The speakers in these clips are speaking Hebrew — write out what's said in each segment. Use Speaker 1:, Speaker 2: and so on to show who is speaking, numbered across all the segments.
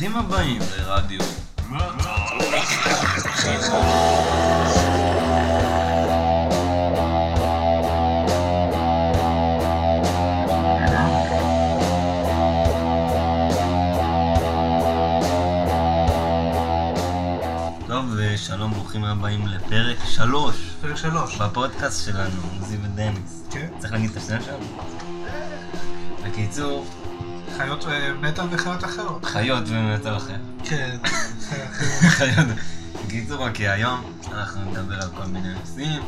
Speaker 1: ברוכים הבאים לרדיו. טוב, ושלום, ברוכים הבאים לפרק שלוש
Speaker 2: פרק שלוש.
Speaker 1: בפודקאסט שלנו, עוזי ודניס.
Speaker 2: כן.
Speaker 1: צריך להגיד את השם שלנו? בקיצור,
Speaker 2: חיות מטאל וחיות אחרות.
Speaker 1: חיות ומטר אחר.
Speaker 2: כן.
Speaker 1: חיות. בקיצור, אוקיי, היום אנחנו נדבר על כל מיני נושאים.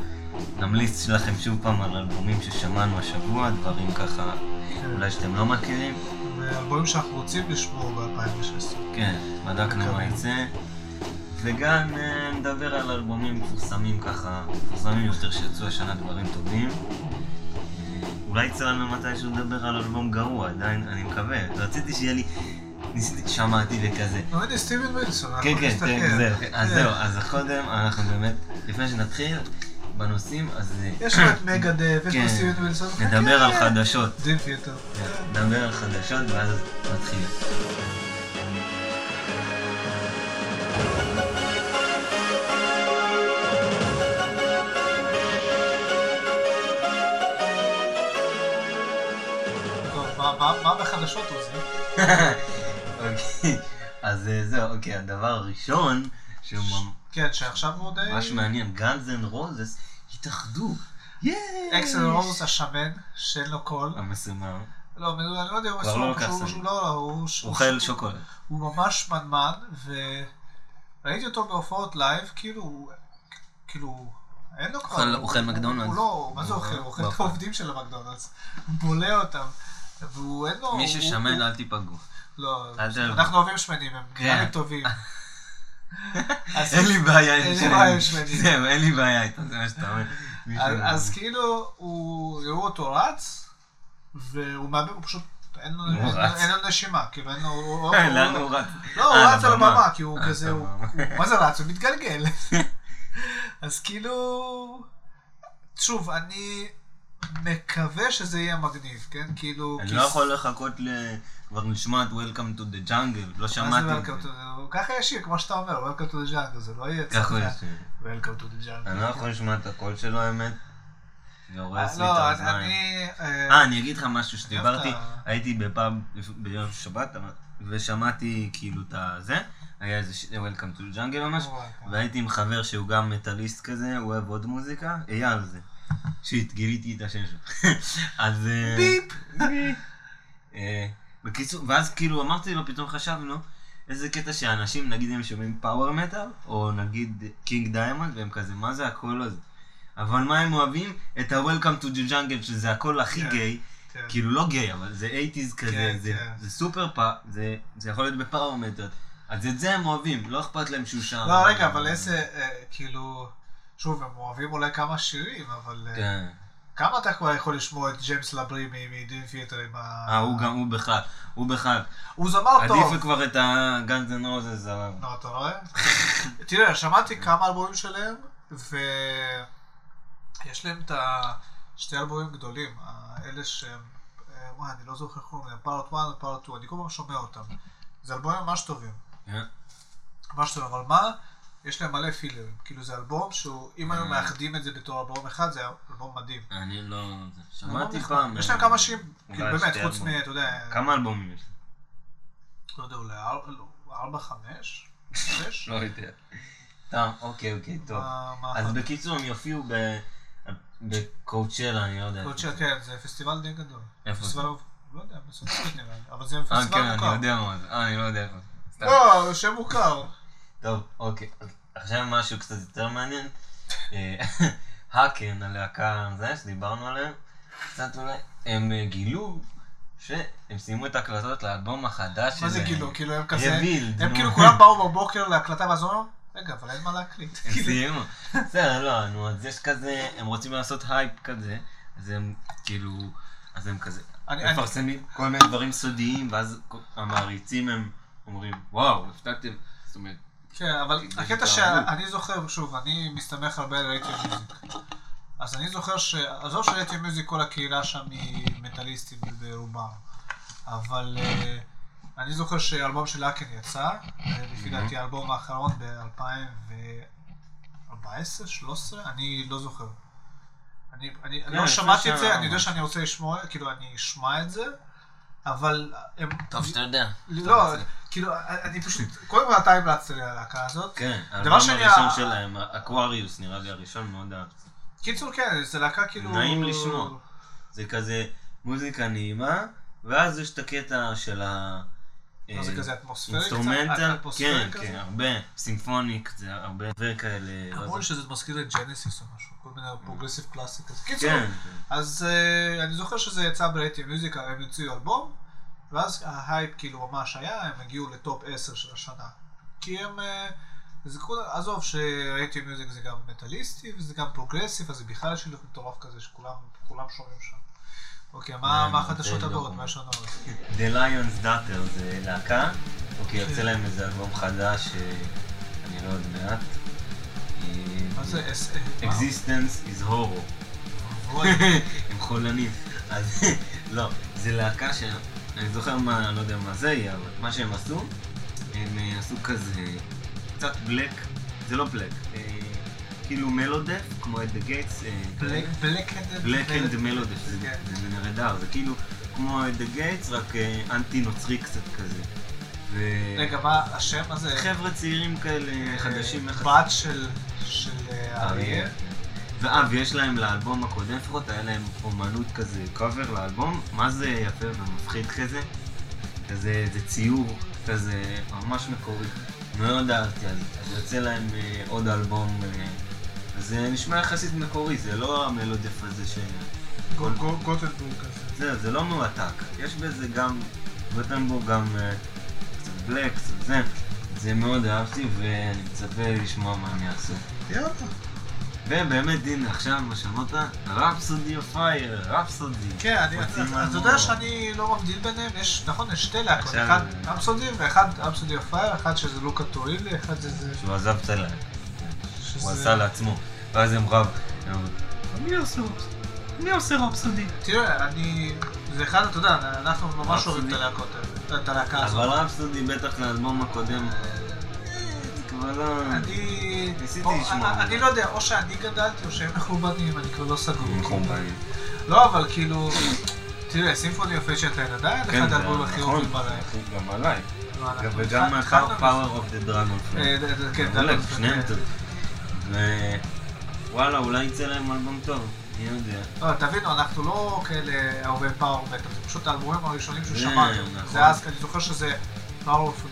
Speaker 1: נמליץ לכם שוב פעם על אלבומים ששמענו השבוע, דברים ככה אולי שאתם לא מכירים.
Speaker 2: ואלבומים שאנחנו רוצים לשמור ב-2016.
Speaker 1: כן, בדקנו מה. יצא. וגם אה, נדבר על אלבומים מפורסמים ככה, מפורסמים יותר שיצאו השנה דברים טובים. אולי יצא לנו מתישהו לדבר על אלבום גרוע, עדיין, אני מקווה. רציתי שיהיה לי... ניסיתי, שמעתי וכזה.
Speaker 2: הנה סטיבן ווילסון.
Speaker 1: כן,
Speaker 2: אנחנו
Speaker 1: כן,
Speaker 2: נסתכל.
Speaker 1: כן, זהו. אז
Speaker 2: כן.
Speaker 1: זהו, אז קודם אנחנו באמת, לפני שנתחיל בנושאים, אז
Speaker 2: יש לך את מגדף, יש
Speaker 1: כן.
Speaker 2: פה סטיבן ווילסון.
Speaker 1: נדבר על
Speaker 2: כן.
Speaker 1: חדשות. נדבר על חדשות ואז נתחיל.
Speaker 2: מה- בחדשות עוזי?
Speaker 1: אוקיי, אז אה, זהו, אוקיי, הדבר הראשון, שהוא ממ-
Speaker 2: כן, שעכשיו הוא די...
Speaker 1: ממש מעניין, Guns N' Roses התאחדו. יש!
Speaker 2: אקסל רוז השמן, שאין לו קול.
Speaker 1: המסומר.
Speaker 2: לא, אני לא יודע, הוא
Speaker 1: לא סמים.
Speaker 2: שהוא- לא, הוא...
Speaker 1: הוא
Speaker 2: שהוא-
Speaker 1: אוכל שוקולד.
Speaker 2: הוא ממש שמנמן, וראיתי אותו בהופעות live, כאילו, הוא- כאילו, אין לו כבר...
Speaker 1: אוכל- מקדונלדס.
Speaker 2: הוא לא, מה זה אוכל? הוא אוכל את. העובדים של המקדונלדס. הוא בולע אותם. והוא אין לו...
Speaker 1: מי ששמן
Speaker 2: הוא-
Speaker 1: אל תיפגעו.
Speaker 2: לא. אנחנו אוהבים שמנים, הם
Speaker 1: כן.
Speaker 2: נראה לי טובים.
Speaker 1: אין לי בעיה עם שמנים. זהו, אין לי בעיה איתו, זה מה שאתה אומר.
Speaker 2: אז- כאילו, הוא, יראו אותו רץ, והוא מאבד, הוא פשוט... אין לו, נשימה, כאילו אין לו... הוא- הוא-
Speaker 1: לאן הוא רץ?
Speaker 2: לא, הוא
Speaker 1: אה,
Speaker 2: רץ על. הבמה, כי הוא
Speaker 1: אה,
Speaker 2: כזה. הוא- מה זה רץ? הוא מתגלגל. אז כאילו... שוב, אני מקווה שזה יהיה מגניב, כן? כאילו...
Speaker 1: אני
Speaker 2: כי-
Speaker 1: לא יכול לחכות ל... כבר לשמוע את Welcome to the Jungle, לא
Speaker 2: מה
Speaker 1: שמעתי
Speaker 2: זה
Speaker 1: את
Speaker 2: Welcome
Speaker 1: זה.
Speaker 2: to the... ככה יש שיר, כמו שאתה אומר, Welcome to the jungle, זה לא יהיה
Speaker 1: ככה
Speaker 2: צחקה.
Speaker 1: יש.
Speaker 2: Welcome to the jungle.
Speaker 1: אני לא יכול לשמוע את הקול שלו האמת. זה הורס לי את
Speaker 2: לא,
Speaker 1: האוזניים.
Speaker 2: אני...
Speaker 1: אה, אני אגיד לך משהו שדיברתי? הייתי בפאב ביום שבת ושמעתי כאילו את הזה, היה איזה ש- Welcome to the Jungle ממש,
Speaker 2: וואי.
Speaker 1: והייתי עם חבר שהוא גם מטאליסט כזה, הוא אוהב עוד מוזיקה, אייל זה. shit, גיליתי את השם שלו. אז... אה,
Speaker 2: ביפ.
Speaker 1: אה, בקיצור, ואז כאילו אמרתי לו, פתאום חשבנו, איזה קטע שאנשים, נגיד הם שומעים power metal, או נגיד King Diamond, והם כזה, מה זה הקול הזה? אבל מה הם אוהבים? את ה-Welcome to the Jungle, שזה הקול הכי
Speaker 2: כן,
Speaker 1: גיי,
Speaker 2: כן.
Speaker 1: כאילו לא גיי, אבל זה 80's כזה,
Speaker 2: כן,
Speaker 1: זה, סופר פאפ, זה, זה יכול להיות ב power metal. אז את זה הם אוהבים, לא אכפת להם שהוא שם.
Speaker 2: לא, רגע, אבל איזה, אה, כאילו... שוב, הם אוהבים אולי כמה שירים, אבל... אה,
Speaker 1: כן.
Speaker 2: כמה אתה כבר יכול לשמוע את ג'יימס לברי מדין פילטר עם ה...
Speaker 1: אה, הוא גם, הוא בכלל, הוא בכלל.
Speaker 2: הוא זמר טוב.
Speaker 1: עדיף כבר את ה-Guns N' Roses עליו.
Speaker 2: לא, אתה רואה? תראה, שמעתי כמה אלבומים שלהם, ויש להם את השתי אלבומים גדולים, האלה שהם, אה, וואי, אני לא זוכר איך קוראים להם, פארט 1 ופארט 2, אני כל פעם שומע אותם. זה אלבומים ממש טובים,
Speaker 1: כן.
Speaker 2: ממש טובים, אבל מה? יש להם מלא פילרים, כאילו זה אלבום שהוא, אם היו
Speaker 1: אה.
Speaker 2: מאחדים את זה בתור אלבום אחד, זה היה אלבום מדהים.
Speaker 1: אני לא... שמעתי. פעם.
Speaker 2: יש להם
Speaker 1: אה,
Speaker 2: כמה שירים,
Speaker 1: אולי
Speaker 2: כאילו באמת, חוץ. מ... אתה יודע,
Speaker 1: כמה אלבומים יש?
Speaker 2: לא יודע, אולי לא, ארבע, חמש? שש?
Speaker 1: לא יודע. טוב, אוקיי, אוקיי, טוב. אז? בקיצור, הם יופיעו ב... בקואוצ'לה, אני לא יודע.
Speaker 2: קולצ'ה, כן, זה פסטיבל די גדול.
Speaker 1: איפה זה?
Speaker 2: לא יודע, נראה לי, אבל זה
Speaker 1: אה,
Speaker 2: פסטיבל
Speaker 1: כן, אני
Speaker 2: מוכר.
Speaker 1: יודע מה זה. אה, אני לא יודע איפה. זה.
Speaker 2: לא, שם מוכר.
Speaker 1: טוב, אוקיי. עכשיו משהו קצת יותר מעניין. אה, Haken, הלהקה זה, שדיברנו עליהם, קצת אולי, הם אה, גילו שהם סיימו את ההקלטות לאלבום החדש שלהם.
Speaker 2: מה זה גילו? כאילו הם כזה,
Speaker 1: revealed,
Speaker 2: הם. כאילו כולם באו בבוקר להקלטה ואז אמרו, רגע, אבל אין מה להקליט.
Speaker 1: הם
Speaker 2: כאילו,
Speaker 1: סיימו. בסדר, לא, נו, אז יש כזה, הם רוצים לעשות הייפ כזה, אז הם כאילו, אז הם כזה, מפרסמים כל מיני דברים סודיים, ואז המעריצים הם אומרים, וואו, הפתעתם, זאת אומרת,
Speaker 2: כן, אבל הקטע שאני זוכר, שוב, אני מסתמך הרבה על רייטי מיוזיק. אז אני זוכר ש... עזוב שרייטי מיוזיק, כל הקהילה שם היא מטאליסטים ברובם. אבל אה, אני זוכר שהאלבום של לאקן יצא, אה, לפי. דעתי האלבום האחרון ב-2014, 13, אני לא זוכר. אני,
Speaker 1: לא, לפני
Speaker 2: שמעתי את זה, אני יודע. שאני רוצה לשמוע, כאילו אני אשמע את זה, אבל הם...
Speaker 1: טוב שאתה יודע.
Speaker 2: לא, כאילו, אני פשוט, קודם כל אתה המלצת לי על הלהקה הזאת.
Speaker 1: כן, האלבום הראשון שלהם, Aquarius, נראה לי הראשון, מאוד אהבתי.
Speaker 2: קיצור, כן, זה להקה כאילו...
Speaker 1: נעים לשמוע. זה כזה מוזיקה נעימה, ואז יש את הקטע של ה...
Speaker 2: מה זה
Speaker 1: אה,
Speaker 2: כזה אטמוספרי? instrumental,
Speaker 1: כן? כן, הרבה, symphonic, זה הרבה וכאלה. לא
Speaker 2: אמרו לי. שזה מזכיר את Genesis או משהו, כל מיני progressive קלאסי כזה. קיצור,
Speaker 1: כן,
Speaker 2: אז אה, אני זוכר שזה יצא ב Rate Your Music, הם הוציאו אלבום, ואז ההייפ כאילו ממש היה, הם הגיעו ל top 10 של השנה. כי הם, אה, זה כולה, עזוב ש Rate Your Music זה גם מטאליסטי וזה גם progressive, אז זה בכלל שילוב מטורף כזה שכולם כולם שומעים שם. אוקיי, מה מה החדשות הבאות? מה יש לנו?
Speaker 1: The Lion's Daughter זה להקה, אוקיי,
Speaker 2: כן.
Speaker 1: יוצא להם איזה אלבום חדש, אה, אני לא עוד מעט. אה,
Speaker 2: מה זה? אה?
Speaker 1: Existence is horror. הם חולנים. אז לא, זה להקה ש... אני זוכר מה, אני לא יודע מה זה יהיה, אבל מה שהם עשו, הם אה, עשו כזה קצת black, זה לא black, אה, כאילו melodeath, כמו At
Speaker 2: the Gates, black
Speaker 1: black and melodeath, זה
Speaker 2: כן.
Speaker 1: זה נהדר, זה כאילו כמו At the Gates, רק אה, אנטי נוצרי קצת כזה.
Speaker 2: רגע, מה השם הזה?
Speaker 1: חבר'ה צעירים כאלה
Speaker 2: אה,
Speaker 1: חדשים יחסית.
Speaker 2: בת של אה, אריה.
Speaker 1: ואה, ויש להם לאלבום הקודם לפחות, היה להם אומנות כזה, קאבר לאלבום, מה זה יפה ומפחיד כזה? כזה, זה ציור כזה ממש מקורי. מאוד אהבתי, אז יוצא להם אה, עוד אלבום, וזה נשמע יחסית מקורי, זה לא המלודף הזה ש...
Speaker 2: גו- גו- גוטנבורג כזה.
Speaker 1: זה, זה לא מועתק, יש בזה גם, גוטנבורג גם אה, קצת בלק, קצת זה, זה מאוד אהבתי ואני מצפה לשמוע מה הם יעשו.
Speaker 2: יאללה.
Speaker 1: ובאמת, הנה, עכשיו מה שאמרת, רפסודי או פייר, רפסודי.
Speaker 2: כן, אני, אתה. יודע שאני לא מבדיל ביניהם, יש, נכון, יש שתי להקות, אחד אמסודי ואחד אמסודי אפייר, אחד שזה לוקה טורילי, אחד זה זה...
Speaker 1: שהוא עזב הלהק,
Speaker 2: שזה...
Speaker 1: הוא עשה לעצמו. ואז הם רב, מי עושה רפסודי? מי עושה רפסודי?
Speaker 2: תראה, אני... זה אחד, אתה יודע, אנחנו ממש. אוהבים את הלהקות האלה, את הלהקה
Speaker 1: אבל
Speaker 2: הזאת.
Speaker 1: רפסודי בטח לאלבום הקודם, אה, לא...
Speaker 2: אני... לא יודע, או שאני גדלתי או שהם מכובדים, אני כבר לא סגור.
Speaker 1: מחורבנים.
Speaker 2: לא, אבל כאילו... תראה, סימפוני אוף אייג'נטיין עדיין
Speaker 1: כן,
Speaker 2: אחד
Speaker 1: זה
Speaker 2: האלבומים הכי
Speaker 1: נכון,
Speaker 2: אוהבים עליי.
Speaker 1: גם עליי.
Speaker 2: לא,
Speaker 1: וגם
Speaker 2: התחלנו מזה.
Speaker 1: Power of the Dragon
Speaker 2: אה,
Speaker 1: Flame.
Speaker 2: ד- ד- כן, דאגון,
Speaker 1: שניהם
Speaker 2: כן.
Speaker 1: טובים. ווואלה, אולי יצא להם אלבום טוב, מי יודע.
Speaker 2: לא, תבינו, אנחנו לא כאלה הרבה power metal, זה פשוט האלבומים הראשונים ששמענו.
Speaker 1: נכון.
Speaker 2: זה אז, אני זוכר שזה Power of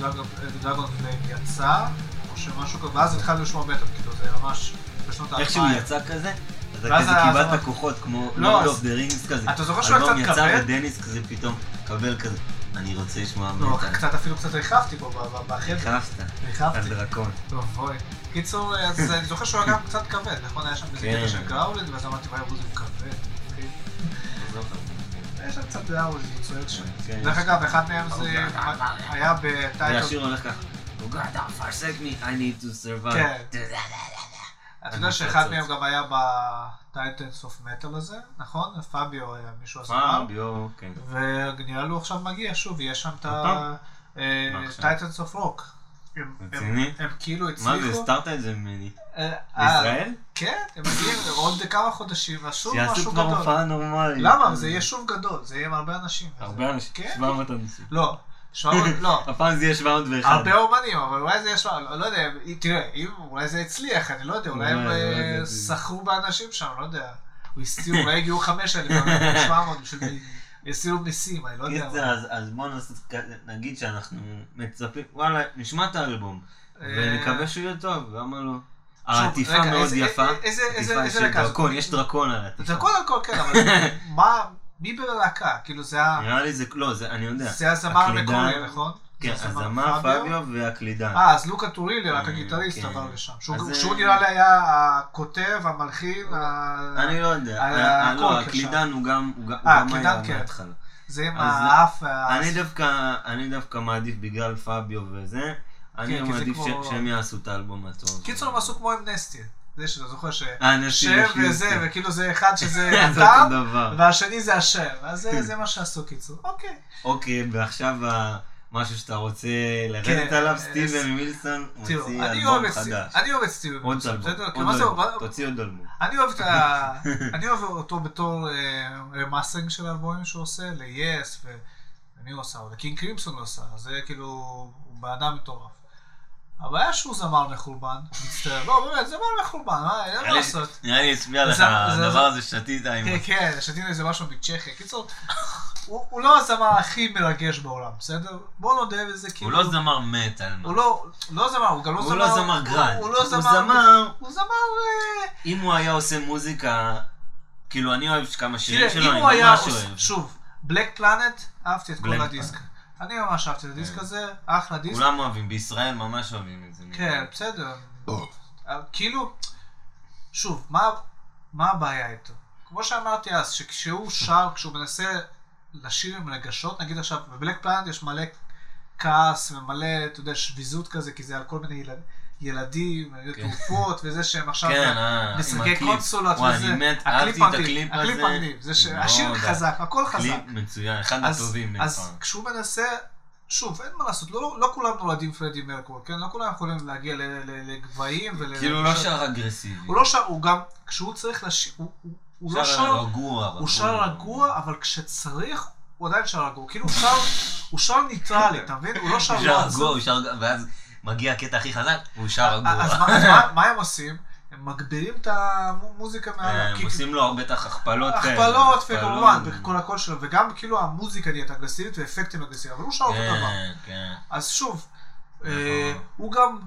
Speaker 2: the Dragonflame יצא, או שמשהו כזה, ואז התחלנו לשמוע מטאל, כאילו זה ממש בשנות
Speaker 1: איך שהוא
Speaker 2: האלפיים.
Speaker 1: יצא כזה, אתה כזה קיבלת כוחות כמו
Speaker 2: לא, Lord
Speaker 1: of the Rings כזה.
Speaker 2: אתה זוכר שהוא היה
Speaker 1: אלבום
Speaker 2: קצת
Speaker 1: יצא
Speaker 2: כבד?
Speaker 1: ודניס כזה פתאום קבל כזה, אני רוצה לשמוע
Speaker 2: לא,
Speaker 1: מטאל.
Speaker 2: קצת אפילו קצת ריחפתי פה ב- ב- בחדר.
Speaker 1: ריחפת,
Speaker 2: ריחפתי.
Speaker 1: הדרקון.
Speaker 2: אוי. קיצור, אז אני זוכר שהוא היה גם קצת כבד, נכון? היה שם איזה
Speaker 1: כן.
Speaker 2: קטע של growl, ואז אמרתי, וואי, הוא כבד. מפחיד." יש שם קצת הוא צועק שם.
Speaker 1: כן.
Speaker 2: דרך אגב, אחד מהם זה היה
Speaker 1: זה
Speaker 2: ב title...
Speaker 1: השיר הולך ככה. Oh God, don't forsake me, I need to survive.
Speaker 2: כן. אתה יודע שאחד מהם גם היה ב Titans of Metal הזה, נכון? פביו, היה מישהו עשה.
Speaker 1: פביו, כן.
Speaker 2: ונראה לי עכשיו מגיע שוב, יש שם את
Speaker 1: עוד פעם? מה עכשיו?
Speaker 2: Titans of Rock.
Speaker 1: רציני?
Speaker 2: הם כאילו
Speaker 1: מה
Speaker 2: הצליחו.
Speaker 1: זה, הסתרת את זה ממני?
Speaker 2: אה,
Speaker 1: בישראל?
Speaker 2: כן, הם מגיעים עוד כמה חודשים, ועשו
Speaker 1: שיעשו
Speaker 2: משהו
Speaker 1: כבר
Speaker 2: גדול.
Speaker 1: הופעה נורמלית.
Speaker 2: למה? זה יהיה שוב גדול, זה יהיה עם הרבה אנשים.
Speaker 1: הרבה אנשים,
Speaker 2: כן.
Speaker 1: 700 אנשים.
Speaker 2: לא, 700, לא.
Speaker 1: הפעם זה יהיה 701.
Speaker 2: הרבה אומנים, אבל אולי זה יש, לא לא יודע, תראה, אם אולי זה הצליח, אני לא יודע, אולי הם אה, שכרו באנשים שם, לא יודע. הוא הסתירו, אולי הגיעו חמש אלף, 700 בשביל, יסירו מיסים, אני לא יודע.
Speaker 1: קיצר, אז- אז בוא נעשה כ- נגיד שאנחנו מצפים, וואלה, נשמע את האלבום,
Speaker 2: אה,
Speaker 1: ונקווה שהוא יהיה טוב, למה לא? העטיפה מאוד יפה,
Speaker 2: איזה-
Speaker 1: עטיפה
Speaker 2: זאת?
Speaker 1: דרקון, יש דרקון על העטיפה.
Speaker 2: זה הכל הכל כן, אבל מה, מי בלהקה? כאילו זה ה-
Speaker 1: נראה לי זה, לא, זה, אני יודע.
Speaker 2: זה הזמר
Speaker 1: הקלידן-
Speaker 2: המקורי, נכון?
Speaker 1: כן,
Speaker 2: הזמר
Speaker 1: הזמר
Speaker 2: פביו?
Speaker 1: והקלידן.
Speaker 2: אה, אז לוקה טורילי, רק
Speaker 1: אה,
Speaker 2: הגיטריסט
Speaker 1: כן.
Speaker 2: עבר לשם. שהוא-
Speaker 1: אז,
Speaker 2: שהוא
Speaker 1: אה,
Speaker 2: נראה לי היה הכותב, המלחין, ה-
Speaker 1: אני לא יודע, אה, לא. הקלידן הוא גם
Speaker 2: אה,
Speaker 1: היה
Speaker 2: כן.
Speaker 1: מההתחלה.
Speaker 2: זה עם
Speaker 1: אז
Speaker 2: האף וה...
Speaker 1: אני דווקא, אני מעדיף בגלל פביו וזה, אני
Speaker 2: כן, זה
Speaker 1: מעדיף שהם יעשו את האלבום הטוב.
Speaker 2: קיצור הם עשו כמו עם נסטי. זה שאתה זוכר ש...
Speaker 1: אה,
Speaker 2: שם. וזה, וכאילו זה אחד שזה
Speaker 1: דבר.
Speaker 2: והשני זה השם. אז זה- מה שעשו קיצור. אוקיי.
Speaker 1: אוקיי, ועכשיו משהו שאתה רוצה לרדת
Speaker 2: כן,
Speaker 1: עליו,
Speaker 2: אה,
Speaker 1: סטיבן ווילסון
Speaker 2: תראו,
Speaker 1: מוציא
Speaker 2: אני
Speaker 1: אלבום חדש.
Speaker 2: אני אוהב את סטיבן
Speaker 1: אלבום,
Speaker 2: בסדר?
Speaker 1: תוציא עוד אלבום.
Speaker 2: אני אוהב אותו בתור remastering של האלבומים שהוא עושה, ל-Yes, ומי הוא עשה? ל King Crimson הוא עשה, זה כאילו, הוא בן אדם מטורף. הבעיה שהוא זמר מחורבן, מצטער, לא באמת, זמר מחורבן, מה, אין מה לעשות.
Speaker 1: נראה לי הצביע לך הדבר הזה שתית עם...
Speaker 2: כן, כן, שתינו איזה משהו מצ'כיה. קיצור, הוא הוא לא הזמר הכי מרגש בעולם, בסדר? בואו נודה בזה,
Speaker 1: הוא
Speaker 2: כאילו...
Speaker 1: לא זמר מטאל.
Speaker 2: הוא לא, לא זמר, הוא גם לא
Speaker 1: הוא
Speaker 2: זמר...
Speaker 1: לא זמר grunt.
Speaker 2: הוא לא
Speaker 1: הוא
Speaker 2: זמר...
Speaker 1: זמר-
Speaker 2: הוא זמר... אה,
Speaker 1: אם הוא היה עושה מוזיקה, כאילו אני אוהב כמה שירים שלו, אני
Speaker 2: הוא.
Speaker 1: ממש
Speaker 2: עוש-
Speaker 1: אוהב.
Speaker 2: שוב, בלק פלנט, אהבתי את כל הדיסק. אני ממש אהבתי את הדיסק
Speaker 1: כן.
Speaker 2: הזה, אחלה דיסק.
Speaker 1: כולם אוהבים, בישראל ממש אוהבים את זה.
Speaker 2: כן, בסדר. כאילו, שוב, מה, מה הבעיה איתו? כמו שאמרתי אז, שכשהוא שר, כשהוא מנסה לשיר עם רגשות, נגיד עכשיו, בבלק פלנט יש מלא כעס ומלא, אתה יודע, שביזות כזה, כי זה על כל מיני ילד, ילדים,
Speaker 1: כן.
Speaker 2: תרופות, וזה שהם עכשיו
Speaker 1: כן, אה,
Speaker 2: משחקי. קונסולות
Speaker 1: וואי,
Speaker 2: וזה.
Speaker 1: מת,
Speaker 2: הקליפ מגניב,
Speaker 1: הקליפ
Speaker 2: מגניב, זה ש-
Speaker 1: מאוד,
Speaker 2: השיר חזק, הכל חזק.
Speaker 1: קליפ מצוין, אחד
Speaker 2: אז,
Speaker 1: הטובים
Speaker 2: אז
Speaker 1: פעם.
Speaker 2: כשהוא מנסה, שוב, אין מה לעשות, לא, לא כולם נולדים פרדי מרקורי, כן? לא כולם יכולים להגיע לגבהים.
Speaker 1: כאילו לא שר אגרסיבי.
Speaker 2: הוא לא שר, הוא גם, כשהוא צריך לשיר, הוא, לא שר,
Speaker 1: רגוע.
Speaker 2: הוא שר רגוע, אבל כשצריך, הוא עדיין שר רגוע. כאילו הוא שר, הוא שר ניטרלי, אתה מבין? הוא לא שר
Speaker 1: הוא שר רגוע, הוא שר רגוע, ואז מגיע הקטע הכי חזק, הוא שר רגוע.
Speaker 2: אז מה- הם עושים? הם מגבירים את המוזיקה מעליו.
Speaker 1: אה, הם עושים לו בטח הכפלות כאלה.
Speaker 2: הכפלות, וכמובן,
Speaker 1: הכפלות.
Speaker 2: בכל הקול שלו, וגם כאילו המוזיקה נהיית אגרסיבית ואפקטים אגרסיביים, אבל הוא שר אותו דבר.
Speaker 1: כן, כן.
Speaker 2: אז שוב. אה, הוא גם,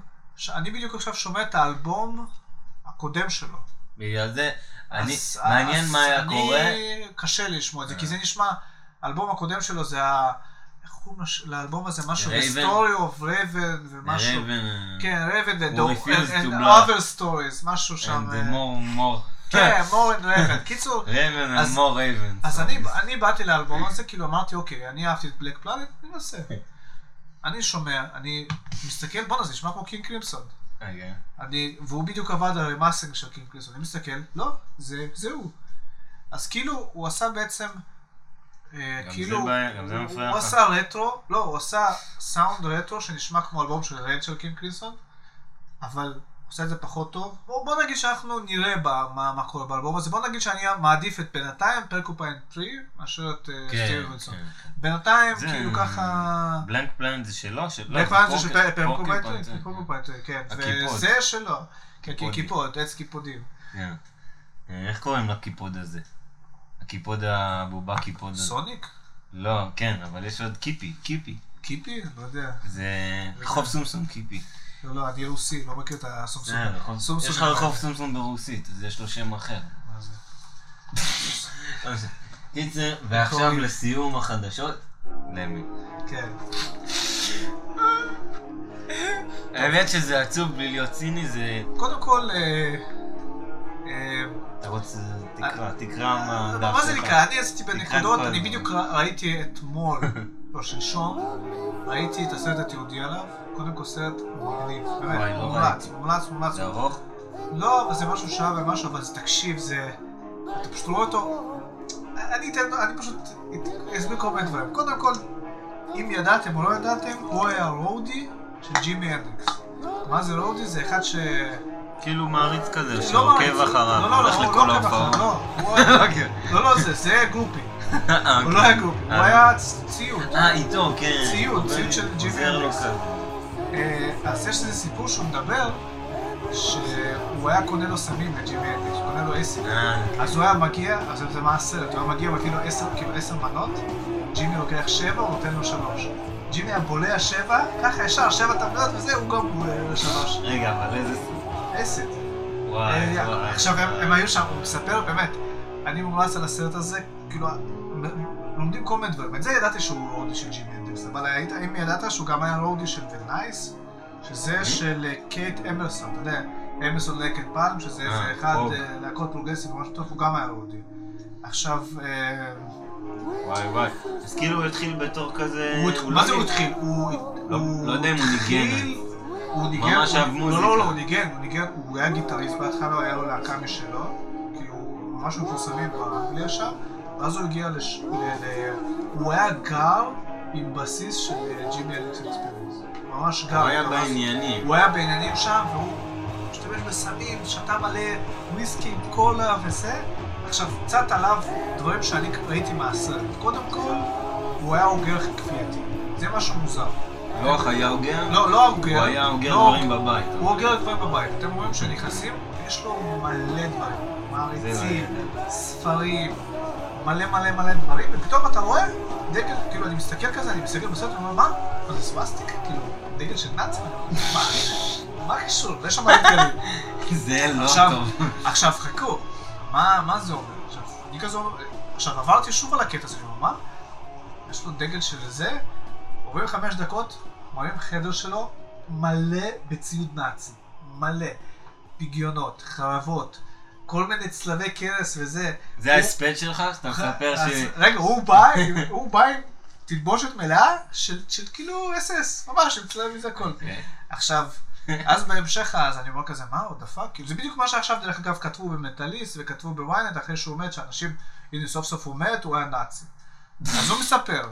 Speaker 2: אני בדיוק עכשיו שומע את האלבום הקודם שלו.
Speaker 1: בגלל זה, אני,
Speaker 2: אז-
Speaker 1: מעניין
Speaker 2: אז
Speaker 1: מה היה
Speaker 2: אני-
Speaker 1: קורה.
Speaker 2: קשה לי לשמוע את זה,
Speaker 1: אה.
Speaker 2: כי זה נשמע, האלבום הקודם שלו זה ה... איך קוראים לאלבום הזה? משהו, The? Story of Raven ומשהו.
Speaker 1: Raven,
Speaker 2: כן, Raven and the- and- other stories, משהו שם.
Speaker 1: and
Speaker 2: אה,
Speaker 1: the more, more.
Speaker 2: כן, more and Raven. קיצור,
Speaker 1: Raven
Speaker 2: אז-
Speaker 1: and more Raven.
Speaker 2: אז אני, אני באתי לאלבום הזה, כאילו אמרתי, אוקיי, אני אהבתי את Blank Planet, אני אנסה. אני שומע, אני מסתכל, בואנה, זה נשמע כמו King Crimson.
Speaker 1: רגע.
Speaker 2: אני, והוא בדיוק עבד על remastering של King Crimson, אני מסתכל, לא, זה, זה הוא. אז כאילו, הוא עשה בעצם, אה, כאילו,
Speaker 1: זה
Speaker 2: הוא- הוא. עשה רטרו, לא, הוא עשה סאונד רטרו שנשמע כמו אלבום של Red של King Crimson, אבל עושה את זה פחות טוב. בוא, בוא נגיד שאנחנו נראה בה, מה, מה קורה באלבום הזה, בוא נגיד שאני מעדיף את בינתיים Porcupine Tree מאשר את אה,
Speaker 1: כן,
Speaker 2: סטיבן ווילסון.
Speaker 1: כן.
Speaker 2: בינתיים,
Speaker 1: זה-
Speaker 2: כאילו ככה...
Speaker 1: Blank Planet זה שלו? של- לא,
Speaker 2: Blank
Speaker 1: זה
Speaker 2: של Porcupine
Speaker 1: Porcupine,
Speaker 2: Tree,
Speaker 1: כן.
Speaker 2: Porcupine Tree, כן.
Speaker 1: הקיפוד.
Speaker 2: וזה שלו. כן. קיפוד, עץ קיפודים.
Speaker 1: כן. אה, איך קוראים לקיפוד הזה? הקיפוד הבובה קיפוד.
Speaker 2: סוניק?
Speaker 1: לא, כן, אבל יש עוד קיפי, קיפי.
Speaker 2: קיפי? לא יודע.
Speaker 1: זה רחוב סומסום קיפי.
Speaker 2: לא, לא, אני רוסי, לא מכיר את הסומסום.
Speaker 1: אה,
Speaker 2: סומסום.
Speaker 1: יש לך רחוב סומסום ברוסית, אז יש לו שם אחר. קיצר, ועכשיו לסיום החדשות, למי.
Speaker 2: כן.
Speaker 1: האמת שזה עצוב בלי להיות ציני, זה...
Speaker 2: קודם כל, אה,
Speaker 1: אתה רוצה, תקרא, תקרא מה
Speaker 2: אה,
Speaker 1: הדף
Speaker 2: מה זה. נקרא? אני עשיתי בנקודות, אני. בדיוק ראיתי אתמול, לא שלשום, ראיתי את הסרט התיעודי עליו, קודם כל סרט מגניב, באמת,
Speaker 1: לא
Speaker 2: מומלץ. מומלץ, מומלץ.
Speaker 1: זה ארוך?
Speaker 2: לא, זה משהו שעה ומשהו, אבל תקשיב, זה... אתה פשוט רואה אותו... אני אתן, אני פשוט אסביר כל מיני דברים. קודם כל, אם ידעתם או לא ידעתם, הוא היה roadie של ג'ימי הנדריקס. מה זה roadie? זה אחד ש...
Speaker 1: כאילו מעריץ כזה,
Speaker 2: לא
Speaker 1: שעוקב. אחריו,
Speaker 2: לא, לא,
Speaker 1: הולך לכל ההופעות.
Speaker 2: אחריו, לא.
Speaker 1: אוקיי.
Speaker 2: לא, זה, זה גרופי.
Speaker 1: אה,
Speaker 2: הוא לא היה גרופי, הוא
Speaker 1: אה.
Speaker 2: היה ציוד.
Speaker 1: אה, איתו, כן.
Speaker 2: ציוד, ציוד של ג'ימי.
Speaker 1: כזה.
Speaker 2: אה, אז יש איזה סיפור שהוא מדבר, שהוא היה קונה לו סמים לג'ימי הנדריקס, הוא קונה לו אסיד.
Speaker 1: אה,
Speaker 2: אז הוא היה מגיע, אז זה מה הסרט, הוא היה מגיע, הוא מביא לו עשר, כאילו עשר מנות, ג'ימי לוקח שבע, הוא נותן לו שלוש. ג'ימי היה בולע שבע, ככה ישר, שבע טבליות וזה, הוא גם בולע שלוש.
Speaker 1: רגע, אבל איזה...
Speaker 2: עשר.
Speaker 1: וואי,
Speaker 2: אה,
Speaker 1: וואי.
Speaker 2: עכשיו, הם היו שם, הוא מספר, באמת, אני מומלץ על הסרט הזה, כאילו, לומדים כל מיני דברים. את זה ידעתי שהוא roadie של ג'ימי הנדריקס, אבל האם ידעת שהוא גם היה roadie של The Nice? שזה של אה, קייט אמרסון, אתה יודע, Emerson Lake & Palmer, שזה
Speaker 1: אה,
Speaker 2: איזה אחד. אה, להקות פרוגרסיב ומשהו טוב, הוא גם היה roadie. עכשיו,
Speaker 1: וואי וואי. אז כאילו הוא התחיל בתור כזה...
Speaker 2: התחיל-
Speaker 1: לא
Speaker 2: מה זה הוא. התחיל? הוא
Speaker 1: לא-
Speaker 2: הוא
Speaker 1: לא יודע אם הוא ניגן.
Speaker 2: הוא ניגן,
Speaker 1: ממש
Speaker 2: הוא-
Speaker 1: אהב
Speaker 2: לא,
Speaker 1: מוזיקה.
Speaker 2: לא, לא, הוא ניגן, הוא ניגן, הוא היה גיטריסט בהתחלה, היה לו להקה משלו, כאילו, ממש מפורסמים באנגליה שם, ואז הוא הגיע לש... ל... ל... הוא היה גר עם בסיס של אה, ג'ימי אליקס אקספיריאנס. ממש גר.
Speaker 1: הוא היה בעניינים.
Speaker 2: הוא היה בעניינים שם, והוא משתמש בסמים, שתה מלא וויסקי קולה וזה. עכשיו, קצת עליו דברים שאני ראיתי מהסרט. קודם כל, הוא היה אוגר כפייתי. זה משהו מוזר.
Speaker 1: לא היה אוגר?
Speaker 2: לא, לא אוגר.
Speaker 1: הוא היה אוגר
Speaker 2: לא-
Speaker 1: דברים בבית.
Speaker 2: הוא אוגר דברים בבית. אתם רואים שנכנסים, יש לו מלא דברים. מעריצים, ספרים, מלא מלא מלא דברים, ופתאום אתה רואה דגל, כאילו אני מסתכל כזה, אני מסתכל בסרט, אני אומר, מה? זה סווסטיקה? כאילו, דגל של נאצים? מה? מה קשור? יש שם דגלים.
Speaker 1: זה לא טוב.
Speaker 2: עכשיו חכו, מה, מה זה אומר? עכשיו, אני כזה אומר, עכשיו עברתי שוב על הקטע הזה, מה? יש לו דגל של זה, עוברים חמש דקות, מראים חדר שלו, מלא בציוד נאצי, מלא. פגיונות, חרבות, כל מיני צלבי קרס וזה.
Speaker 1: זה
Speaker 2: הוא-
Speaker 1: ההספד שלך? שאתה מספר ש...
Speaker 2: רגע, הוא בא, הוא בא עם תלבושת מלאה של, של כאילו אס-אס, ממש, עם צלבים וזה הכל.
Speaker 1: כן.
Speaker 2: עכשיו, אז בהמשך, אז אני אומר כזה, מה, עוד דפק? כאילו, זה בדיוק מה שעכשיו, דרך אגב, כתבו במטאליסט וכתבו בוויינט אחרי שהוא מת, שאנשים, הנה, סוף סוף הוא מת, הוא היה נאצי. אז הוא מספר.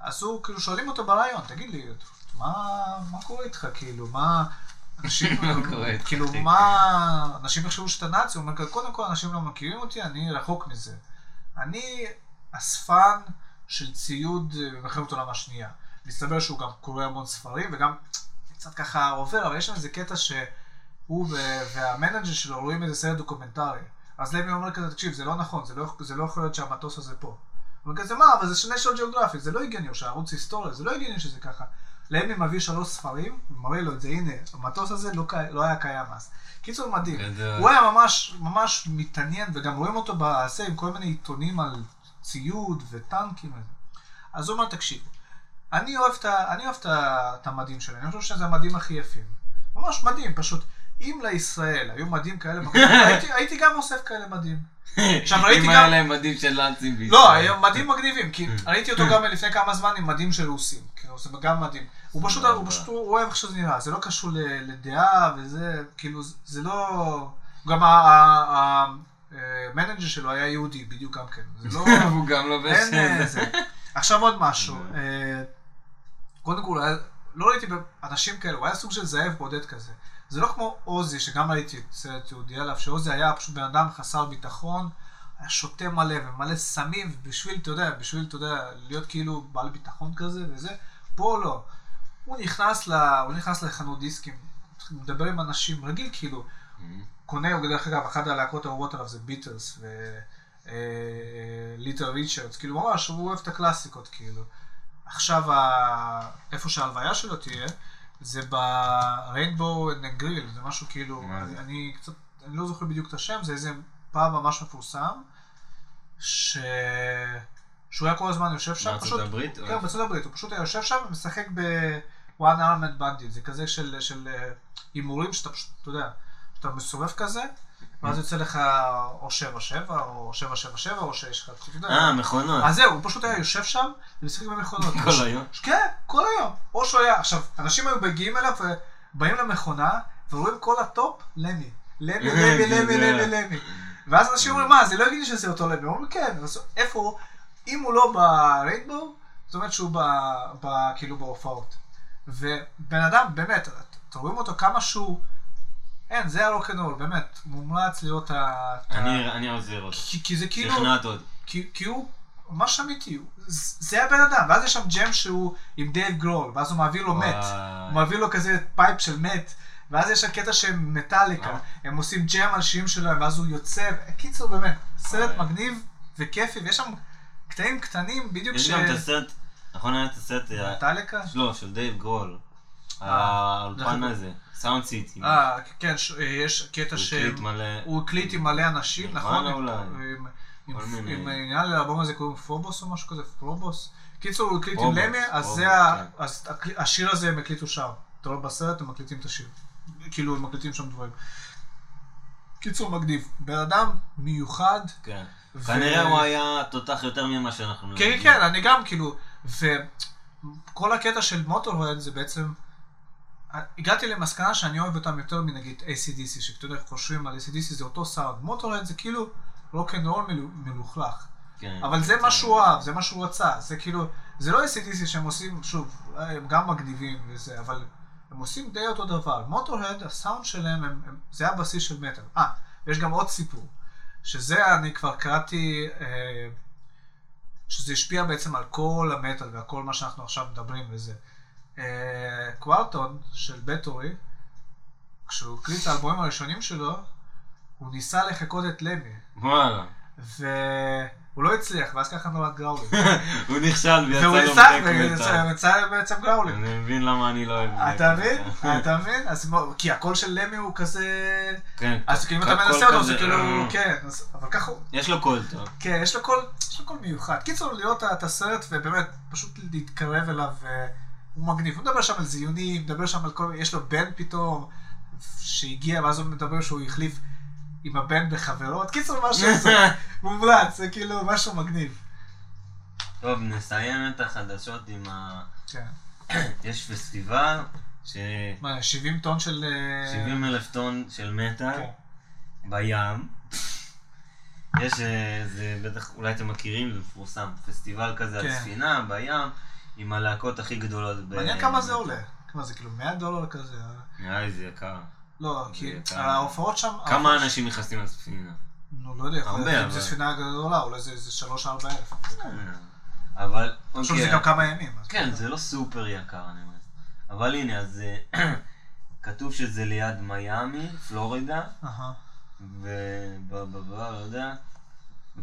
Speaker 2: אז הוא, כאילו, שואלים אותו ברעיון, תגיד לי, מה, מה קורה איתך, כאילו, מה... אנשים,
Speaker 1: איתך,
Speaker 2: כאילו? מה... אנשים יחשבו שאתה נאצי, הוא אומר, קודם כל, אנשים לא מכירים אותי, אני רחוק מזה. אני אספן של ציוד במלחמת העולם השנייה. מסתבר שהוא גם קורא המון ספרים, וגם קצת ככה עובר, אבל יש שם איזה קטע שהוא וה manager שלו רואים איזה סרט דוקומנטרי. אז למי אומר כזה, תקשיב, זה לא נכון, זה לא, זה לא יכול להיות שהמטוס הזה פה. אומר כזה, מה, אבל זה National Geographic, זה לא הגיוני, או שהערוץ היסטוריה, זה לא הגיוני שזה ככה. למי מביא שלוש ספרים, ומראה לו את זה, הנה, המטוס הזה לא, לא היה קיים אז. קיצור מדהים.
Speaker 1: גדול.
Speaker 2: הוא היה ממש, ממש מתעניין, וגם רואים אותו בעשה עם כל מיני עיתונים על ציוד וטנקים וזה. אז הוא אומר, תקשיב, אני אוהב את המדים שלי, אני חושב שזה המדים הכי יפים. ממש מדהים, פשוט. אם לישראל היו מדים כאלה, מגניבים, הייתי, הייתי גם אוסף כאלה מדים. עכשיו ראיתי
Speaker 1: אם
Speaker 2: גם-
Speaker 1: היה להם מדים של נאצים בישראל.
Speaker 2: לא, היו מדים מגניבים, כי ראיתי אותו גם לפני כמה זמן עם מדים של רוסים. כאילו, זה גם מדהים. הוא פשוט, הוא פשוט הוא אוהב איך שזה נראה, זה לא קשור לדעה וזה, כאילו, זה- לא... גם המנג'ר שלו היה יהודי, בדיוק גם כן. זה לא...
Speaker 1: הוא גם לובש...
Speaker 2: אין אה, זה. עכשיו עוד משהו. אה, קודם כל, היה- לא ראיתי אנשים כאלה, הוא היה סוג של זאב בודד כזה. זה לא כמו עוזי, שגם ראיתי סרט יהודי עליו, שעוזי היה פשוט בן אדם חסר ביטחון, היה שותה מלא ומלא סמים, ובשביל, אתה יודע, בשביל, אתה יודע, להיות כאילו בעל ביטחון כזה וזה, פה לא. הוא נכנס, ל... הוא נכנס לחנות דיסקים, מדבר עם אנשים, רגיל כאילו, קונה, הוא דרך אגב, אחת הלהקות האהובות עליו זה Beatles וליטל ריצ'רד, כאילו ממש, הוא אוהב את הקלאסיקות, כאילו. עכשיו, ה- איפה שההלוויה שלו תהיה, זה ב Rainbow and Grill, זה משהו כאילו? אני, קצת, אני לא זוכר בדיוק את השם, זה איזה פאב ממש מפורסם, ש... שהוא היה כל הזמן יושב שם, פשוט,
Speaker 1: הברית? או
Speaker 2: כן,
Speaker 1: איפה?
Speaker 2: בארצות הברית, הוא פשוט היה יושב שם ומשחק ב-one armed bandit, זה כזה של, של אה, הימורים שאתה פשוט, אתה יודע, שאתה מסובב כזה, ואז יוצא לך או 7-7, או 7-7-7, או שיש לך, אתה יודע.
Speaker 1: אה, מכונות.
Speaker 2: אז זהו, הוא פשוט היה יושב שם ומשחק במכונות.
Speaker 1: כל היום.
Speaker 2: כן, כל היום. או שהוא היה, עכשיו, אנשים היו מגיעים אליו ובאים למכונה, ורואים כל הטופ, למי. למי, למי, למי, למי, למי. ואז אנשים אומרים, מה, זה לא הגיוני שזה אותו למי. הוא אומר, כן, איפה הוא? אם הוא לא ב Rainbow, זאת אומרת שהוא כאילו בהופעות. ובן אדם, באמת, אתם רואים אותו כמה שהוא, אין, זה הרוקנרול, באמת, מומלץ את ה...
Speaker 1: אני עוזר אותו.
Speaker 2: כי, כי זה כאילו...
Speaker 1: שכנעת אותי.
Speaker 2: כי, הוא ממש אמיתי, זה הבן אדם, ואז יש שם jam שהוא עם דייב גרול, ואז הוא מעביר לו מת. הוא מעביר לו כזה pipe של meth, ואז יש שם קטע שהם מטאליקה. הם עושים ג'ם על שירים שלהם, ואז הוא יוצא, קיצור באמת, סרט. מגניב וכיפי, ויש שם קטעים קטנים בדיוק
Speaker 1: יש
Speaker 2: ש...
Speaker 1: גם את הסרט, נכון היה את הסרט, אה,
Speaker 2: מטאליקה?
Speaker 1: לא, של דייב גרול.
Speaker 2: אה,
Speaker 1: האולפן
Speaker 2: דרך
Speaker 1: הזה, Sound City.
Speaker 2: אה, כן, ש- יש קטע
Speaker 1: הוא
Speaker 2: ש...
Speaker 1: הקליט מלא.
Speaker 2: הוא הקליט עם מלא אנשים, נכון?
Speaker 1: אולי.
Speaker 2: עם- העניין לאלבום הזה קוראים Probot או משהו כזה, Probot. קיצור, הוא הקליט עם למי, אז זה ה...
Speaker 1: כן.
Speaker 2: אז השיר הזה הם הקליטו שם. אתה רואה בסרט, הם מקליטים את השיר. כאילו, הם מקליטים שם דברים. קיצור, מגניב. בן אדם מיוחד.
Speaker 1: כן. כנראה הוא היה תותח יותר ממה שאנחנו
Speaker 2: כן. כן, אני גם, כאילו, וכל הקטע של מוטורד זה בעצם, הגעתי למסקנה שאני אוהב אותם יותר מנגיד ACDC, שאתה יודע, חושבים על ACDC זה אותו סאונד, מוטורד זה כאילו רוקנרול מלוכלך.
Speaker 1: כן.
Speaker 2: אבל זה
Speaker 1: כן.
Speaker 2: מה שהוא אהב, זה מה שהוא רצה. זה כאילו, זה לא ACDC שהם עושים, שוב, הם גם מגניבים וזה, אבל הם עושים די אותו דבר. מוטורהד, הסאונד שלהם, הם, הם, זה הבסיס של מטאל. אה, ויש גם עוד סיפור, שזה אני כבר קראתי, אה, שזה השפיע בעצם על כל המטאל ועל כל מה שאנחנו עכשיו מדברים וזה. קוורטון של בטורי, כשהוא הקליט את האלבומים הראשונים שלו, הוא ניסה לחקות את למי.
Speaker 1: וואלה.
Speaker 2: והוא לא הצליח, ואז ככה נולד גראולינג.
Speaker 1: הוא נכשל ויצא
Speaker 2: והוא
Speaker 1: לו
Speaker 2: יצא,
Speaker 1: black metal.
Speaker 2: ויצא בעצם גראולינג.
Speaker 1: אני מבין למה אני לא אוהב
Speaker 2: אתה מבין? אתה מבין? כי הקול של למי הוא כזה...
Speaker 1: כן.
Speaker 2: אז כאילו אם אתה מנסה אותו, זה כאילו...
Speaker 1: אה.
Speaker 2: כן, אבל ככה הוא...
Speaker 1: יש לו קול טוב.
Speaker 2: כן, יש לו קול, מיוחד. קיצור, לראות את הסרט ובאמת, פשוט להתקרב אליו, אה, הוא מגניב. הוא מדבר שם על זיונים, מדבר שם על כל... יש לו בן פתאום, שהגיע, ואז הוא מדבר שהוא החליף עם הבן בחברות. קיצור, משהו כזה, מומלץ, זה כאילו משהו מגניב.
Speaker 1: טוב, נסיים את החדשות עם ה...
Speaker 2: כן.
Speaker 1: יש פסטיבל ש...
Speaker 2: מה, 70 טון של... אה,
Speaker 1: 70 אלף טון של מטאל
Speaker 2: כן.
Speaker 1: בים. יש, אה, זה בטח, אולי אתם מכירים, זה מפורסם, פסטיבל כזה על
Speaker 2: כן.
Speaker 1: ספינה בים, עם הלהקות הכי גדולות. ב-
Speaker 2: מעניין כמה זה עולה. כמה זה כאילו 100 דולר כזה?
Speaker 1: נראה לי זה יקר.
Speaker 2: לא,
Speaker 1: זה
Speaker 2: כי
Speaker 1: יקר.
Speaker 2: ההופעות שם...
Speaker 1: כמה
Speaker 2: ההופעות-
Speaker 1: אנשים נכנסים לספינה?
Speaker 2: נו, לא יודע,
Speaker 1: הרבה,
Speaker 2: להיות אם
Speaker 1: אבל-
Speaker 2: זו ספינה גדולה, אולי זה איזה 3-4 אלף.
Speaker 1: אבל,
Speaker 2: עכשיו זה
Speaker 1: אוקיי,
Speaker 2: גם כמה ימים.
Speaker 1: כן, זה לא סופר יקר, אני אומר. אבל הנה, אז כתוב שזה ליד מיאמי, פלורידה,
Speaker 2: אהה.
Speaker 1: ובא בא בא, לא יודע.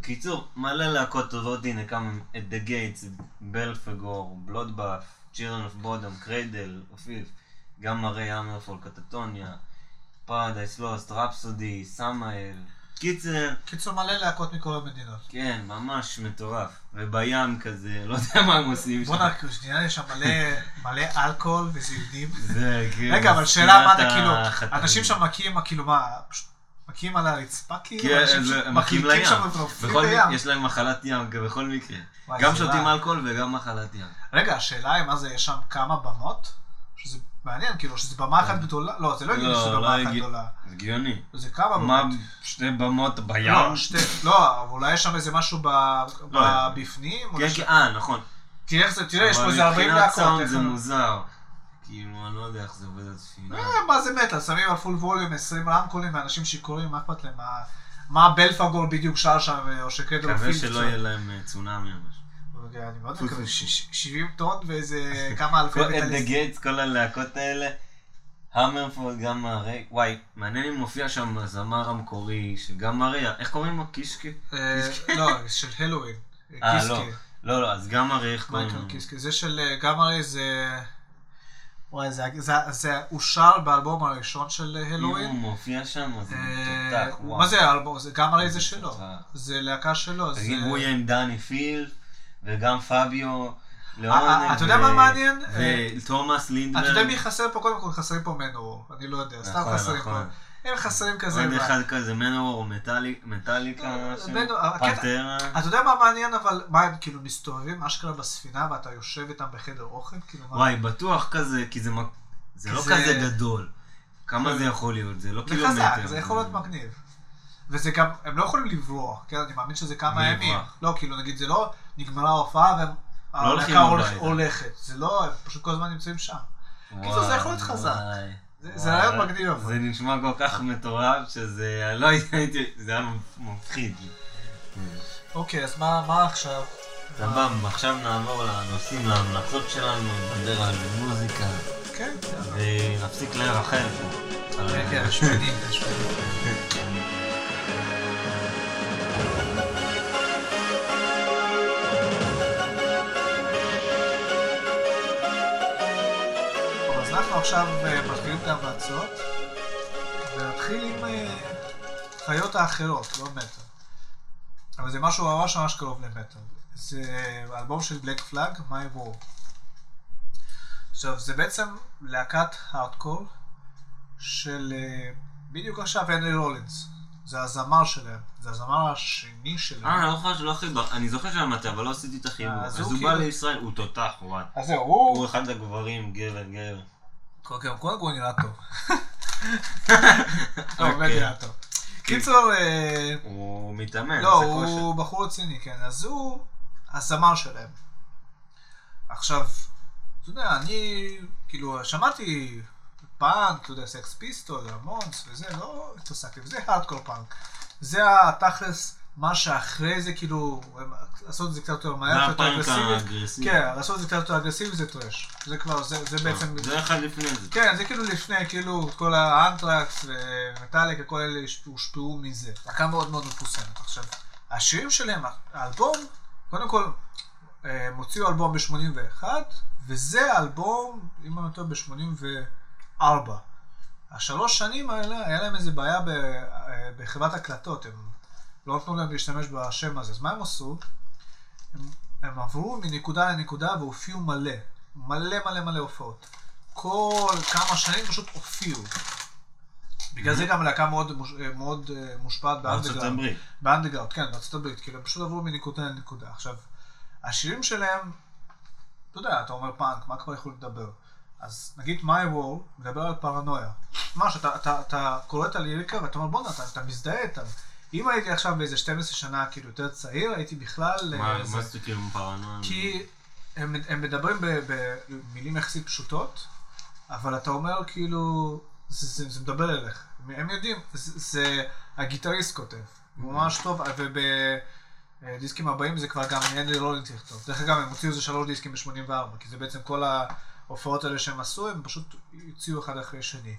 Speaker 1: בקיצור, מלא להקות טובות, הנה כמה, At The Gates, Belphegor, Bloodbath, Children of Bodom, Cradle of Filth, Gamma Ray, HammerFall, Katatonia, Paradise Lost, Rhapsody, Samael. קיצר,
Speaker 2: קיצור, מלא להקות מכל המדינות.
Speaker 1: כן, ממש מטורף. ובים כזה, לא יודע מה הם עושים שם.
Speaker 2: בוא'נה, שנייה, יש שם מלא- מלא אלכוהול וזיונים.
Speaker 1: זה כאילו...
Speaker 2: רגע, אבל שאלה מה אתה כאילו. אנשים שם מכים, כאילו מה, פשוט מכים על הרצפה כאילו?
Speaker 1: כן, זה- מכים לים. בכל. מקרה, יש להם מחלת ים, בכל מקרה. גם שותים. אלכוהול וגם מחלת ים.
Speaker 2: רגע, השאלה היא מה זה, יש שם כמה במות? שזה מעניין, כאילו, שזה במה אחת גדולה? לא, זה לא הגיוני
Speaker 1: לא,
Speaker 2: שזה
Speaker 1: לא
Speaker 2: במה אחת. גדולה.
Speaker 1: זה הגיוני.
Speaker 2: זה כמה
Speaker 1: מה,
Speaker 2: במות.
Speaker 1: שתי במות בים?
Speaker 2: לא, שתי, לא, אבל אולי יש שם איזה משהו
Speaker 1: לא.
Speaker 2: בפנים?
Speaker 1: כן, כן, אה, נכון.
Speaker 2: כי איך זה, תראה, יש פה
Speaker 1: אבל
Speaker 2: איזה 40
Speaker 1: מבחינת
Speaker 2: להקות.
Speaker 1: סאונד
Speaker 2: איך
Speaker 1: זה מוזר. כאילו, אני לא יודע איך זה עובד על ספינה.
Speaker 2: אה, מה זה מטאל? שמים על פול ווליום 20 רמקולים ואנשים שיכורים, מה אכפת להם? מה- מה בלפגור בדיוק שר שם, או שקרדו
Speaker 1: מקווה
Speaker 2: פילד
Speaker 1: שלא
Speaker 2: שם?
Speaker 1: יהיה להם אה, צונאמי או משהו.
Speaker 2: רגע, אני מאוד מקווה, ש- ש- 70 טון ואיזה כמה אלפי
Speaker 1: כל- את דה
Speaker 2: מטאליסטים.
Speaker 1: גייטס, כל הלהקות האלה. המרפורד, גם מרי, וואי, מעניין אם מופיע שם הזמר המקורי, שגם מרי, איך קוראים לו? קישקי?
Speaker 2: אה, לא, של הלואוין.
Speaker 1: אה. לא. לא, לא, אז גם מרי, איך קוראים
Speaker 2: מייקל
Speaker 1: לו?
Speaker 2: קיסקי. זה של אה, גם הרי זה... וואי, זה- זה- זה אושר באלבום הראשון של
Speaker 1: אם
Speaker 2: הלואוין.
Speaker 1: הוא מופיע שם, אז הוא
Speaker 2: אה,
Speaker 1: תותח, וואו.
Speaker 2: מה זה האלבום? זה גם הרי זה שלו. זה להקה שלו.
Speaker 1: תגיד, הוא יהיה עם דני פיל, וגם פביו,
Speaker 2: אה, אתה יודע מה מעניין?
Speaker 1: ותומאס לינדברג.
Speaker 2: אתה יודע מי חסר פה? קודם כל חסרים פה מנור. אני לא יודע, סתם
Speaker 1: נכון,
Speaker 2: חסרים פה. הם חסרים כזה.
Speaker 1: עוד אחד כזה, מטאלי- מטאליקה,
Speaker 2: לא,
Speaker 1: משהו?
Speaker 2: מנור, הקטע-
Speaker 1: פנטרה.
Speaker 2: אתה יודע מה מעניין אבל, מה הם כאילו מסתובבים אשכרה בספינה ואתה יושב איתם בחדר אוכל? כאילו?
Speaker 1: וואי, בטוח כזה, כי זה זה לא
Speaker 2: זה-
Speaker 1: כזה גדול. כמה זה יכול להיות? זה לא
Speaker 2: זה
Speaker 1: קילומטר.
Speaker 2: חזק, זה יכול להיות מגניב. וזה גם, הם לא יכולים לברוח, כן? אני מאמין שזה כמה
Speaker 1: מי
Speaker 2: ימים. לא, כאילו נגיד זה לא נגמרה ההופעה
Speaker 1: לא הולכים.
Speaker 2: הולכת. זה לא, הם פשוט כל הזמן נמצאים שם. קיצור, זה יכול להיות חזק. זה- רעיון מגניב.
Speaker 1: זה נשמע כל כך מטורף, שזה... לא הייתי... זה היה מפחיד.
Speaker 2: אוקיי, אז מה עכשיו?
Speaker 1: סבבה, עכשיו נעבור לנושאים, להמלצות שלנו, נדבר על מוזיקה,
Speaker 2: כן,
Speaker 1: ונפסיק לרחל פה.
Speaker 2: כן, כן, השמנים, השמנים. אנחנו עכשיו אה, מתחילים את ההמלצות, ונתחיל עם אה, חיות האחרות, לא מטאל. אבל זה משהו ממש ממש קרוב למטאל. זה אלבום של בלק פלאג, My War. עכשיו, זה בעצם להקת הארדקור של אה, בדיוק עכשיו הנרי רולינס. זה הזמר שלהם, זה הזמר השני שלהם.
Speaker 1: אה, לא זוכר שלא חיבר, אני זוכר שאמרתי, אבל לא עשיתי את החיבור.
Speaker 2: אז הוא
Speaker 1: הוא
Speaker 2: כאילו-
Speaker 1: בא לישראל, הוא תותח, וואי.
Speaker 2: אז זהו,
Speaker 1: הוא
Speaker 2: הוא...
Speaker 1: אחד הגברים, גבר, גבר.
Speaker 2: כל הוא נראה טוב. לא, באמת. נראה טוב. קיצור,
Speaker 1: הוא מתאמן,
Speaker 2: לא,
Speaker 1: עושה כושר.
Speaker 2: הוא בחור רציני, כן, אז הוא הזמר שלהם. עכשיו, אתה יודע, אני, כאילו, שמעתי פאנק, אתה יודע, Sex Pistols, ה Ramones וזה, לא התעסקתי, וזה hardcore punk. זה התכלס, מה שאחרי זה, כאילו, לעשות את זה קצת יותר מהר, קצת יותר אגרסיבי.
Speaker 1: האגרסיבי.
Speaker 2: כן, לעשות את זה קצת יותר אגרסיבי זה thrash. זה כבר, זה זה בעצם...
Speaker 1: זה אחד לפני זה.
Speaker 2: כן, זה כאילו לפני, כאילו, כל האנטרקס ומטאליקה, כל אלה הושפעו מזה. להקה מאוד מאוד מפורסמת. עכשיו, השירים שלהם, האלבום, קודם כל, אה, הם הוציאו אלבום ב-81, וזה אלבום, אם אני לא טועה, ב-84. השלוש שנים האלה, היה להם איזה בעיה ב- אה, בחברת הקלטות, הם לא נתנו להם להשתמש בשם הזה. אז מה הם עשו? הם, הם עברו מנקודה לנקודה והופיעו מלא. מלא מלא מלא הופעות. כל כמה שנים פשוט הופיעו. בגלל זה גם להקה מאוד, מאוד אה, מושפעת באנדרגראונד. כן, בארצות הברית, כאילו, הם פשוט עברו מנקודה לנקודה. עכשיו, השירים שלהם, אתה יודע, אתה אומר פאנק, מה כבר יכול לדבר? אז נגיד My Wall מדבר על פרנויה. ממש, אתה, אתה, אתה קורא את הליריקה ואתה אומר, בואנה, אתה, אתה מזדהה איתם. אם הייתי עכשיו באיזה 12 שנה, כאילו, יותר צעיר, הייתי בכלל... אה,
Speaker 1: מה
Speaker 2: זה-
Speaker 1: כאילו פרנואיה?
Speaker 2: כי הם, הם מדברים במילים יחסית פשוטות, אבל אתה אומר כאילו, זה, זה, זה מדבר אליך. הם יודעים, זה, זה הגיטריסט כותב, הוא ממש טוב, ובדיסקים הבאים זה כבר גם הנרי רולינס יכתוב. דרך אגב, הם הוציאו איזה שלוש דיסקים ב-84, כי זה בעצם כל ההופעות האלה שהם עשו, הם פשוט הוציאו אחד אחרי השני.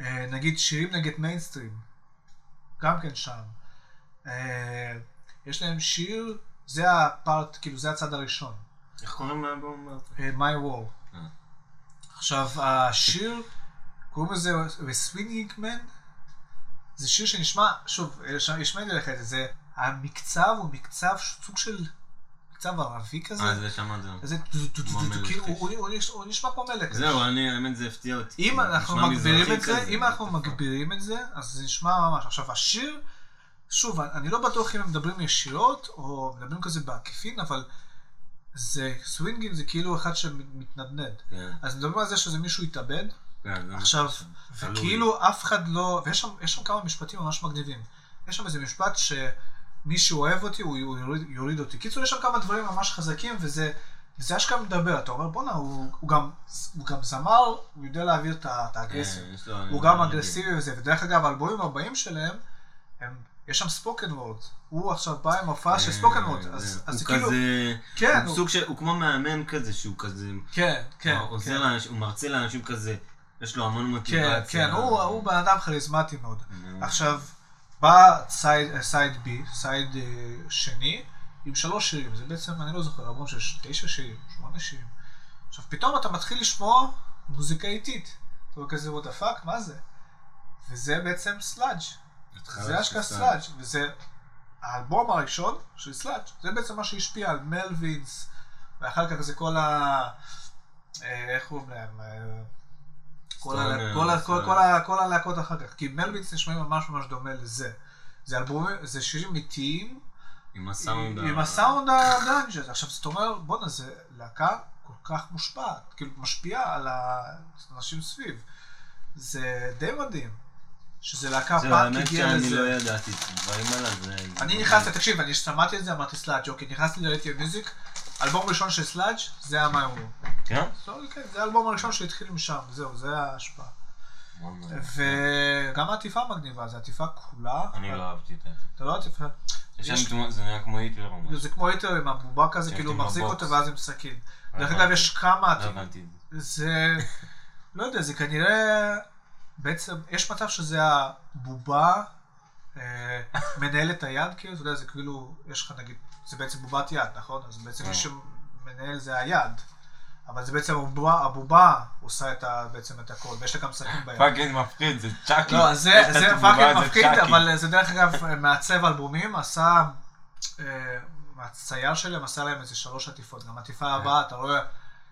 Speaker 2: אה, נגיד שירים נגד מיינסטרים, גם כן שם. אה, יש להם שיר, זה ה part, כאילו זה הצד הראשון.
Speaker 1: איך קוראים לאלבום?
Speaker 2: אה, My War.
Speaker 1: אה.
Speaker 2: עכשיו, השיר, קוראים לזה Swinging Man. זה שיר שנשמע, שוב, השמעתי לך את זה, זה, המקצב הוא מקצב, סוג של מקצב ערבי כזה.
Speaker 1: אה, זה שמעתי.
Speaker 2: זה
Speaker 1: מלך,
Speaker 2: כאילו. הוא- הוא נש- הוא נשמע כמו מלך.
Speaker 1: זהו, אני, האמת זה הפתיע אותי.
Speaker 2: אם אנחנו מגבירים את זה. אם אנחנו מגבירים את זה, אז זה נשמע ממש. עכשיו, השיר, שוב, אני לא בטוח אם הם מדברים ישירות, או מדברים כזה בעקיפין, אבל זה, סווינגים זה כאילו אחד שמתנדנד.
Speaker 1: כן,
Speaker 2: אז מדברים על זה שזה מישהו התאבד,
Speaker 1: כן, זה
Speaker 2: עכשיו.
Speaker 1: תלוי.
Speaker 2: וכאילו אף אחד לא, ויש שם, שם כמה משפטים ממש מגניבים. יש שם איזה משפט שמי שאוהב אותי, הוא יוריד, יוריד אותי. קיצור, יש שם כמה דברים ממש חזקים, וזה, וזה אשכרה מדבר. אתה אומר, בואנה, הוא, הוא, גם, הוא גם זמר, הוא יודע להעביר את האגרסיה.
Speaker 1: כן, לו-
Speaker 2: הוא גם אגרסיבי וזה, ודרך אגב, האלבומים הבאים שלהם, הם, יש שם spoken word. הוא עכשיו בא עם הופעה של spoken word, אז
Speaker 1: זה-
Speaker 2: אז
Speaker 1: הוא
Speaker 2: זה כאילו,
Speaker 1: כזה,
Speaker 2: כן,
Speaker 1: הוא סוג של, הוא כמו מאמן כזה, שהוא כזה,
Speaker 2: כן, כן,
Speaker 1: הוא עוזר
Speaker 2: כן.
Speaker 1: לאנשים, הוא מרצה לאנשים כזה, יש לו המון
Speaker 2: כן,
Speaker 1: מוטיבציה.
Speaker 2: כן, הוא הוא בן אדם כריזמטי מאוד. עכשיו, בא side, B, side אה, שני, עם שלוש שירים, זה בעצם, אני לא זוכר, אלבום של ש- תשע שירים, שמונה שירים. עכשיו, פתאום אתה מתחיל לשמוע מוזיקה איטית. אתה אומר כזה, what the fuck, מה זה? וזה בעצם
Speaker 1: sludge.
Speaker 2: זה אשכרה sludge. וזה האלבום הראשון של sludge. זה בעצם מה שהשפיע על Melvins, ואחר כך זה כל ה... אה, איך קוראים להם? אה, כל הלהקות אחר כך, כי Melvins נשמעים ממש ממש דומה לזה. זה אלבומים, זה שירים איטיים,
Speaker 1: עם הסאונד.
Speaker 2: עם
Speaker 1: ה-
Speaker 2: הסאונד הגראנג'י. עכשיו, זאת אומרת, בואנה, זה להקה כל כך מושפעת, כאילו משפיעה על האנשים סביב. זה די מדהים, שזה להקה פאנק
Speaker 1: האמת
Speaker 2: הגיעה
Speaker 1: שאני
Speaker 2: לזה.
Speaker 1: לא ידעתי את הדברים האלה, זה...
Speaker 2: אני נכנסתי, תקשיב, אני שמעתי את זה, אמרתי sludge, אוקיי, נכנסתי music, אלבום ראשון של sludge, זה היה מה אמרו.
Speaker 1: כן?
Speaker 2: כן, זה האלבום הראשון שהתחיל משם, זהו, זה ההשפעה. וגם העטיפה מגניבה, זו עטיפה כחולה.
Speaker 1: אני לא אהבתי את זה.
Speaker 2: אתה לא עטיפה?
Speaker 1: יש שם זה נראה כמו היטלר או משהו.
Speaker 2: זה כמו היטלר עם הבובה כזה, כאילו מחזיק. אותו ואז עם סכין. דרך
Speaker 1: לא
Speaker 2: אגב, יש כמה
Speaker 1: לא. הבנתי את זה.
Speaker 2: זה, לא יודע, זה כנראה, בעצם, יש מצב שזה הבובה אה, מנהל את היד, כאילו, אתה יודע, זה כאילו, יש לך נגיד, זה בעצם בובת יד, נכון? אז בעצם
Speaker 1: כן.
Speaker 2: מי שמנהל זה היד. אבל זה בעצם הבובה, הבובה עושה את ה, בעצם את הכל, ויש לה גם סכין ביד.
Speaker 1: fucking מפחיד, זה צ'אקי.
Speaker 2: לא, זה, זה
Speaker 1: fucking
Speaker 2: מפחיד. אבל זה דרך אגב מעצב אלבומים, עשה, אה, הצייר שלהם עשה להם איזה שלוש עטיפות, גם העטיפה הבאה, אתה רואה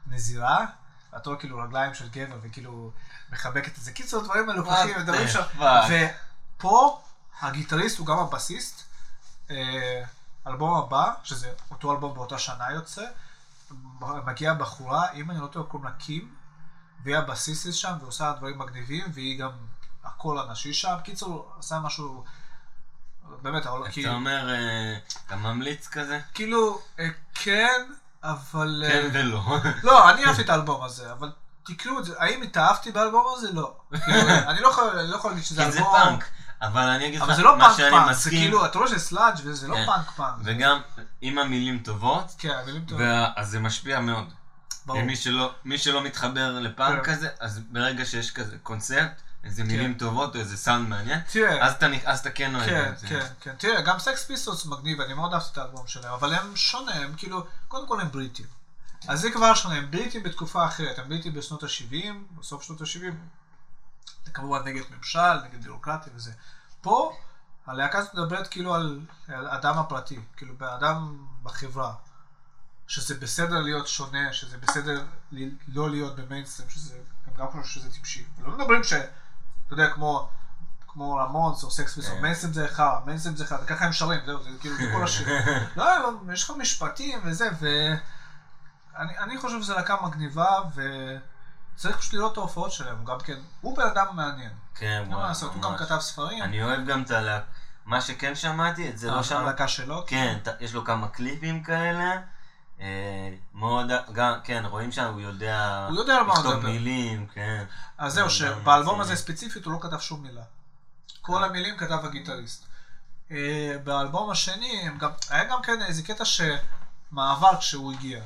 Speaker 2: נזירה, רואה כאילו רגליים של גבר, וכאילו מחבקת את זה. קיצור, דברים מלוכלכים,
Speaker 1: What
Speaker 2: מדברים שם. ופה, הגיטריסט הוא גם הבסיסט, אה, אלבום הבא, שזה אותו אלבום באותה שנה יוצא, מגיעה בחורה, אם אני לא טועה, קוראים לה קים, והיא הבסיסית שם, ועושה דברים מגניבים, והיא גם הקול הנשי שם. קיצור, עשה משהו באמת, אבל
Speaker 1: אתה
Speaker 2: כאילו,
Speaker 1: אומר, אה, אתה ממליץ כזה?
Speaker 2: כאילו, אה, כן, אבל... אה,
Speaker 1: כן ולא.
Speaker 2: לא, אני אהבתי את האלבום הזה, אבל תקראו את זה. האם התאהבתי באלבום הזה? לא. אני לא יכול אני לא יכול להגיד שזה
Speaker 1: כי זה
Speaker 2: אלבום...
Speaker 1: פאנק. אבל אני אגיד
Speaker 2: אבל
Speaker 1: לך,
Speaker 2: זה לא
Speaker 1: מה
Speaker 2: פאנק
Speaker 1: שאני
Speaker 2: פאנק, זה
Speaker 1: מסכים,
Speaker 2: כאילו, אתה רואה שזה sludge וזה לא
Speaker 1: כן.
Speaker 2: פאנק פאנק.
Speaker 1: וגם אם המילים טובות,
Speaker 2: כן, המילים טובות.
Speaker 1: וה- אז זה משפיע מאוד.
Speaker 2: ברור.
Speaker 1: מי שלא מתחבר לפאנק
Speaker 2: כן.
Speaker 1: כזה, אז ברגע שיש כזה קונספט, איזה מילים טובות או איזה סאונד מעניין,
Speaker 2: תראה,
Speaker 1: אז אתה כן אוהב
Speaker 2: כן,
Speaker 1: את זה.
Speaker 2: כן, כן. תראה, גם סקס פיסטוס מגניב, אני מאוד אהבתי את האלבום שלהם, אבל הם שונה, הם כאילו, קודם כל הם בריטים. אז זה כבר שונה, הם בריטים בתקופה אחרת, הם בריטים בשנות ה-70, בסוף שנות ה-70, כמובן נגד ממשל, נגד ביורוקרטיה וזה. פה, הלהקה הזאת מדברת כאילו על, על אדם הפרטי, כאילו באדם בחברה. שזה בסדר להיות שונה, שזה בסדר לא להיות במיינסטרים, שזה, הם גם חושבים שזה טיפשי. לא מדברים ש... אתה יודע, כמו, כמו Ramones או Sex Pistols,
Speaker 1: כן.
Speaker 2: מיינסטרים זה חרא, מיינסטרים זה חרא, ככה הם שרים, זהו, זה כאילו, זה כל השיר. לא, יש לך משפטים וזה, ואני אני חושב שזו להקה מגניבה, וצריך פשוט לראות את ההופעות שלהם, גם כן, הוא בן אדם מעניין.
Speaker 1: כן, וואי,
Speaker 2: לעשות, הוא גם
Speaker 1: ממש.
Speaker 2: כתב ספרים,
Speaker 1: אני אוהב גם את הלהק... מה שכן שמעתי, את זה לא שמעתי.
Speaker 2: הלהקה שלו,
Speaker 1: כן, ת- יש לו כמה קליפים כאלה. אה, מאוד, גם, כן, רואים שהוא יודע...
Speaker 2: הוא יודע על מה הוא
Speaker 1: לכתוב. מילים, כן.
Speaker 2: אז זהו,
Speaker 1: גם
Speaker 2: שבאלבום
Speaker 1: מצוין.
Speaker 2: הזה ספציפית הוא לא כתב שום מילה. כל המילים כתב הגיטריסט. אה, באלבום השני, גם, היה גם כן איזה קטע שמעבר כשהוא הגיע.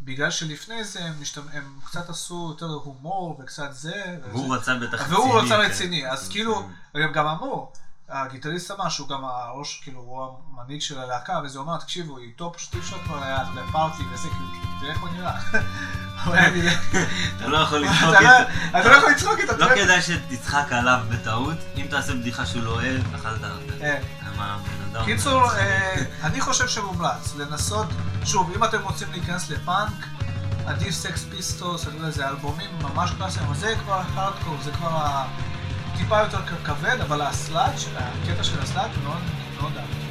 Speaker 2: בגלל שלפני זה הם, משתמ... הם קצת עשו יותר הומור וקצת זה.
Speaker 1: והוא רצה בטח רציני.
Speaker 2: והוא רצה
Speaker 1: כן.
Speaker 2: רציני, אז כאילו, הם גם אמרו, הגיטריסט אמר שהוא גם הראש, כאילו, הוא המנהיג של הלהקה, וזה אומר, תקשיבו, איתו פשוט אי אפשר כבר היה לפארטי וזה, כאילו, תראה איך הוא נראה.
Speaker 1: אתה לא יכול לצחוק
Speaker 2: לא-
Speaker 1: את
Speaker 2: אתה לא יכול לצחוק איתו,
Speaker 1: לא. כדאי שתצחק עליו בטעות. אם תעשה בדיחה שהוא לא אוהב, אכלת הרבה.
Speaker 2: אה. קיצור, אה, אני חושב שמומלץ לנסות, שוב, אם אתם רוצים להיכנס לפאנק, עדיף סקס פיסטוס, אני לא יודע, זה אלבומים ממש קלאסיים, אבל זה כבר הארדקור, זה כבר ה- טיפה יותר כבד, אבל הסלאץ', הקטע של הסלאץ' מאוד מאוד
Speaker 1: אהב.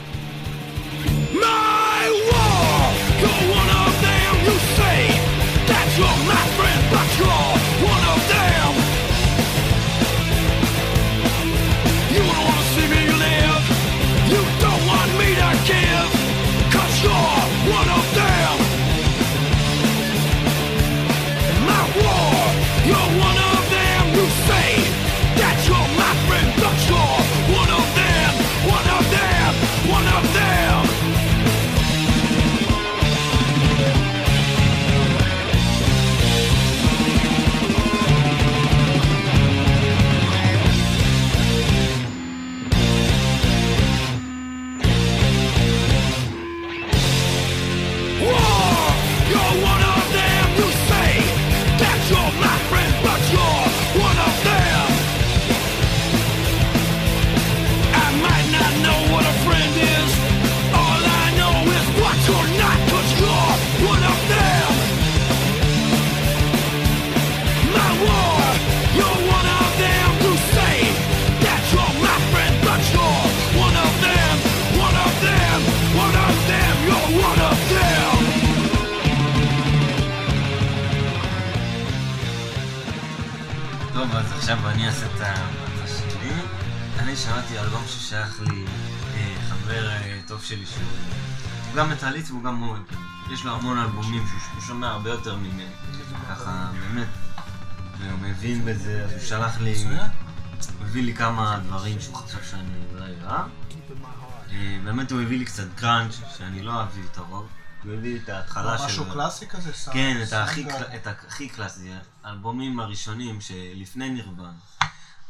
Speaker 1: עכשיו אני אעשה את ההמלצה שלי. אני שמעתי אלבום ששייך לי אה, חבר אה, טוב שלי שהוא הוא גם מטאליסט והוא גם מאוד. יש לו המון אלבומים שהוא שומע הרבה יותר ממני. ככה, באמת. והוא מבין בזה, אז הוא שלח לי... הוא הביא לי כמה דברים שהוא חשב שאני אולי אוהב. אה, באמת הוא הביא לי קצת גראנץ', שאני לא אוהב את הרוב. הוא הביא את ההתחלה של...
Speaker 2: משהו קלאסי כזה? סאונד-
Speaker 1: כן, את הכי, את הכי קלאסי, האלבומים הראשונים שלפני
Speaker 2: Nirvana.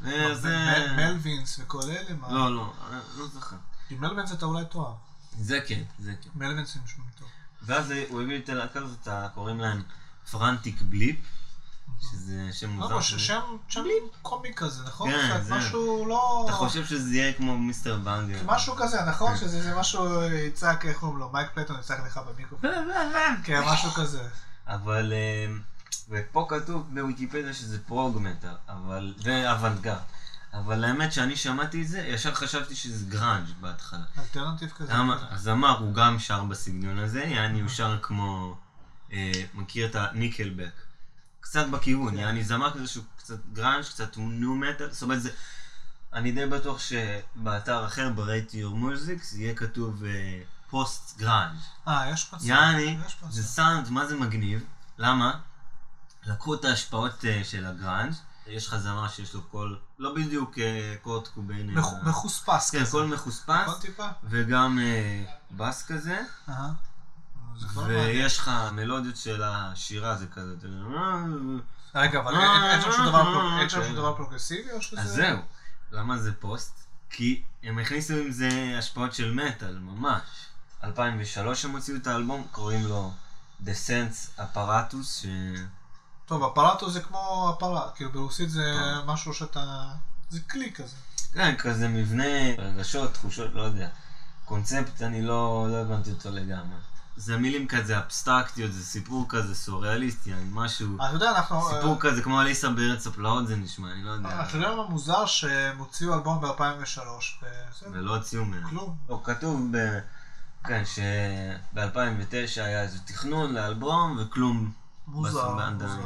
Speaker 1: וזה...
Speaker 2: Melvins וכל אלה, מה?
Speaker 1: לא, לא, לא זוכר.
Speaker 2: עם Melvins אתה אולי תואר.
Speaker 1: זה כן, זה כן.
Speaker 2: Melvins הם שומעים טוב.
Speaker 1: ואז הוא הביא את הלהקה הזאת, קוראים להם פרנטיק בליפ, שזה שם מוזר.
Speaker 2: לא,
Speaker 1: כזה.
Speaker 2: ש- שם שם קומי כזה, נכון?
Speaker 1: כן, זה.
Speaker 2: משהו לא...
Speaker 1: אתה חושב שזה יהיה כמו Mr. Bungle.
Speaker 2: משהו כזה, נכון?
Speaker 1: כן.
Speaker 2: שזה זה משהו יצעק, איך קוראים לו? מייק פאטון יצעק לך במיקרופון. כן, משהו כזה.
Speaker 1: אבל... אה, ופה כתוב בוויקיפדיה שזה פרוג מטאל, אבל... ואוונגרד. אבל האמת שאני שמעתי את זה, ישר חשבתי שזה גראנג' בהתחלה.
Speaker 2: אלטרנטיב כזה.
Speaker 1: למה? הזמר הוא גם שר בסגנון הזה, יעני הוא שר כמו, אה, מכיר את הניקלבק. קצת בכיוון, יעני זמר כזה שהוא קצת גראנג', קצת נו מטאל, זאת אומרת זה, אני די בטוח שבאתר אחר, ב-Rate Your Music, יהיה כתוב פוסט גראנג'.
Speaker 2: אה, יש מצב.
Speaker 1: יעני. זה סאונד, מה זה מגניב? למה? לקחו את ההשפעות אה, של הגראנג', יש לך זמר שיש לו קול, לא בדיוק אה, קורט קוביין,
Speaker 2: מחוספס
Speaker 1: כן,
Speaker 2: כזה.
Speaker 1: קול מחוספס? וגם אה, בס כזה,
Speaker 2: אהה. זה כבר מעניין.
Speaker 1: ויש לך מלודיות של השירה, זה כזה, יודע,
Speaker 2: רגע, אבל
Speaker 1: אה,
Speaker 2: אין- שם שום
Speaker 1: אה,
Speaker 2: דבר
Speaker 1: אה,
Speaker 2: פרוגרסיבי או שזה...
Speaker 1: אז זהו. למה זה פוסט? כי הם הכניסו עם זה השפעות של מטאל, ממש. 2003 הם הוציאו את האלבום, קוראים לו The Sense Apparatus, ש...
Speaker 2: טוב, אפרטו זה כמו אפרט, כאילו ברוסית זה
Speaker 1: אה.
Speaker 2: משהו שאתה... זה כלי כזה.
Speaker 1: כן, כזה מבנה, רגשות, תחושות, לא יודע. קונספט, אני לא, לא הבנתי אותו לגמרי. זה מילים כזה אבסטרקטיות, זה סיפור כזה סוריאליסטי, אני משהו...
Speaker 2: אתה יודע, אנחנו...
Speaker 1: סיפור כזה כמו אליסה בארץ הפלאות זה נשמע, אני לא יודע.
Speaker 2: אה, אתה יודע מה מוזר שהם הוציאו אלבום ב-2003, בסדר,
Speaker 1: ולא הוציאו ממנו.
Speaker 2: כלום.
Speaker 1: לא, כתוב ב... כן, שב-2009 היה איזה תכנון לאלבום וכלום.
Speaker 2: מוזר. מוזר.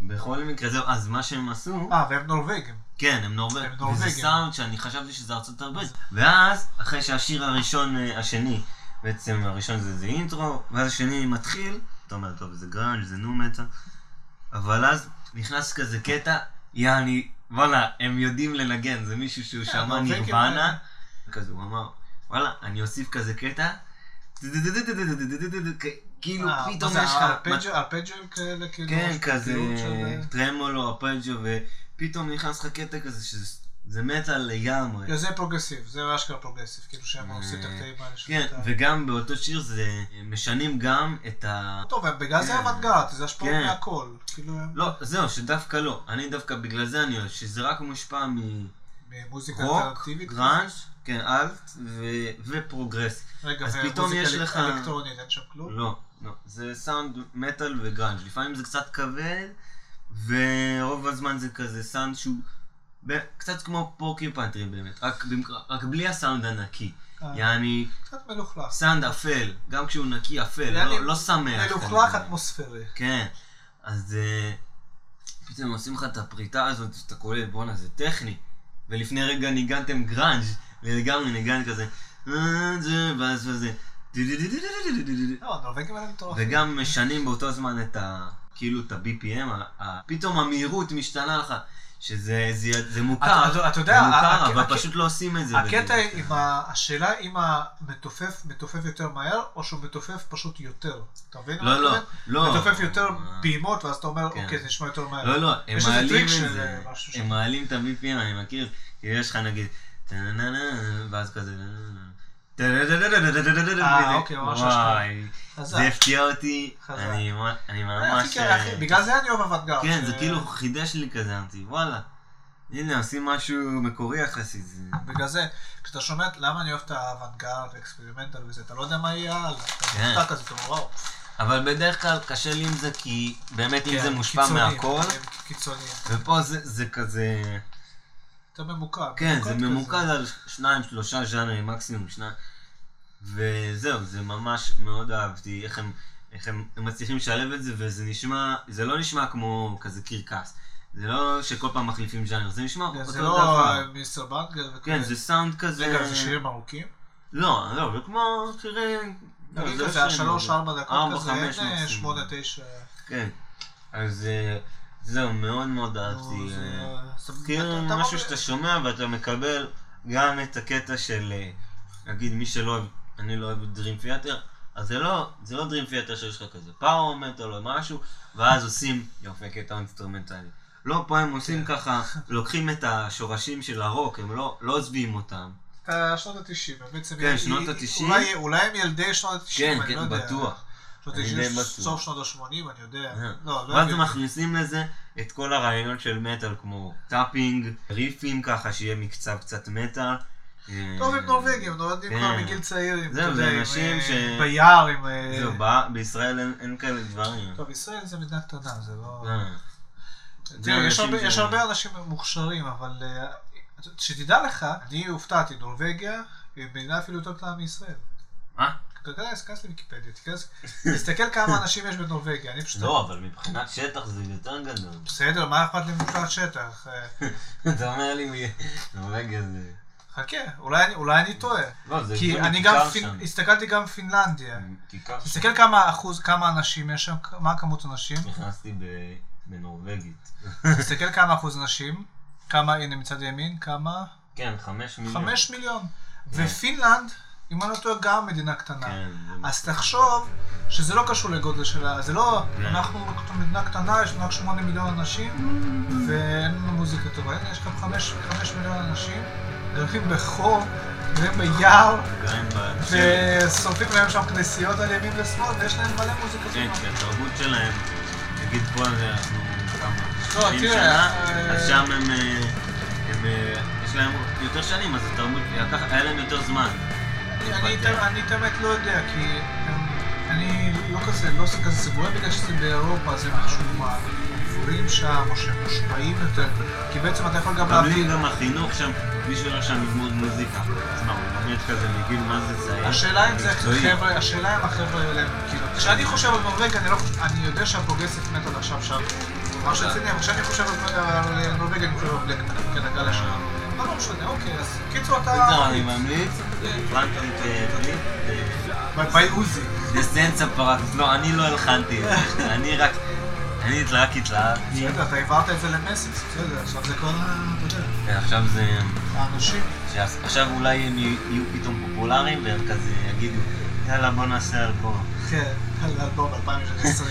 Speaker 1: בכל מקרה, זהו, אז מה שהם עשו,
Speaker 2: אה, והם נורבגים.
Speaker 1: כן, הם נורבגים. וזה. סאונד שאני חשבתי שזה ארצות הברית. ואז, אחרי שהשיר הראשון, אה, השני, בעצם הראשון זה, זה אינטרו, ואז השני מתחיל, אתה אומר, טוב, זה גראנג', זה נו מטה, אבל אז נכנס כזה קטע, יעני, וואלה, הם יודעים לנגן, זה מישהו שהוא
Speaker 2: כן,
Speaker 1: שמע
Speaker 2: Nirvana.
Speaker 1: כזה, הוא אמר, וואלה, אני אוסיף כזה קטע, כאילו
Speaker 2: אה,
Speaker 1: פתאום יש לך...
Speaker 2: ארפג'וים כאלה, כאילו?
Speaker 1: כן, כזה
Speaker 2: אה,
Speaker 1: טרמולו, ארפג'ו, ופתאום נכנס לך קטע כזה שזה מטאל לגמרי.
Speaker 2: כן, זה פרוגרסיב, זה אשכרה פרוגרסיב, כאילו שהם עושים את הקטעים האלה.
Speaker 1: כן, וגם באותו שיר זה משנים גם את ה...
Speaker 2: טוב, בגלל זה
Speaker 1: כן.
Speaker 2: אוונגרד, זה השפעות
Speaker 1: כן.
Speaker 2: מהכל. כאילו
Speaker 1: לא, זהו, שדווקא לא. אני דווקא בגלל זה אני אוהב, שזה רק מושפע
Speaker 2: ממוזיקה
Speaker 1: מרוק,
Speaker 2: אלטרנטיבית.
Speaker 1: גראנג', כן, אלט ופרוגרס.
Speaker 2: רגע, ומוזיקה אלקטרונית, אין שם כלום?
Speaker 1: לא, לא. זה סאונד מטאל וגראנג'. לפעמים זה קצת כבד, ורוב הזמן זה כזה סאונד שהוא קצת כמו Porcupine Tree באמת, רק, רק בלי הסאונד הנקי.
Speaker 2: אה,
Speaker 1: יעני,
Speaker 2: קצת מלוכלך.
Speaker 1: סאונד אפל, גם כשהוא נקי אפל, לא, לא שמח.
Speaker 2: מלוכלך
Speaker 1: כזה.
Speaker 2: אטמוספרי.
Speaker 1: כן, אז אה, פתאום עושים לך את הפריטה הזאת, שאתה קולט, בואנה, זה טכני. ולפני רגע ניגנתם גראנג', ולגמרי ניגן כזה, "אה, זה", ואז וזה.
Speaker 2: לא.
Speaker 1: וגם משנים באותו זמן את ה... כאילו את ה-BPM, פתאום המהירות משתנה לך, שזה זה, זה מוכר,
Speaker 2: אתה- אתה יודע,
Speaker 1: זה מוכר,
Speaker 2: ה-
Speaker 1: אבל
Speaker 2: ה-
Speaker 1: פשוט לא עושים את זה.
Speaker 2: הקטע עם. ה... השאלה אם המתופף מתופף יותר מהר, או שהוא מתופף פשוט יותר. אתה מבין?
Speaker 1: לא, לא? לא.
Speaker 2: מתופף יותר
Speaker 1: אה,
Speaker 2: פעימות, ואז אתה אומר,
Speaker 1: כן.
Speaker 2: אוקיי, זה נשמע יותר מהר.
Speaker 1: לא, לא, הם
Speaker 2: איזה
Speaker 1: מעלים את זה,
Speaker 2: אה,
Speaker 1: הם. מעלים את ה-BPM, אני מכיר, יש לך נגיד, ואז כזה,
Speaker 2: אה, אוקיי, ממש
Speaker 1: וואי,
Speaker 2: חזק.
Speaker 1: זה הפתיע אותי,
Speaker 2: חזק.
Speaker 1: אני מ- אני
Speaker 2: אה,
Speaker 1: ממש...
Speaker 2: הכי קל, הכי- בגלל זה אני אוהב אוונגרד.
Speaker 1: כן,
Speaker 2: ש-
Speaker 1: זה כאילו חידש לי כזה, אמרתי, וואלה, הנה, עושים משהו מקורי יחסית. זה-
Speaker 2: בגלל זה, כשאתה שומע, למה אני אוהב את האוונגרד, ה experimental וזה, אתה לא יודע מה יהיה הלאה. אתה
Speaker 1: כן.
Speaker 2: מופתע כזה, אתה אומר, וואו.
Speaker 1: אבל בדרך כלל קשה לי עם זה, כי באמת אם
Speaker 2: כן,
Speaker 1: זה מושפע
Speaker 2: קיצוניים,
Speaker 1: מהכל,
Speaker 2: הם קיצוניים.
Speaker 1: ופה זה- זה כזה...
Speaker 2: יותר ממוקד.
Speaker 1: כן, זה
Speaker 2: כזה.
Speaker 1: ממוקד על שניים, שלושה ז'אנרים, מקסימום שניים. וזהו, זה ממש מאוד אהבתי, איך הם, איך הם, הם מצליחים לשלב את זה, וזה נשמע, זה לא נשמע כמו כזה קרקס. זה לא שכל פעם מחליפים ז'אנר, זה נשמע
Speaker 2: כן,
Speaker 1: אותו
Speaker 2: זה
Speaker 1: דבר.
Speaker 2: לא מיסטר בנגר וכאלה.
Speaker 1: כן, זה סאונד כזה...
Speaker 2: רגע, זה שירים ארוכים?
Speaker 1: לא, לא, זה כמו שירים... לא, זה
Speaker 2: כזה,
Speaker 1: שירים
Speaker 2: השלוש,
Speaker 1: מאוד-
Speaker 2: ארבע דקות כזה, אין אה. שמונה, תשע.
Speaker 1: כן. אז אה, זהו, מאוד מאוד אהבתי. אה, כאילו משהו שאתה שומע ואתה מקבל גם את הקטע של, אה, נגיד מי שלא אוהב, אני לא אוהב Dream Theater, אז זה לא, זה לא Dream Theater שיש לך כזה power metal או משהו, ואז עושים, יופי, קטע אינסטרומנטלי. לא, פה הם עושים
Speaker 2: כן.
Speaker 1: ככה, לוקחים את השורשים של הרוק, הם לא, לא עוזבים אותם.
Speaker 2: את שנות ה-90, בעצם...
Speaker 1: כן, שנות
Speaker 2: היא-
Speaker 1: ה-90.
Speaker 2: אולי- הם ילדי שנות ה-90,
Speaker 1: כן,
Speaker 2: אני לא
Speaker 1: כן,
Speaker 2: יודע.
Speaker 1: בטוח.
Speaker 2: שנות
Speaker 1: אני
Speaker 2: ה-90,
Speaker 1: די בטוח.
Speaker 2: סוף שנות ה-80, אני יודע.
Speaker 1: אה.
Speaker 2: לא, לא
Speaker 1: ואז. הם מכניסים לזה את כל הרעיונות של מטאל, כמו tapping, ריפים ככה, שיהיה מקצב קצת מטאל.
Speaker 2: טוב, הם נורבגים, נולדים
Speaker 1: כן.
Speaker 2: כבר מגיל צעיר,
Speaker 1: זהו, זה אנשים
Speaker 2: אה,
Speaker 1: ש-
Speaker 2: ביער, עם... אה,
Speaker 1: זהו, בישראל אין- כאלה דברים.
Speaker 2: טוב, ישראל זה מדינה קטנה, זה לא...
Speaker 1: אה.
Speaker 2: יש הרבה- אנשים מוכשרים, אבל אה, שתדע לך, אני הופתעתי, נורבגיה היא מדינה אפילו יותר קטנה מישראל.
Speaker 1: מה?
Speaker 2: תיכנס, תיכנס לוויקיפדיה, תיכנס, תסתכל כמה אנשים יש בנורבגיה, אני פשוט...
Speaker 1: לא, אבל מבחינת שטח זה יותר גדול.
Speaker 2: בסדר, מה אכפת לי מבחינת שטח? אה,
Speaker 1: אתה אומר לי מ- נורבגיה זה...
Speaker 2: חכה, אולי אני- אולי אני טועה.
Speaker 1: לא, זה
Speaker 2: כי אני גם,
Speaker 1: שם.
Speaker 2: הסתכלתי גם פינלנדיה. תסתכל כמה אחוז, כמה אנשים יש שם, מה כמות אנשים.
Speaker 1: נכנסתי בנורבגית.
Speaker 2: תסתכל כמה אחוז נשים, כמה, הנה מצד ימין, כמה?
Speaker 1: כן, חמש מיליון.
Speaker 2: חמש מיליון. ופינלנד, אם אני לא טועה, גם מדינה קטנה.
Speaker 1: כן.
Speaker 2: אז תחשוב שזה לא קשור לגודל שלה, זה לא,
Speaker 1: כן.
Speaker 2: אנחנו מדינה קטנה, יש לנו רק שמונה מיליון אנשים, ואין לנו מוזיקה טובה. הנה, יש חמש, חמש מיליון אנשים, הולכים בחור, גרים ביער. ושורפים להם שם כנסיות על ימין ושמאל, ויש להם מלא מוזיקה
Speaker 1: כן,
Speaker 2: טובה.
Speaker 1: כי התרבות שלהם, נגיד פה אנחנו כמה,
Speaker 2: לא,
Speaker 1: 70
Speaker 2: תראה,
Speaker 1: שנה,
Speaker 2: אה,
Speaker 1: אז שם הם, אה, אה, יש להם יותר שנים, אז התרבות, היה להם יותר זמן.
Speaker 2: אני- האמת לא יודע, כי הם- אני לא כזה, לא כזה סיפורים בגלל שזה באירופה, אז הם איכשהו מה, גבורים שם, או שהם מושפעים יותר, כי בעצם אתה יכול גם להביא...
Speaker 1: אם גם החינוך שם, מישהו הולך שם ללמוד מוזיקה. אז מה, הוא לומד כזה מגיל מה זה צעיר?
Speaker 2: השאלה אם זה. חבר'ה, השאלה אם החבר'ה האלה, כאילו, כשאני חושב על נורבגיה, אני לא חושב, אני יודע שהפרוגרסיב מת עד עכשיו שם, מה שרציני, אבל כשאני חושב על נורבגיה, אני חושב על בלק, כן, הגל השנה. מה לא משנה, אוקיי, אז קיצור אתה...
Speaker 1: אני ממליץ, פרנקלין
Speaker 2: עוזי.
Speaker 1: דסנצה פרק, לא, אני לא הלחנתי, אני רק... אני רק התלהבתי.
Speaker 2: בסדר, אתה העברת את זה למסס, בסדר, עכשיו זה כל ה... אתה יודע.
Speaker 1: כן, עכשיו זה...
Speaker 2: האנשים.
Speaker 1: עכשיו אולי הם יהיו פתאום פופולריים והם כזה יגידו, יאללה בוא נעשה אלבום.
Speaker 2: כן,
Speaker 3: אלבום
Speaker 2: 2016.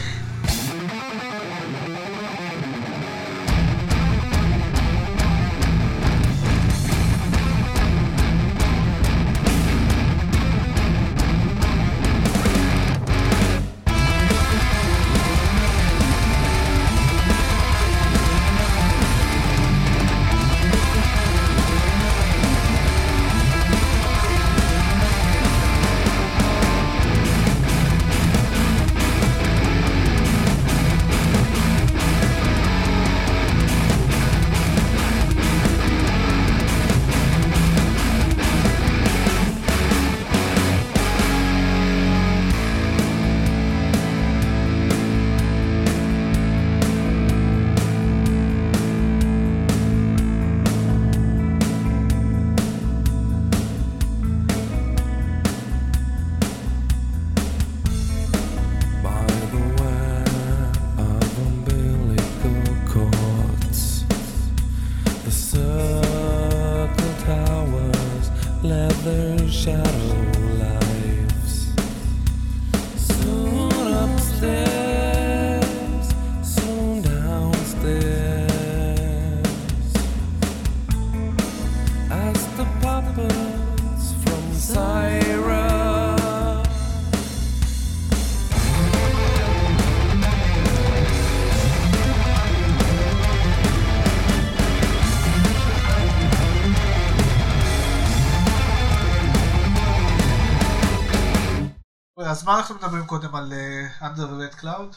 Speaker 2: מה אנחנו מדברים קודם על אה, Under the Red Cloud?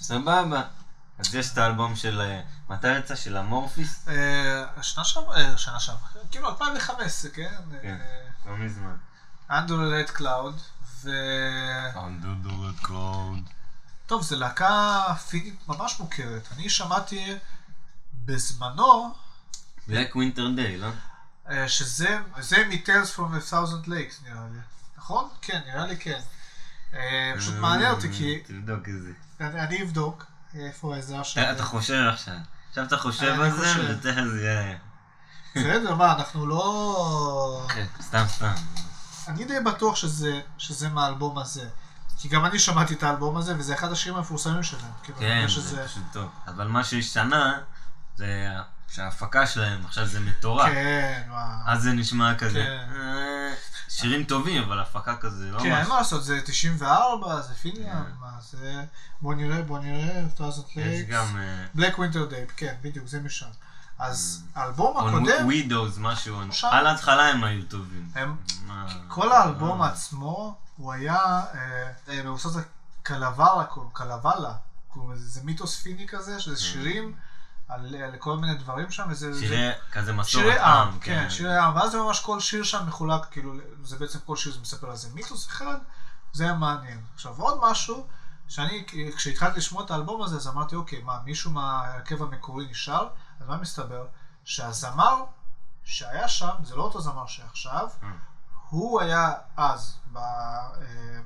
Speaker 1: סבבה. אז יש את האלבום של, אה, מתי יצא? של המורפיס?
Speaker 2: אה, שנה שעברה, אה, שנה שעברה, כאילו 2015, כן?
Speaker 1: כן.
Speaker 2: אה,
Speaker 1: לא מזמן.
Speaker 2: Under the Red Cloud, ו...
Speaker 1: Under the Red Cloud.
Speaker 2: טוב, זו להקה פינית ממש מוכרת. אני שמעתי בזמנו,
Speaker 1: Black Winter Day, לא?
Speaker 2: אה, שזה זה מ-Tales from a Thousand Lakes נראה לי. נכון? כן, נראה לי כן. אה, פשוט מעניין אותי כי
Speaker 1: תבדוק איזה.
Speaker 2: אני אני אבדוק איפה העזרה של...
Speaker 1: אתה אתה חושב עכשיו. עכשיו אתה חושב על זה. ותכף זה יהיה...
Speaker 2: בסדר, מה, אנחנו לא...
Speaker 1: כן, סתם סתם.
Speaker 2: אני די בטוח שזה, שזה מהאלבום הזה. כי גם אני שמעתי את האלבום הזה, וזה אחד השירים המפורסמים שלהם. כאילו,
Speaker 1: כן, זה. פשוט טוב. אבל מה שהשתנה, זה שההפקה שלהם עכשיו זה מטורף.
Speaker 2: כן, מה...
Speaker 1: אז זה נשמע כזה.
Speaker 2: כן.
Speaker 1: אה, שירים טובים, אבל הפקה כזה לא
Speaker 2: כן, אין
Speaker 1: משהו.
Speaker 2: מה לעשות, זה 94, זה פיליאם,
Speaker 1: כן.
Speaker 2: מה זה... בוא נראה, בוא נראה, 1000
Speaker 1: יש
Speaker 2: לייקס.
Speaker 1: גם... אה,
Speaker 2: בלק ווינטר דייפ, כן, בדיוק, זה משם. אז
Speaker 1: Mm.
Speaker 2: האלבום הקודם,
Speaker 1: Widows, משהו. על ההתחלה הם היו טובים.
Speaker 2: כל האלבום
Speaker 1: אה,
Speaker 2: עצמו, הוא היה אה, אה, מבוסס על קלוואלה, קלוואלה, זה מיתוס פיני כזה, שזה שירים על, על כל מיני דברים שם, וזה... זה-
Speaker 1: שירי כזה מסורת
Speaker 2: שירי עם,
Speaker 1: עם,
Speaker 2: כן, שירי עם, ואז זה ממש כל שיר שם מחולק, כאילו, זה בעצם כל שיר זה מספר על איזה מיתוס אחד, זה היה מעניין. עכשיו עוד משהו, שאני, כשהתחלתי לשמוע את האלבום הזה, אז אמרתי, אוקיי, מה, מישהו מההרכב המקורי נשאר? אז מה מסתבר? שהזמר שהיה שם, זה לא אותו זמר שעכשיו,
Speaker 1: אה.
Speaker 2: הוא היה אז ב... אה,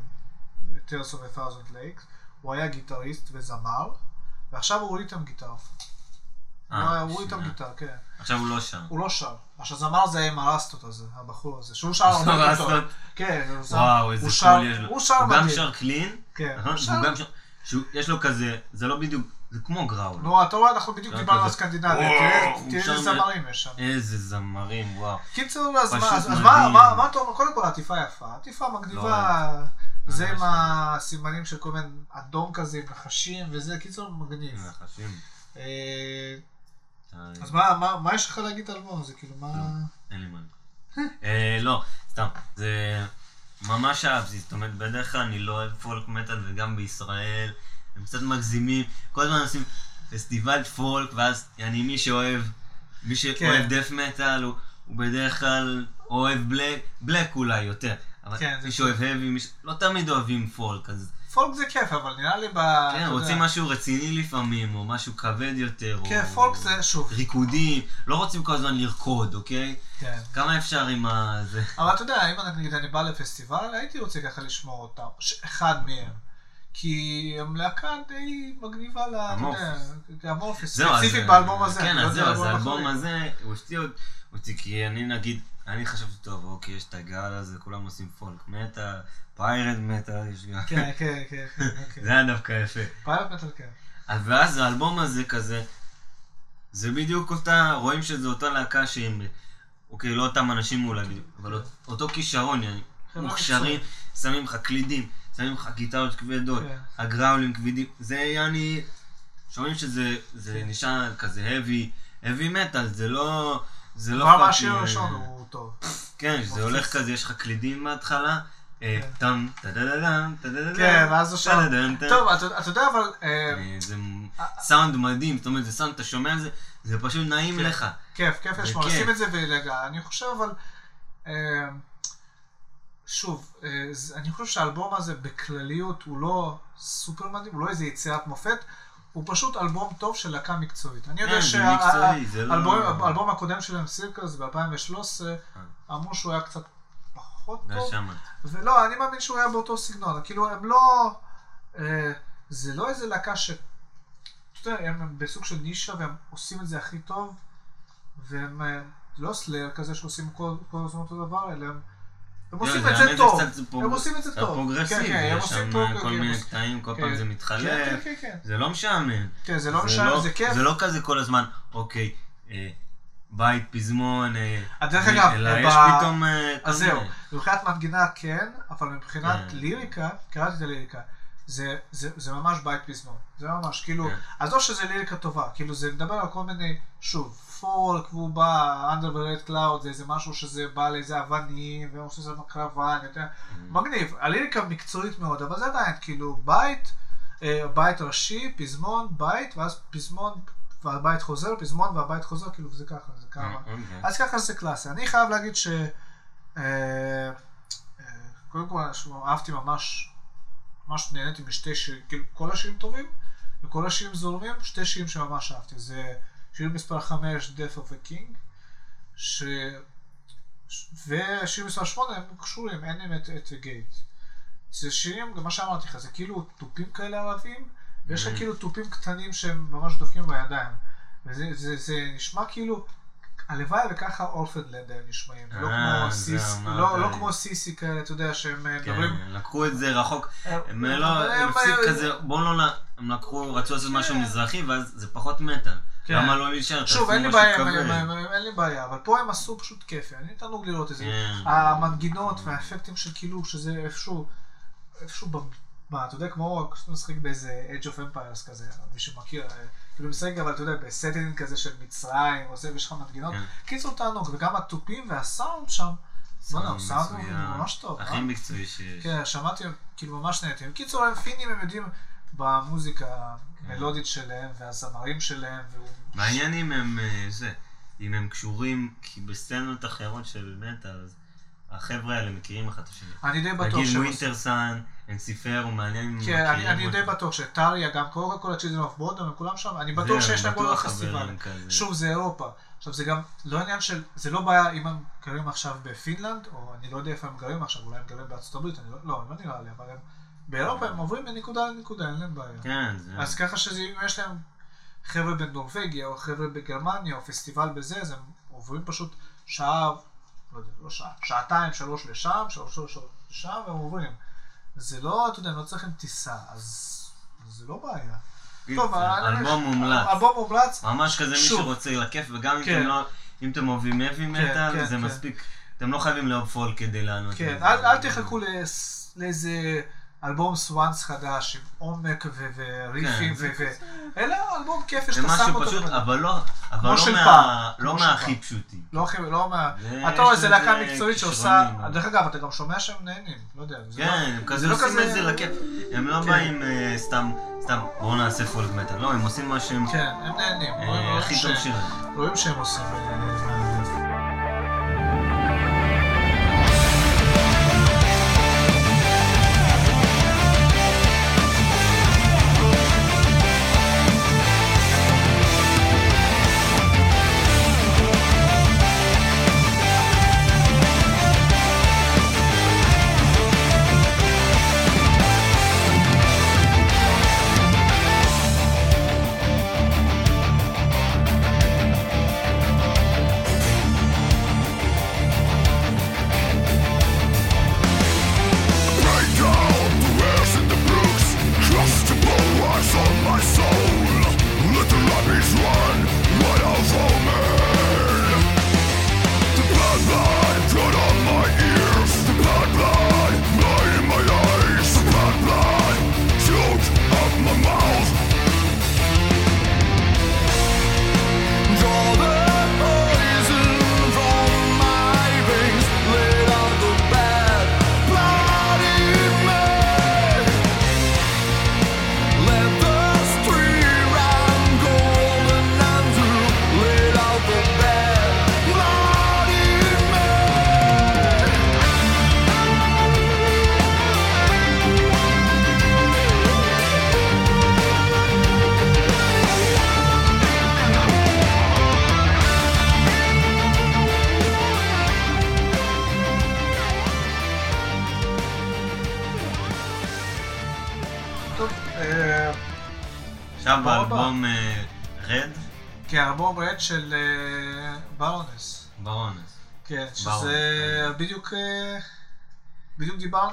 Speaker 2: of a Thousand Lakes, הוא היה גיטריסט וזמר, ועכשיו הוא הוריד איתם גיטר.
Speaker 1: אה,
Speaker 2: הוא איתם
Speaker 1: שנייה.
Speaker 2: גיטר, כן.
Speaker 1: עכשיו הוא לא שם.
Speaker 2: הוא לא שר. עכשיו זמר זה עם הרסטות הזה, הבחור הזה, שהוא שר הרבה יותר טוב. כן, שר-
Speaker 1: וואו, איזה
Speaker 2: שר-
Speaker 1: קול יש לו.
Speaker 2: הוא שר
Speaker 1: הוא גם
Speaker 2: מדהים.
Speaker 1: שר clean,
Speaker 2: כן,
Speaker 1: נכון?
Speaker 2: שר-
Speaker 1: שר... יש לו כזה, זה לא בדיוק, זה כמו growl.
Speaker 2: נו, אתה רואה, אנחנו בדיוק
Speaker 1: שר
Speaker 2: דיברנו על סקנדינביה, תראה
Speaker 1: שר
Speaker 2: איזה זמרים יש שם.
Speaker 1: איזה זמרים, וואו.
Speaker 2: קיצור, אז מה,
Speaker 1: מדהים.
Speaker 2: מה, מה, אתה אומר? קודם כל עטיפה יפה, עטיפה
Speaker 1: לא
Speaker 2: מגניבה, זה עם
Speaker 1: לא.
Speaker 2: הסימנים של כל מיני אדום כזה, עם נחשים וזה, קיצור מגניב.
Speaker 1: נחשים.
Speaker 2: אה,
Speaker 1: אה,
Speaker 2: אז מה, מה, מה יש לך להגיד על אלבום הזה? כאילו, מה...
Speaker 1: אין לי מה. אה, לא, סתם, זה ממש אהבתי, זאת אומרת, בדרך כלל אני לא אוהב פולק מטאל, וגם בישראל, הם קצת מגזימים, כל הזמן עושים פסטיבל פולק, ואז, אני, מי שאוהב, מי שאוהב
Speaker 2: כן.
Speaker 1: דף מטאל, הוא בדרך כלל אוהב בלק, בלק אולי יותר, אבל
Speaker 2: כן, זה
Speaker 1: מי שאוהב האבי, מי ש... לא תמיד אוהבים פולק, אז
Speaker 2: פולק זה כיף, אבל נראה לי ב...
Speaker 1: כן,
Speaker 2: אתה יודע,
Speaker 1: רוצים משהו רציני לפעמים, או משהו כבד יותר,
Speaker 2: כן,
Speaker 1: או...
Speaker 2: פולק זה, שוב,
Speaker 1: ריקודים, לא רוצים כל הזמן לרקוד, אוקיי?
Speaker 2: כן.
Speaker 1: כמה אפשר עם ה... זה?
Speaker 2: אבל אתה יודע, אם נגיד אני בא לפסטיבל, הייתי רוצה ככה לשמוע אותם, אחד מהם. כי הם להקה די מגניבה ל...
Speaker 1: אמורפוס.
Speaker 2: ספציפית באלבום הזה.
Speaker 1: כן,
Speaker 2: לא
Speaker 1: אז
Speaker 2: יודע
Speaker 1: זהו, אז
Speaker 2: אלבום
Speaker 1: האלבום. הזה, הוא הפתיע אותי, כי אני נגיד, אני חשבתי, טוב, אוקיי, יש את הגל הזה, כולם עושים פולק מטה, פיירד מטה, יש גם...
Speaker 2: כן, כן, כן, כן, אוקיי.
Speaker 1: זה היה דווקא יפה.
Speaker 2: פיילוט מטל כן.
Speaker 1: אז ואז האלבום הזה כזה, זה בדיוק אותה, רואים שזו אותה להקה שהם, אוקיי, לא אותם אנשים אולי אבל אות- אותו כישרון, מוכשרים, שמים לך קלידים, שמים לך גיטרות כבדות,
Speaker 2: כן.
Speaker 1: הגראולים כבדים, זה יעני, שומעים שזה זה נשאר כזה heavy, heavy metal, זה לא, זה לא
Speaker 2: כבר
Speaker 1: fucking,
Speaker 2: מהשיר
Speaker 1: אה,
Speaker 2: הראשון הוא טוב.
Speaker 1: כן, זה הולך כזה, יש לך קלידים מההתחלה, אה,
Speaker 2: כן.
Speaker 1: טם, טדדדם, טדדדם,
Speaker 2: כן, ואז הוא שם. טוב, אתה יודע אבל... אה,
Speaker 1: זה סאונד מדהים, זאת אומרת, זה סאונד, אתה שומע את זה, זה פשוט נעים
Speaker 2: כן.
Speaker 1: לך.
Speaker 2: כיף, כיף לשמוע. לשים את זה ולגע. אני חושב אבל, שוב, אה, אני חושב שהאלבום הזה בכלליות הוא לא סופר מדהים, הוא לא איזה יצירת מופת, הוא פשוט אלבום טוב של להקה מקצועית. אני יודע
Speaker 1: כן, זה לא-
Speaker 2: שהאלבום הקודם שלהם, Circle, ב-2013, אמרו שהוא היה קצת פחות טוב. ולא, אני מאמין שהוא היה באותו סגנון. כאילו, הם לא... אה, זה לא איזה להקה ש... אתה יודע, הם, בסוג של נישה והם עושים את זה הכי טוב, והם אה, לא Slayer כזה שעושים כל הזמן אותו דבר, אלא הם... הם עושים
Speaker 1: לא,
Speaker 2: את זה טוב.
Speaker 1: קצת prog-
Speaker 2: הם עושים את זה טוב.
Speaker 1: פרוגרסיבי,
Speaker 2: כן, כן,
Speaker 1: יש שם כל מיני קטעים, כל
Speaker 2: כן.
Speaker 1: פעם זה
Speaker 2: כן. כן, כן, כן.
Speaker 1: זה לא משעמם.
Speaker 2: כן, זה לא משנה, זה כיף.
Speaker 1: זה לא כזה כל הזמן, אוקיי, אה, בית, פזמון, אה,
Speaker 2: דרך
Speaker 1: ו-
Speaker 2: אגב,
Speaker 1: אלא
Speaker 2: אה,
Speaker 1: יש פתאום...
Speaker 2: אז זהו. מבחינת מנגינה כן, אבל מבחינת
Speaker 1: כן.
Speaker 2: ליריקה, קראתי את הליריקה, זה, זה, זה ממש בית פזמון. זה ממש, כאילו,
Speaker 1: כן.
Speaker 2: אז לא שזה ליריקה טובה, כאילו זה מדבר על כל מיני, שוב, פולק, והוא בא, under the red cloud, זה איזה משהו שזה בא לאיזה אבנים, והוא עושה איזה מקרבן, יותר,
Speaker 1: Mm.
Speaker 2: מגניב. הליריקה מקצועית מאוד, אבל זה עדיין, כאילו, בית, אה, בית ראשי, פזמון, בית, ואז פזמון, והבית חוזר, פזמון והבית חוזר, כאילו, זה ככה, זה כמה.
Speaker 1: אוקיי.
Speaker 2: אז ככה זה קלאסי. אני חייב להגיד ש... אה, אה, קודם כל, אהבתי ממש, ממש נהניתי משתי שירים, כאילו, כל השירים טובים, וכל השירים זורמים, שתי שירים שממש אהבתי. זה שיר מספר 5, Death of a King, ש... ושיר מספר 8 הם קשורים, אין להם את, את הגייט. זה שירים, גם מה שאמרתי לך, זה כאילו תופים כאלה ערבים, ויש לך
Speaker 1: Mm.
Speaker 2: כאילו תופים קטנים שהם ממש דופקים בידיים. וזה זה, זה נשמע כאילו, הלוואי וככה אורפנדלנד הם נשמעים, לא
Speaker 1: אה,
Speaker 2: כמו
Speaker 1: זהו,
Speaker 2: סיס,
Speaker 1: מה
Speaker 2: לא, לא כמו סיסי כאלה, אתה יודע, שהם אה,
Speaker 1: כן,
Speaker 2: מדברים...
Speaker 1: לקחו את זה רחוק. הם
Speaker 2: אבל
Speaker 1: לא, הם
Speaker 2: אה,
Speaker 1: כזה, בואו לא, הם לקחו, רצו לעשות משהו
Speaker 2: כן.
Speaker 1: מזרחי, ואז זה פחות מטאל.
Speaker 2: כן.
Speaker 1: למה לא להישאר?
Speaker 2: שוב, אין לי
Speaker 1: משהו
Speaker 2: בעיה. הם- הם- הם- אין לי בעיה, אבל פה הם עשו פשוט כיפי, אני תענוג לראות את זה.
Speaker 1: כן.
Speaker 2: המנגינות והאפקטים של כאילו, שזה איפשהו, איפשהו, אתה יודע, כמו כשאתה משחק באיזה Age of Empires כזה, מי שמכיר, אה, כאילו משחק, אבל אתה יודע, ב setting כזה של מצרים, או זה, ויש לך מנגינות.
Speaker 1: כן.
Speaker 2: קיצור תענוג, וגם התופים והסאונד שם, בוא'נה, הוא סאונד. ממש טוב,
Speaker 1: הכי
Speaker 2: אה?
Speaker 1: מקצועי שיש.
Speaker 2: כן, שמעתי, כאילו ממש נהניתי. בקיצור, הם פינים, הם יודעים, במוזיקה. המלודית שלהם והזמרים שלהם, והוא...
Speaker 1: מעניין אם הם, אה, זה, אם הם קשורים, כי בסצנות אחרות של מטאל, אז החבר'ה האלה מכירים אחד את השני.
Speaker 2: אני די בטוח
Speaker 1: נגיד
Speaker 2: שהם
Speaker 1: ווינטרסן, אנסיפר, הוא מעניין
Speaker 2: כן, אני, אני די. בטוח שטריה, גם קודם כל אוף בודום, הם כולם שם, אני בטוח שיש להם כל הפסטיבל. שוב, זה אירופה. עכשיו, זה גם לא עניין של, זה לא בעיה אם הם גרים עכשיו בפינלנד, או אני לא יודע איפה הם גרים עכשיו, אולי הם גרים בארצות הברית, אני לא, לא, לא נראה לי, אבל הם, באירופה הם עוברים מנקודה לנקודה, אין להם בעיה.
Speaker 1: כן, זה...
Speaker 2: אז ככה שזה, אם יש להם חבר'ה בנורבגיה, או חבר'ה בגרמניה, או פסטיבל בזה, אז הם עוברים פשוט שעה, לא יודע, לא שעה, שעתיים, שלוש לשם, שלוש, שלוש, שלוש לשם, והם עוברים. זה לא, אתה יודע, לא צריכים טיסה, אז זה לא בעיה. טוב, אבל-
Speaker 1: אלבום מומלץ.
Speaker 2: אלבום מומלץ,
Speaker 1: ממש כזה מי. שרוצה לכיף, וגם אם
Speaker 2: כן.
Speaker 1: אתם לא... אם אתם אוהבים heavy
Speaker 2: כן,
Speaker 1: metal, זה
Speaker 2: כן.
Speaker 1: מספיק. אתם לא חייבים לאהוב פולק כדי לענות.
Speaker 2: כן. אל, אל תחכו לאיזה אלבום סוואנס חדש עם עומק וריפים,
Speaker 1: כן,
Speaker 2: אלא אלבום
Speaker 1: זה
Speaker 2: שאתה שם
Speaker 1: משהו
Speaker 2: אותו.
Speaker 1: פשוט,
Speaker 2: במדע.
Speaker 1: אבל לא אבל לא מה- לא מהכי
Speaker 2: פעם.
Speaker 1: פשוטים.
Speaker 2: לא הכי, לא מה... אתה רואה,
Speaker 1: יש
Speaker 2: זה להקה מקצועית שעושה... דרך אגב, אתה גם שומע שהם נהנים, לא יודע. זה
Speaker 1: כן,
Speaker 2: לא-
Speaker 1: הם
Speaker 2: זה
Speaker 1: כזה
Speaker 2: לא
Speaker 1: עושים את זה לכיף. הם לא
Speaker 2: כן.
Speaker 1: באים אה, סתם, סתם, בואו נעשה פולק מטאל. לא, הם עושים מה שהם
Speaker 2: כן, הם נהנים.
Speaker 1: אה, הכי טוב שלהם.
Speaker 2: רואים שהם עושים.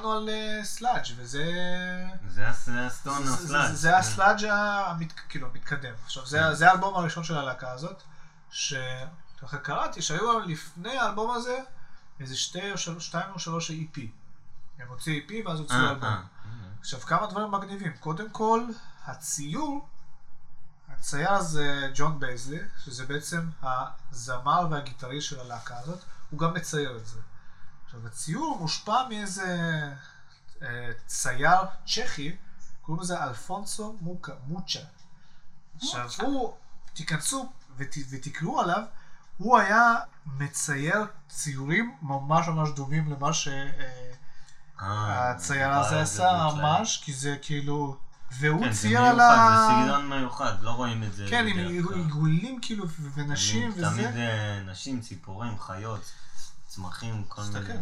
Speaker 2: דיברנו על אה, sludge וזה...
Speaker 1: זה הס- זה ה
Speaker 2: stoner
Speaker 1: ה
Speaker 2: sludge. זה- ה sludge כאילו, המתקדם. עכשיו, זה-
Speaker 1: כן.
Speaker 2: זה האלבום הראשון של הלהקה הזאת, שככה קראתי שהיו לפני האלבום הזה איזה שתי או שתיים או שלוש EP. הם הוציאו EP ואז הוציאו
Speaker 1: אה,
Speaker 2: אלבום.
Speaker 1: אה.
Speaker 2: עכשיו, כמה דברים מגניבים. קודם כל, הציור, הצייר זה ג'ון בייזלי, שזה בעצם הזמר והגיטריסט של הלהקה הזאת, הוא גם מצייר את זה. עכשיו, הציור מושפע מאיזה אה, צייר צ'כי, קוראים לזה אלפונסו מוקה, מוצ'ה. עכשיו, הוא, תיכנסו ות, ותקראו עליו, הוא היה מצייר ציורים ממש ממש דומים למה ש... אה,
Speaker 1: אה, זה
Speaker 2: הזה עשה. ממש, כי זה כאילו... והוא
Speaker 1: כן,
Speaker 2: צייר על ה...
Speaker 1: זה סגנון מיוחד, לא רואים את זה
Speaker 2: כן, עם. עיגולים כאילו, ונשים
Speaker 1: תמיד
Speaker 2: וזה.
Speaker 1: אה, נשים, ציפורים, חיות, צמחים, כל מיני.
Speaker 2: תסתכל.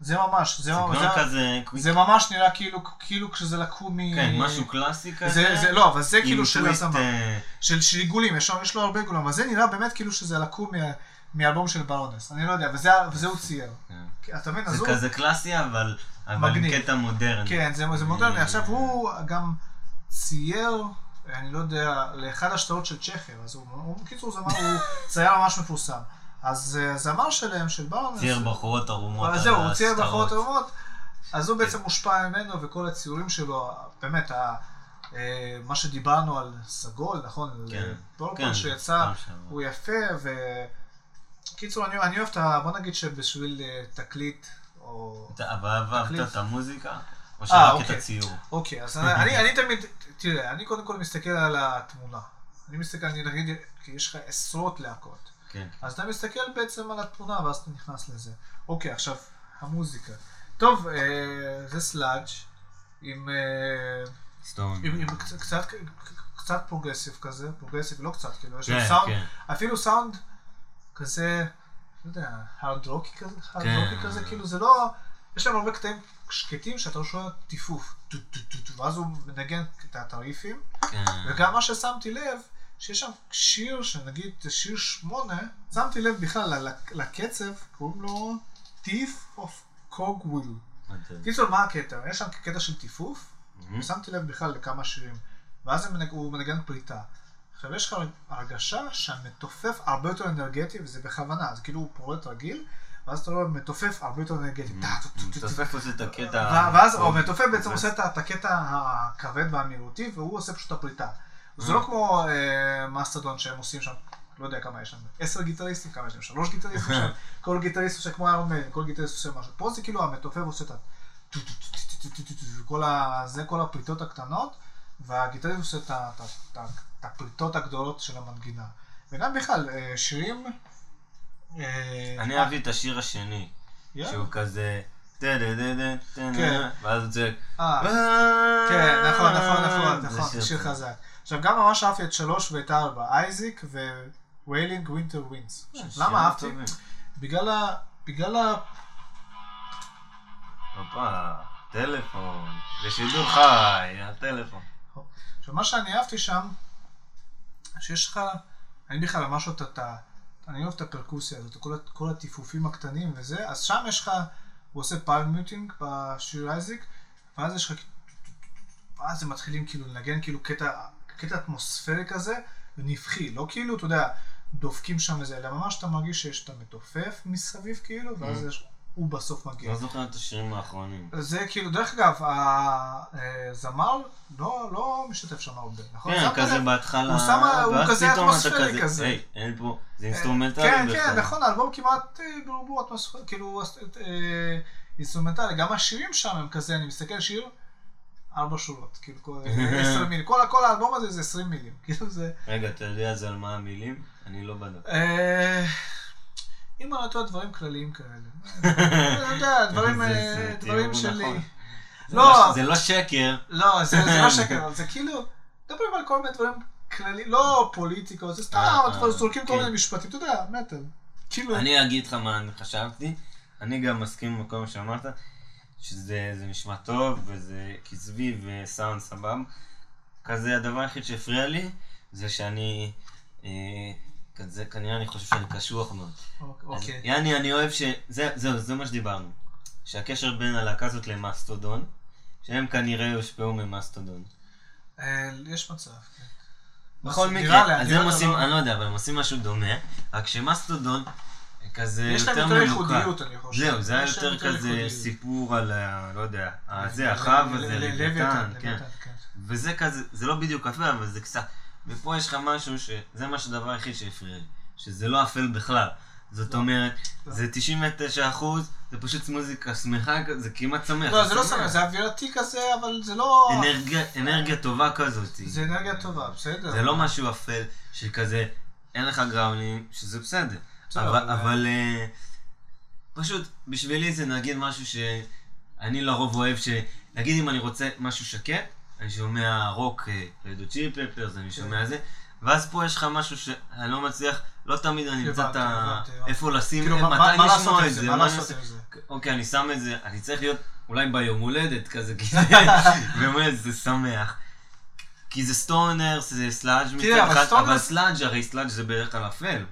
Speaker 2: זה ממש, זה ממש, זה-
Speaker 1: כזה,
Speaker 2: זה ממש נראה כאילו, כאילו כשזה לקום מ...
Speaker 1: כן, משהו קלאסי כזה.
Speaker 2: זה, זה, לא, אבל זה כאילו של הזמר.
Speaker 1: אה,
Speaker 2: של, של עיגולים, יש, יש לו הרבה עיגולים, אבל זה נראה באמת כאילו שזה לקום מה, מאלבום של ברונס. אני לא יודע, וזה, וזה הוא צייר.
Speaker 1: כן.
Speaker 2: אתה מבין? אז
Speaker 1: זה
Speaker 2: הוא...
Speaker 1: כזה קלאסי, אבל אבל
Speaker 2: מגניב.
Speaker 1: קטע מודרני.
Speaker 2: כן, זה, זה מודרני. עכשיו הוא גם צייר, אני לא יודע, לאחד השטרות של צ'כיה, אז הוא, הוא בקיצור הוא צייר ממש מפורסם. אז אה, הזמר שלהם, של ברונס,
Speaker 1: צייר בחורות ערומות. על
Speaker 2: זהו, הוא צייר. בחורות ערומות, אז הוא בעצם מושפע ממנו, וכל הציורים שלו, באמת, אה, מה שדיברנו על סגול, נכון?
Speaker 1: כן, כן,
Speaker 2: שיצא. הוא יפה, ו... קיצור, אני, אני אוהב את ה... בוא נגיד שבשביל אה, תקליט, או...
Speaker 1: אבל אהבת. את המוזיקה? או שרק את
Speaker 2: אוקיי.
Speaker 1: הציור?
Speaker 2: אוקיי, אז אני, אני, אני תמיד, תראה, אני קודם כל מסתכל על התמונה. אני מסתכל, אני נגיד, כי יש לך עשרות להקות.
Speaker 1: כן.
Speaker 2: אז אתה מסתכל בעצם על התמונה, ואז אתה נכנס לזה. אוקיי, עכשיו, המוזיקה. טוב, אה, זה sludge עם, אה,
Speaker 1: stoner.
Speaker 2: עם, עם קצת, קצת, קצת progressive כזה, progressive, לא קצת, כאילו, יש לו
Speaker 1: כן,
Speaker 2: סאונד,
Speaker 1: כן.
Speaker 2: אפילו סאונד כזה, לא יודע, הארד רוקי כזה, הארד
Speaker 1: כן.
Speaker 2: רוקי כזה, כאילו, זה לא, יש להם הרבה קטעים שקטים שאתה שומע טיפוף, ואז הוא מנגן את הטריפים,
Speaker 1: כן.
Speaker 2: וגם מה ששמתי לב, שיש שם שיר, שנגיד שיר שמונה, שמתי לב בכלל לקצב, קוראים לו Thief of Cogwheel.
Speaker 1: מדהים.
Speaker 2: קיצור, מה הקטע? יש שם קטע של טיפוף. ושמתי לב בכלל לכמה שירים, ואז הוא מנגן פריטה. עכשיו יש לך הרגשה שהמתופף הרבה יותר אנרגטי, וזה בכוונה, זה כאילו הוא פורט רגיל, ואז אתה רואה מתופף הרבה יותר אנרגטי.
Speaker 1: מתופף עושה את הקטע...
Speaker 2: ואז המתופף בעצם עושה את הקטע הכבד והמהירותי, והוא עושה פשוט הפריטה. זה לא אה. כמו אה, מסטדון שהם עושים שם, לא יודע כמה יש שם, עשר גיטריסטים, כמה יש להם, שלוש גיטריסטים שם, כל גיטריסט עושה כמו Iron Maiden, כל גיטריסט עושה משהו. פה זה כאילו המתופף עושה את ה... כל ה... זה כל הפריטות הקטנות, והגיטריסט עושה את הפריטות הגדולות של המנגינה. וגם בכלל, אה, שירים...
Speaker 1: אני אהבתי את השיר השני, שהוא כזה...
Speaker 2: כן.
Speaker 1: ואז הוא צועק.
Speaker 2: כן, נכון, נכון, נכון, נכון, שיר חזק. עכשיו, גם ממש אהבתי את שלוש ואת ארבע, Isak ו Wailing Wintry Wind.
Speaker 1: שירים
Speaker 2: למה אהבתי? בגלל ה... בגלל ה...
Speaker 1: הופה, טלפון, בשידור חי, הטלפון.
Speaker 2: עכשיו, מה שאני אהבתי שם, שיש לך... אני בכלל ממש אוהב את ה... אני אוהב את הפרקוסיה הזאת, כל, כל הטיפופים הקטנים וזה, אז שם יש לך, הוא עושה פלם מיוטינג בשיר אייזיק, ואז יש לך, ואז הם מתחילים כאילו לנגן כאילו קטע, קטע אטמוספרי כזה, ונפחי, לא כאילו, אתה יודע, דופקים שם איזה, אלא ממש אתה מרגיש שיש את המתופף מסביב כאילו, ואז
Speaker 1: Mm.
Speaker 2: יש, הוא בסוף מגיע.
Speaker 1: לא זוכר את השירים האחרונים.
Speaker 2: זה כאילו, דרך אגב, הזמר לא, לא משתתף שם הרבה, נכון?
Speaker 1: כן, כזה? בהתחלה,
Speaker 2: הוא שם- הוא כזה אטמוספרי כזה.
Speaker 1: היי, אין פה, זה
Speaker 2: אה,
Speaker 1: אינסטרומנטלי
Speaker 2: כן,
Speaker 1: בכלל.
Speaker 2: כן, נכון, האלבום כמעט אה, ברובו אטמוספרי, כאילו, אה, אינסטרומנטלי, גם השירים שם הם כזה, אני מסתכל על שיר, ארבע שורות, כאילו, כל- עשר מילים, כל כל האלבום הזה זה עשרים מילים, כאילו זה...
Speaker 1: רגע, אתה יודע זה על מה המילים? אני לא בדק.
Speaker 2: אה, אם אני לא טועה, דברים כלליים כאלה. אני יודע, דברים, אה, דברים שלי.
Speaker 1: נכון. זה
Speaker 2: לא,
Speaker 1: לא- זה לא שקר.
Speaker 2: לא, זה לא שקר, אבל זה כאילו, מדברים על כל מיני דברים כלליים, לא פוליטיקות, זה סתם,
Speaker 1: אה,
Speaker 2: זורקים כל
Speaker 1: כן.
Speaker 2: מיני משפטים, אתה יודע, מטר. כאילו,
Speaker 1: אני אגיד לך מה אני חשבתי. אני גם מסכים עם כל מה שאמרת, שזה זה נשמע טוב, וזה קצבי וסאונד סבב. כזה הדבר היחיד שהפריע לי, זה שאני... אה, כזה, כנראה אני חושב שאני קשוח מאוד.
Speaker 2: אוקיי.
Speaker 1: יעני, אני אוהב ש... זה, זהו, זה מה שדיברנו. שהקשר בין הלהקה הזאת למאסטודון, שהם כנראה יושפעו ממאסטודון.
Speaker 2: אה, יש מצב, כן.
Speaker 1: בכל מקרה, אז הם עושים,
Speaker 2: אבל-
Speaker 1: אני לא יודע, אבל הם עושים משהו דומה, רק שמאסטודון כזה
Speaker 2: יש להם
Speaker 1: יותר
Speaker 2: יותר
Speaker 1: ממוקד.
Speaker 2: ייחודיות, אני חושב.
Speaker 1: זהו, זה היה יותר כזה. סיפור על. לא יודע, הזה,
Speaker 2: ל-
Speaker 1: החב הזה, לוויתן, כן.
Speaker 2: לוויתן, כן.
Speaker 1: וזה כזה, זה לא בדיוק אפל, אבל זה קצת. ופה יש לך משהו ש... זה מה שהדבר היחיד שהפריע לי. שזה לא אפל בכלל. זאת
Speaker 2: לא.
Speaker 1: אומרת,
Speaker 2: לא.
Speaker 1: זה 99 אחוז, זה פשוט מוזיקה שמחה, זה כמעט שמח.
Speaker 2: לא, זה לא שמח, זה אווירתי כזה, אבל זה לא...
Speaker 1: אנרגיה טובה כזאת.
Speaker 2: זה אנרגיה טובה, בסדר.
Speaker 1: זה לא משהו אפל, שכזה, אין לך גראונים, שזה בסדר. אבל,
Speaker 2: אבל-
Speaker 1: אה, פשוט, בשבילי זה נגיד משהו שאני לרוב אוהב, ש... נגיד אם אני רוצה משהו שקט, אני שומע רוק, רדו צ'יפ פפרס, אני שומע זה, ואז פה יש לך משהו שאני לא מצליח, לא תמיד אני אמצא את ה... איפה לשים,
Speaker 2: כאילו, מה-
Speaker 1: מתי לשמוע את
Speaker 2: זה? מה לעשות. עם זה?
Speaker 1: אוקיי, אני שם את זה, אני צריך להיות אולי ביום הולדת כזה, כי זה הולדת זה שמח. כי זה סטונר, זה סלאג' מצד אחד, אבל סלאג' הרי סלאג' זה בערך על אפל.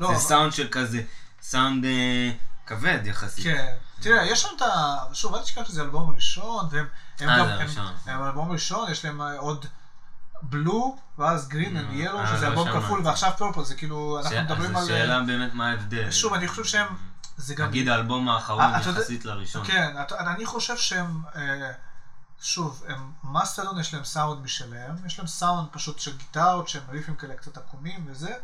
Speaker 2: לא,
Speaker 1: זה סאונד של כזה, סאונד אה, כבד יחסית.
Speaker 2: כן. תראה, יש שם את ה... שוב, אל תשכח שזה אלבום ראשון, והם הם
Speaker 1: אה,
Speaker 2: גם...
Speaker 1: זה
Speaker 2: הם-. הם אלבום ראשון, יש להם אה, עוד Blue, ואז Green
Speaker 1: אה,
Speaker 2: and Yellow,
Speaker 1: אה,
Speaker 2: שזה אלבום. כפול, ועכשיו Purple, זה כאילו, אנחנו
Speaker 1: ש-
Speaker 2: מדברים על... אה,
Speaker 1: השאלה באמת מה ההבדל.
Speaker 2: שוב, אני חושב שהם... זה גם...
Speaker 1: נגיד האלבום האחרון
Speaker 2: אה,
Speaker 1: יחסית לראשון.
Speaker 2: כן, אני חושב שהם... אה, שוב, הם מאסטרדון יש להם סאונד משלהם, יש להם סאונד פשוט של גיטרות, שהם ריפים כאלה קצת עקומים וזה.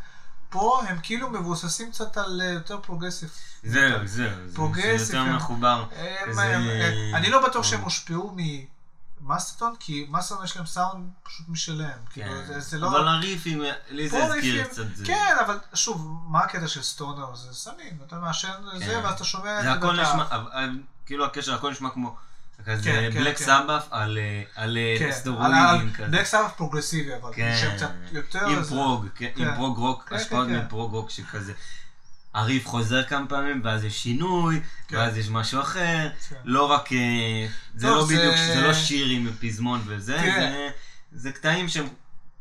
Speaker 2: פה הם כאילו מבוססים קצת על אה, יותר progressive.
Speaker 1: זהו, זהו. זה- זה יותר
Speaker 2: כן.
Speaker 1: מחובר.
Speaker 2: הם-
Speaker 1: זה-
Speaker 2: הם- הם- אני לא בטוח
Speaker 1: אה.
Speaker 2: שהם הושפעו ממאסטרטון, כי מאסטרטון יש להם סאונד פשוט משלהם. כאילו,
Speaker 1: כן.
Speaker 2: זה- זה לא...
Speaker 1: אבל הריפים, לי זה הזכיר קצת זה.
Speaker 2: כן, אבל שוב, מה הקטע של stoner? זה סמים, אתה מעשן זה,
Speaker 1: כן.
Speaker 2: ואז אתה שומע את
Speaker 1: זה
Speaker 2: זה
Speaker 1: הכל נשמע, כאילו הקשר, הכל נשמע כמו כזה
Speaker 2: כן, כן,
Speaker 1: Black
Speaker 2: כן.
Speaker 1: Sabbath על אה, על אה,
Speaker 2: כן,
Speaker 1: סטרואידים כזה.
Speaker 2: Black סאבף פרוגרסיבי, אבל
Speaker 1: כן.
Speaker 2: שהם קצת יותר...
Speaker 1: עם prog, כן, עם
Speaker 2: כן.
Speaker 1: prog rock,
Speaker 2: כן,
Speaker 1: השפעות
Speaker 2: כן, כן.
Speaker 1: מ prog rock שכזה. הריף חוזר כמה פעמים, ואז יש שינוי,
Speaker 2: כן.
Speaker 1: ואז יש משהו אחר.
Speaker 2: כן.
Speaker 1: לא רק... אה, זה
Speaker 2: טוב,
Speaker 1: לא
Speaker 2: זה-
Speaker 1: בדיוק, זה לא שיר עם פזמון וזה,
Speaker 2: כן.
Speaker 1: זה- זה קטעים שהם...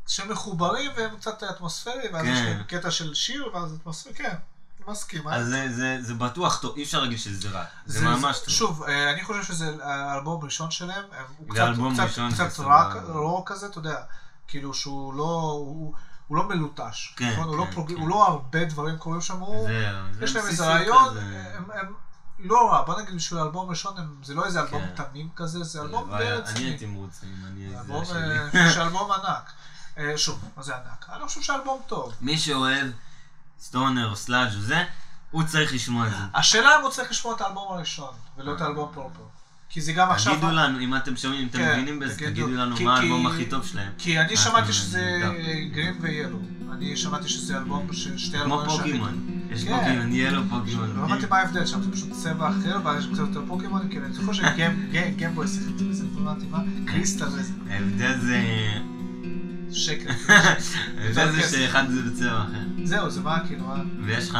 Speaker 2: שמחוברים והם קצת אטמוספרי, ואז
Speaker 1: כן.
Speaker 2: יש להם קטע של שיר, ואז אטמוספרי, כן, מסכים.
Speaker 1: אז זה- זה- זה בטוח טוב, אי אפשר להגיד שזה רע. זה
Speaker 2: זה-
Speaker 1: ממש טוב.
Speaker 2: שוב, אה, אני חושב שזה האלבום הראשון שלהם, אה, הוא קצת-
Speaker 1: אלבום
Speaker 2: קצת-
Speaker 1: ראשון,
Speaker 2: קצת
Speaker 1: סבבה.
Speaker 2: רוק כזה, אתה יודע, כאילו שהוא לא, הוא- הוא לא מלוטש,
Speaker 1: כן,
Speaker 2: נכון? הוא לא
Speaker 1: כן,
Speaker 2: prog-
Speaker 1: כן.
Speaker 2: הוא לא הרבה דברים קורים שם, הוא-
Speaker 1: זה
Speaker 2: יש להם איזה רעיון. הם- הם לא רע, בוא נגיד בשביל האלבום הראשון, הם- זה לא איזה אלבום
Speaker 1: כן.
Speaker 2: תמים כזה, זה אלבום די
Speaker 1: הלוואי, אני
Speaker 2: רציני.
Speaker 1: הייתי מרוצה אם אני... זה
Speaker 2: אלבום. אה, שאלבום ענק. אה, שוב, מה זה ענק? אני לא חושב שהאלבום טוב.
Speaker 1: מי שאוהב stoner או sludge וזה, הוא צריך לשמוע את זה.
Speaker 2: השאלה אם הוא צריך לשמוע את האלבום הראשון, ולא את האלבום proper. כי זה גם עכשיו...
Speaker 1: תגידו לנו, אם אתם שומעים, אם אתם
Speaker 2: כן,
Speaker 1: מבינים בזה,
Speaker 2: תגידו.
Speaker 1: לנו מה האלבום הכי טוב שלהם.
Speaker 2: כי אני שמעתי שזה. גרין ויאלו. אני שמעתי שזה אלבום, שתי
Speaker 1: כמו
Speaker 2: אלבומים
Speaker 1: פוקימון. יש
Speaker 2: כן.
Speaker 1: פוקימון, ילו פוקימון.
Speaker 2: לא הבנתי מה ההבדל שם, זה פשוט צבע אחר, ואז יש קצת יותר פוקימונים, כי אני זוכר שגמבוי שיחקתי בזה, לא הבנתי מה, קריסטל וזה,
Speaker 1: ההבדל זה...
Speaker 2: שקר.
Speaker 1: זה
Speaker 2: כסף.
Speaker 1: שאחד זה בצבע אחר.
Speaker 2: זהו, זה מה, כאילו, מה?
Speaker 1: ויש לך...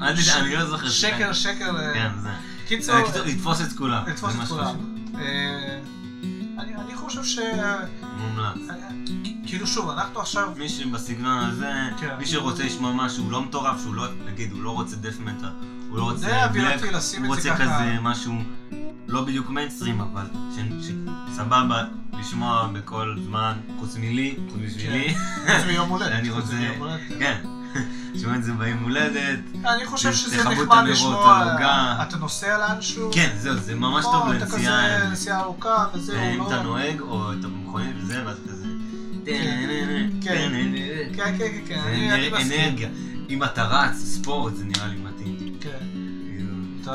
Speaker 1: אני לא זוכר.
Speaker 2: שקר, שקר. אה,
Speaker 1: כן, זה.
Speaker 2: קיצור,
Speaker 1: אה, לתפוס את כולם.
Speaker 2: לתפוס
Speaker 1: זה
Speaker 2: את כולם. אה, אני חושב ש...
Speaker 1: מומלץ.
Speaker 2: כאילו שוב, אנחנו עכשיו...
Speaker 1: מי שבסגנון הזה,
Speaker 2: כן.
Speaker 1: מי שרוצה לשמוע משהו לא מטורף, שהוא לא, נגיד, הוא לא רוצה דף מטר, הוא לא רוצה
Speaker 2: זה אווירתי לשים
Speaker 1: הוא
Speaker 2: את זה
Speaker 1: רוצה
Speaker 2: ככה.
Speaker 1: כזה משהו לא בדיוק מיינסטרים, אבל שסבבה לשמוע בכל זמן, חוץ מלי, חוץ בשבילי.
Speaker 2: חוץ מיום הולדת.
Speaker 1: אני רוצה,
Speaker 2: הולדת.
Speaker 1: כן, שומע את זה ביום הולדת.
Speaker 2: אני חושב שזה נחמד לשמוע,
Speaker 1: העוגה.
Speaker 2: אתה נוסע לאנשהו,
Speaker 1: כן, זהו, זה ממש טוב
Speaker 2: אתה
Speaker 1: לנסיעה.
Speaker 2: כזה נסיעה ארוכה, וזהו,
Speaker 1: אם
Speaker 2: לא...
Speaker 1: אתה נוהג, או אתה במכונית וזה, ואז כזה...
Speaker 2: כן, כן, כן, כן, כן, אני מסכים.
Speaker 1: אנרגיה. אם אתה רץ, ספורט, זה נראה לי מתאים.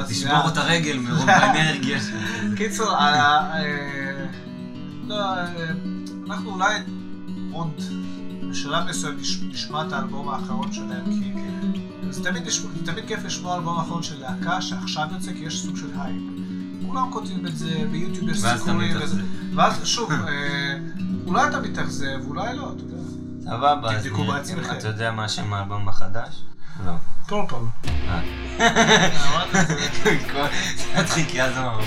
Speaker 1: תשבור את הרגל מרוב האנרגיה.
Speaker 2: קיצור, לא, אה, אנחנו אולי עוד בשלב מסוים נש- נשמע את האלבום האחרון שלהם, כי זה תמיד כיף לשמוע האלבום האחרון של להקה שעכשיו יוצא, כי יש סוג של הייפ. כולם כותבים את זה, ביוטיוב יש סיכומים, ואז שוב, אה, אולי אתה מתאכזב, אולי לא, אתה יודע.
Speaker 1: סבבה, אז. אתה יודע מה שם האלבום החדש? לא.
Speaker 2: Purple.
Speaker 1: אה.
Speaker 2: אמרת את זה.
Speaker 1: זה מצחיק, כי אז אמרנו,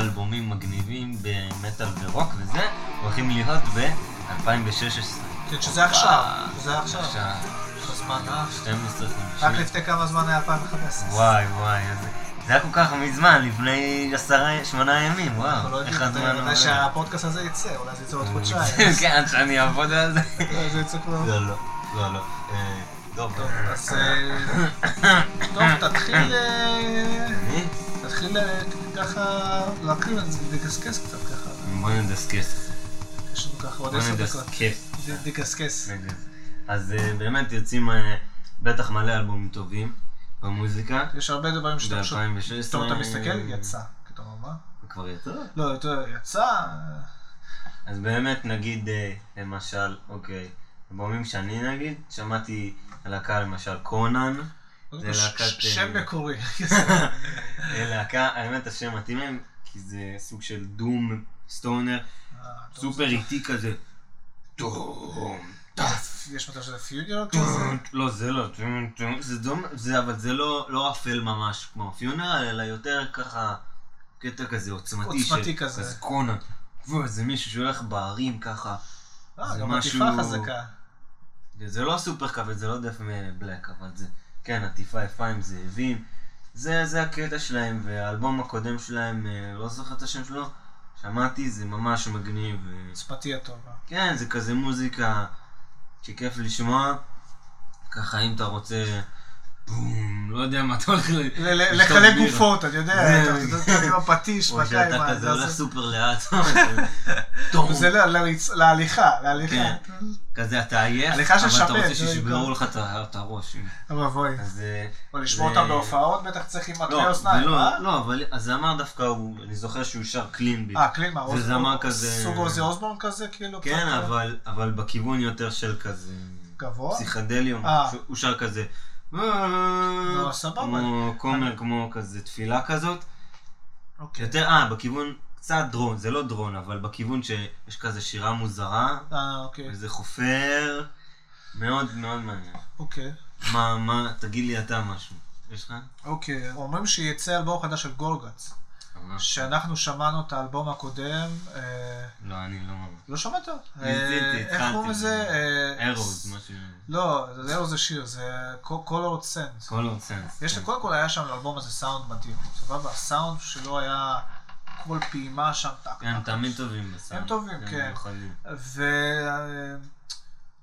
Speaker 1: אלבומים מגניבים במטאל ורוק וזה, הולכים להיות ב-2016.
Speaker 2: כן, שזה עכשיו. שזה עכשיו. בזמן, אה?
Speaker 1: 12
Speaker 2: רק. לפני כמה זמן היה 2015.
Speaker 1: וואי וואי, איזה... זה היה כל כך מזמן, לפני עשרה, שמונה ימים,
Speaker 2: אנחנו
Speaker 1: וואו,
Speaker 2: לא
Speaker 1: איך
Speaker 2: יודעים מתי- שהפודקאסט הזה יצא, אולי זה יצא עוד חודשיים.
Speaker 1: כן, עד שאני אעבוד על זה.
Speaker 2: זה יצא כבר...
Speaker 1: לא, לא, לא, לא. אה, טוב,
Speaker 2: טוב, אז... אה, טוב, תתחיל... אה,
Speaker 1: אני?
Speaker 2: תתחיל אה, ככה להקריא ולדסקס קצת ככה.
Speaker 1: בוא נדסקס.
Speaker 2: יש לנו ככה עוד עשר דקות.
Speaker 1: נדסקס. אז אה, באמת יוצאים אה, בטח מלא אלבומים טובים במוזיקה.
Speaker 2: יש הרבה דברים שאתה פשוט...
Speaker 1: ב-2016.
Speaker 2: פתאום אתה מסתכל, יצא. מה?
Speaker 1: כבר יצא?
Speaker 2: לא, יצא.
Speaker 1: אז באמת נגיד, אה, למשל, אוקיי, אלבומים שאני נגיד, שמעתי להקה למשל קונן, זה להקת,
Speaker 2: ש- שם
Speaker 1: אה,
Speaker 2: מקורי.
Speaker 1: אה, להקה, האמת השם מתאים להם, כי זה סוג של דום סטונר,
Speaker 2: אה,
Speaker 1: סופר איטי כזה. דום.
Speaker 2: יש מצב שזה פיוניור כזה?
Speaker 1: לא, זה לא, זה דום, זה, אבל זה לא, לא אפל ממש כמו פיונרל, אלא יותר ככה, קטע כזה עוצמתי.
Speaker 2: עוצמתי כזה.
Speaker 1: כזה קונן. ואיזה מישהו שהולך בהרים ככה.
Speaker 2: אה,
Speaker 1: זה
Speaker 2: גם
Speaker 1: משהו-
Speaker 2: עטיפה חזקה.
Speaker 1: זה לא סופר כבד, זה לא דף בלק, אבל זה, כן, עטיפה יפה עם זאבים. זה, זה הקטע שלהם, והאלבום הקודם שלהם, אה, לא זוכר את השם שלו, שמעתי, זה ממש מגניב. אה,
Speaker 2: עוצמתי הטובה.
Speaker 1: כן, זה כזה מוזיקה שכיף לשמוע. ככה, אם אתה רוצה, בום, לא יודע מה אתה הולך
Speaker 2: לחלק. גופות, יודע,
Speaker 1: זה-
Speaker 2: אתה יודע, עם הפטיש,
Speaker 1: או שאתה כזה הולך סופר לאט.
Speaker 2: זה ל- לריצ- להליכה, להליכה.
Speaker 1: כן. כזה אתה עייף, אבל אתה רוצה שישברו. לך את הראש.
Speaker 2: אוי ואבוי.
Speaker 1: אז... אה,
Speaker 2: או לשמוע אותם בהופעות, בטח צריך עם מטרי
Speaker 1: לא,
Speaker 2: אוזניים,
Speaker 1: ולא,
Speaker 2: אה?
Speaker 1: לא, אבל הזמר דווקא הוא, אני זוכר שהוא שר קלין ביט.
Speaker 2: אה,
Speaker 1: זה זמר כזה-
Speaker 2: סוג עוזי אוסבורן כזה, כאילו?
Speaker 1: כן, אבל, בכיוון יותר של כזה...
Speaker 2: גבוה?
Speaker 1: פסיכדליום.
Speaker 2: אה.
Speaker 1: הוא שר כזה...
Speaker 2: לא, סבבה.
Speaker 1: כמו כומר, כמו כזה תפילה כזאת.
Speaker 2: אוקיי.
Speaker 1: יותר, אה, בכיוון קצת דרון, זה לא דרון, אבל בכיוון שיש כזה שירה מוזרה,
Speaker 2: אה, אוקיי.
Speaker 1: וזה חופר, מאוד מאוד מעניין.
Speaker 2: אוקיי.
Speaker 1: מה, מה, תגיד לי אתה משהו. יש לך?
Speaker 2: אוקיי. אומרים שיצא אלבום חדש של גולגץ. שאנחנו שמענו את האלבום הקודם. אה,
Speaker 1: לא, אני לא...
Speaker 2: לא שמעת? אה, איך. קוראים לזה? אה,
Speaker 1: ארוז, משהו...
Speaker 2: לא, זה ארוז זה שיר, זה קולורד סנס.
Speaker 1: קולור סנס.
Speaker 2: יש לי, קודם כל היה שם לאלבום הזה סאונד מדהים, סבבה? הסאונד שלו היה כל פעימה שם, טק,
Speaker 1: כן, הם. תמיד טובים בסאונד.
Speaker 2: הם טובים, כן.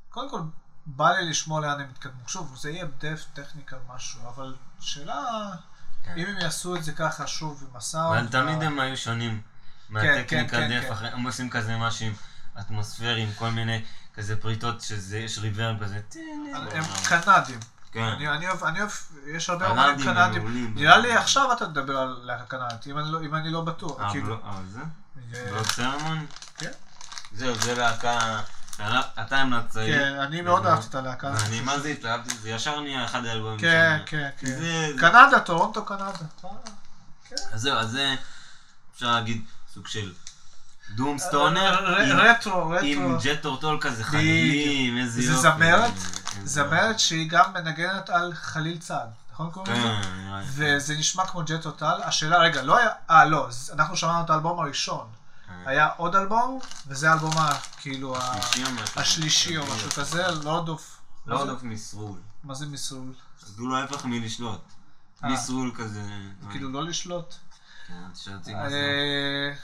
Speaker 2: וקודם כל, בא לי לשמוע לאן הם יתקדמו. שוב, זה יהיה דף, טכניקה, משהו, אבל שאלה,
Speaker 1: כן.
Speaker 2: אם הם יעשו את זה ככה שוב עם הסאונד...
Speaker 1: אבל תמיד הם היו שונים.
Speaker 2: כן,
Speaker 1: מהטכניקה
Speaker 2: כן,
Speaker 1: דף,
Speaker 2: כן.
Speaker 1: אחרי- הם עושים כזה משהו עם אטמוספרים, כל מיני כזה פריטות שזה, יש ריברב כזה.
Speaker 2: הם קנדים.
Speaker 1: כן.
Speaker 2: אני אני אוהב, אני אוהב, יש הרבה אומנים קנדים. נראה לי עכשיו אתה תדבר על להקה קנדית, אם אני לא- אם אני לא בטוח.
Speaker 1: אה,
Speaker 2: כאילו.
Speaker 1: זה?
Speaker 2: אה,
Speaker 1: בלוד סרמון?
Speaker 2: כן.
Speaker 1: זהו, זה להקה... שעלה- אתה המלצת לי.
Speaker 2: כן, אני מאוד אהבתי את הלהקה.
Speaker 1: ואני מה זה התלהבתי, זה ישר נהיה אחד האלבומים
Speaker 2: כן,
Speaker 1: שאני-
Speaker 2: כן, כן.
Speaker 1: זה- זה-
Speaker 2: קנדה, טורונטו, קנדה.
Speaker 1: אז זהו, אז זה אפשר להגיד סוג של דום סטונר עם-
Speaker 2: רטרו,
Speaker 1: עם
Speaker 2: רטרו.
Speaker 1: ג'ט טורטול כזה חלילים, איזה
Speaker 2: זה
Speaker 1: יופי.
Speaker 2: זמרת,
Speaker 1: איזה
Speaker 2: זמרת שהיא גם מנגנת על חליל צד, נכון קוראים לזה?
Speaker 1: כן.
Speaker 2: וזה נשמע כמו ג'ט טוטל. השאלה, רגע, לא היה, אה לא, אנחנו שמענו את האלבום הראשון.
Speaker 1: כן.
Speaker 2: היה עוד אלבום, וזה האלבום כאילו
Speaker 1: השלישי או משהו.
Speaker 2: כזה, לא דוף.
Speaker 1: לא
Speaker 2: מה זה-
Speaker 1: עודף מסרול.
Speaker 2: מה זה מסלול?
Speaker 1: אז הוא לא ההפך מלשלוט.
Speaker 2: אה.
Speaker 1: מסרול כזה.
Speaker 2: כאילו לא לשלוט.
Speaker 1: זה.
Speaker 2: אה,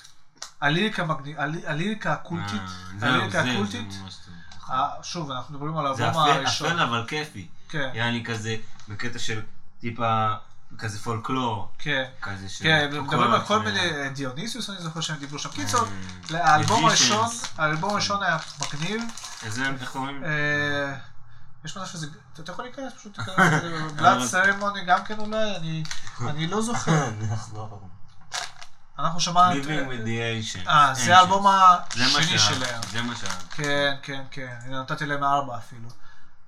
Speaker 2: הליריקה הקולטית,
Speaker 1: אה,
Speaker 2: הליריקה
Speaker 1: זה-
Speaker 2: הקולטית,
Speaker 1: זה.
Speaker 2: אה, שוב, אנחנו מדברים על
Speaker 1: זה
Speaker 2: האלבום הראשון.
Speaker 1: אפל אבל כיפי.
Speaker 2: כן,
Speaker 1: יעני כזה, בקטע של טיפה, כזה פולקלור.
Speaker 2: כן.
Speaker 1: כזה של...
Speaker 2: כן, מדברים על כל
Speaker 1: השמיעה.
Speaker 2: מיני, דיוניסיוס אני זוכר שהם דיברו שם. קיצור,
Speaker 1: אה,
Speaker 2: האלבום
Speaker 1: Magicians.
Speaker 2: הראשון, האלבום הראשון היה מגניב.
Speaker 1: איזה, איך קוראים?
Speaker 2: אה, יש מצב שזה, אתה יכול להיכנס, פשוט בלאד סרמוני גם כן אולי, אני- אני לא זוכר. אנחנו שמענו.
Speaker 1: Living with the Asians.
Speaker 2: אה, זה. האלבום השני שלהם.
Speaker 1: זה מה שהיה.
Speaker 2: כן, כן, כן, אני נתתי להם ארבע אפילו.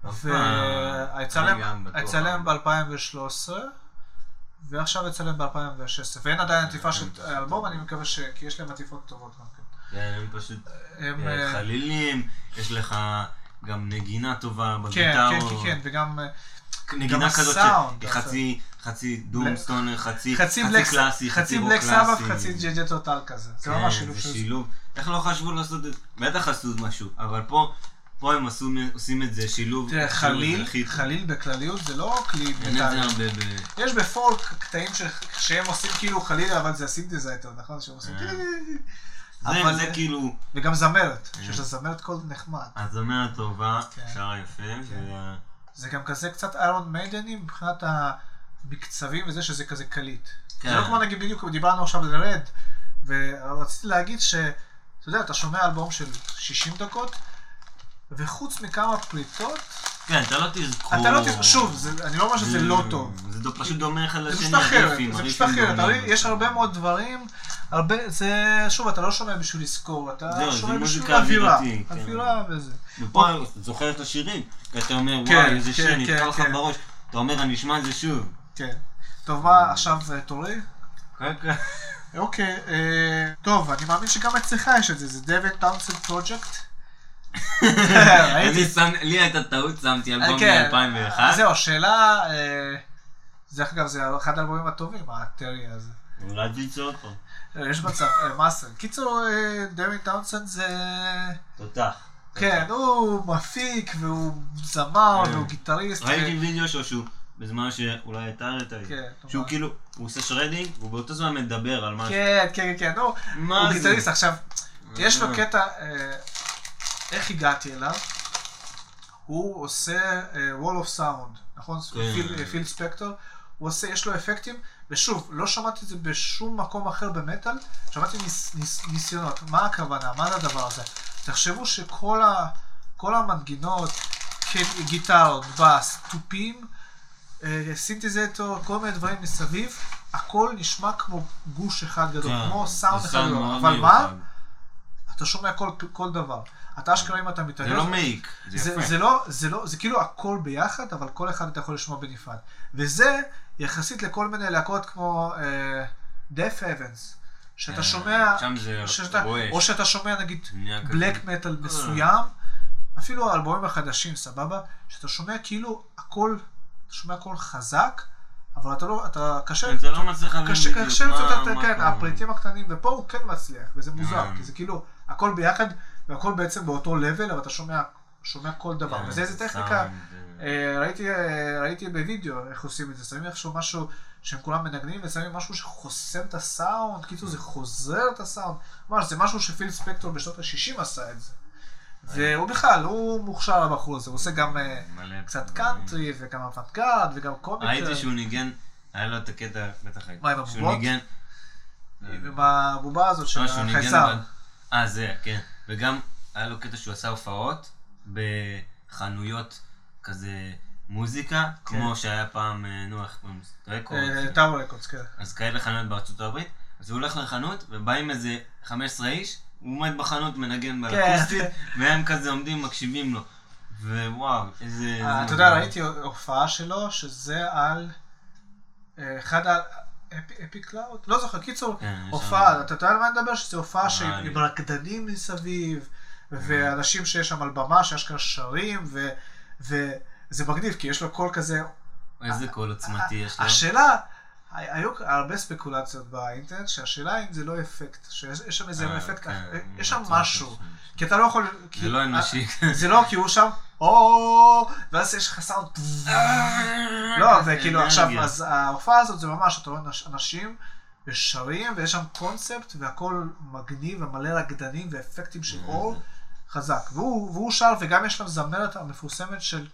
Speaker 1: ארבע.
Speaker 2: ב-2013, ועכשיו יצא להם ב-2016. ואין עדיין עטיפה של האלבום, אני מקווה ש... כי יש להם עטיפות טובות גם כן.
Speaker 1: כן, הם פשוט. אה,
Speaker 2: אה,
Speaker 1: חלילים, יש לך גם נגינה טובה
Speaker 2: כן,
Speaker 1: בגיטרות.
Speaker 2: כן, כן, כן, וגם... אה,
Speaker 1: נגינה כזאת שהיא חצי, חצי stoner, חצי
Speaker 2: חצי
Speaker 1: חצי קלאסי,
Speaker 2: חצי black
Speaker 1: קלאסי.
Speaker 2: וחצי ג'ג'ה Tull כזה. זה
Speaker 1: כן,
Speaker 2: ממש שילוב של זה.
Speaker 1: איך לא חשבו לעשות את זה? בטח עשו משהו, אבל פה, פה הם עשו, עושים את זה שילוב.
Speaker 2: תראה, חליל. חליל בכלליות זה לא כלי מטאלי.
Speaker 1: יש ב
Speaker 2: folk קטעים שהם עושים כאילו חליל, אבל זה הסינתיסייזר, נכון? שהם עושים...
Speaker 1: אה. זה, זה כאילו,
Speaker 2: וגם זמרת,
Speaker 1: אה.
Speaker 2: שיש לה זמרת קול נחמד.
Speaker 1: הזמרת טובה,
Speaker 2: כן.
Speaker 1: שרה יפה,
Speaker 2: זה גם כזה קצת איירון מיידני מבחינת המקצבים וזה שזה כזה קליט.
Speaker 1: כן.
Speaker 2: זה לא כמו נגיד בדיוק דיברנו עכשיו על רד, ורציתי להגיד ש... אתה יודע, אתה שומע אלבום של 60 דקות, וחוץ מכמה פריטות,
Speaker 1: כן, אתה לא תזכור.
Speaker 2: אתה לא תזכור, שוב, זה- אני לא אומר שזה לא טוב.
Speaker 1: זה פשוט דומה אחד
Speaker 2: זה
Speaker 1: לשני.
Speaker 2: פשוט אחרת, זה פשוט אחרת, יש הרבה מאוד דברים, הרבה, זה, שוב, אתה לא שומע בשביל לזכור, אתה
Speaker 1: זה
Speaker 2: שומע בשביל
Speaker 1: מוזיקה
Speaker 2: אווירה,
Speaker 1: אווירתי, כן.
Speaker 2: אווירה וזה.
Speaker 1: ופה אתה זוכר את השירים. כי אתה אומר,
Speaker 2: כן,
Speaker 1: וואי, איזה
Speaker 2: כן,
Speaker 1: שיר,
Speaker 2: כן,
Speaker 1: נתקע לך
Speaker 2: כן.
Speaker 1: בראש. אתה אומר, אני אשמע את זה שוב.
Speaker 2: כן. טוב, מה עכשיו אה, תורי?
Speaker 1: כן, כן.
Speaker 2: אוקיי, אה, טוב, אני מאמין שגם אצלך יש את זה, זה Devin Townsend Project.
Speaker 1: אני שם, לי הייתה טעות, שמתי אלבום
Speaker 2: כן.
Speaker 1: מ-2001.
Speaker 2: זהו, השאלה, אה, דרך אגב, זה אחד האלבומים הטובים, הטרי הזה.
Speaker 1: אולי תמצא פעם.
Speaker 2: אה, יש מצב, אה, מאסל. קיצור, אה, Devin Townsend זה...
Speaker 1: תותח.
Speaker 2: כן, הוא מפיק, והוא זמר,
Speaker 1: כן.
Speaker 2: והוא גיטריסט.
Speaker 1: ראיתי וידאו שלו שהוא, בזמן שאולי אתה ראית זה,
Speaker 2: כן,
Speaker 1: שהוא. כאילו, הוא עושה shredding, והוא באותו זמן מדבר על משהו.
Speaker 2: כן, כן, כן, נו, הוא? גיטריסט. עכשיו, יש לו
Speaker 1: אה.
Speaker 2: קטע, אה, איך הגעתי אליו? הוא עושה אה, wall of sound, נכון?
Speaker 1: כן.
Speaker 2: פיל- פיל ספקטור. הוא עושה, יש לו אפקטים, ושוב, לא שמעתי את זה בשום מקום אחר במטאל, שמעתי ניס, ניס, ניסיונות. מה הכוונה? מה זה הדבר הזה? תחשבו שכל ה, המנגינות, כן, גיטרות, בס, תופים, אה, סינתזטור, כל מיני דברים מסביב, הכל נשמע כמו גוש אחד גדול,
Speaker 1: כן,
Speaker 2: כמו סאונד אחד גדול. אבל. מה? אתה שומע כל, כל דבר. אתה אשכרה אם אתה מתאר...
Speaker 1: זה לא מעיק, זה
Speaker 2: זה,
Speaker 1: יפה.
Speaker 2: זה לא, זה לא, זה כאילו הכל ביחד, אבל כל אחד אתה יכול לשמוע בנפרד. וזה יחסית לכל מיני להקות כמו דף אבנס, שאתה
Speaker 1: כן,
Speaker 2: שומע,
Speaker 1: שם זה
Speaker 2: שאתה,
Speaker 1: רועש.
Speaker 2: או שאתה שומע נגיד. בלק מטאל מסוים, אפילו האלבומים החדשים, סבבה? שאתה שומע כאילו הכל, אתה שומע הכל חזק, אבל אתה לא, אתה קשה,
Speaker 1: אתה לא מצליח להבין
Speaker 2: קשה, קשה
Speaker 1: מה-
Speaker 2: למצוא את,
Speaker 1: מה
Speaker 2: כן. הפריטים הקטנים, ופה הוא כן מצליח, וזה מוזר. כי זה כאילו, הכל ביחד, והכל בעצם באותו לבל, אבל אתה שומע, שומע כל דבר,
Speaker 1: כן,
Speaker 2: וזה איזה
Speaker 1: זה
Speaker 2: טכניקה,
Speaker 1: אה,
Speaker 2: ראיתי, אה, ראיתי בווידאו איך עושים את זה, שמים איכשהו משהו שהם כולם מנגנים, ושמים משהו שחוסם את הסאונד, כאילו זה חוזר את הסאונד, ממש, זה משהו שפיל ספקטור בשנות ה-60 עשה את זה. והוא בכלל, הוא מוכשר הבחור הזה, הוא עושה גם אה, קצת. קאנטרי, וגם אבנטגרד, וגם קומיקה.
Speaker 1: ראיתי שהוא ניגן, היה לו את הקטע, בטח.
Speaker 2: מה, עם הבובות? עם הבובה הזאת של
Speaker 1: לא, ניגן החייזר. אה, זה, כן. וגם היה לו קטע שהוא עשה הופעות בחנויות כזה מוזיקה,
Speaker 2: כן.
Speaker 1: כמו שהיה פעם, אה, נו, איך קוראים לזה? רקורד.
Speaker 2: טאוור רקורדס, כן.
Speaker 1: אז כאלה חנויות בארצות הברית, אז הוא הולך לחנות, ובאים איזה 15 איש, הוא עומד בחנות, מנגן באקוסטית, והם כזה עומדים, מקשיבים לו. ווואו, איזה...
Speaker 2: אה, אתה יודע. ראיתי הופעה שלו, שזה על... אה, אחד. Epicloud? לא זוכר, קיצור,
Speaker 1: כן,
Speaker 2: הופעה, אתה יודע על מה אני מדבר? שזו הופעה
Speaker 1: אה,
Speaker 2: עם רקדנים מסביב, ואנשים שיש שם על במה, שאשכרה שרים, וזה מגניב, כי יש לו קול כזה...
Speaker 1: איזה קול עוצמתי יש לו.
Speaker 2: השאלה, היו הרבה ספקולציות באינטרנט, שהשאלה אם זה לא אפקט, שיש יש שם איזה
Speaker 1: אה,
Speaker 2: אפקט,
Speaker 1: כן,
Speaker 2: יש שם משהו. כי אתה לא יכול...
Speaker 1: זה לא אנושי.
Speaker 2: זה לא כי הוא שם, או, ואז יש לך סאונד, לא, וכאילו עכשיו,
Speaker 1: אנרגיה.
Speaker 2: אז ההופעה הזאת זה ממש, אתה רואה אנש- אנשים ושרים, ויש שם קונספט, והכל מגניב ומלא רקדנים ואפקטים של אור, חזק. והוא, שר, וגם יש לו זמרת המפורסמת של,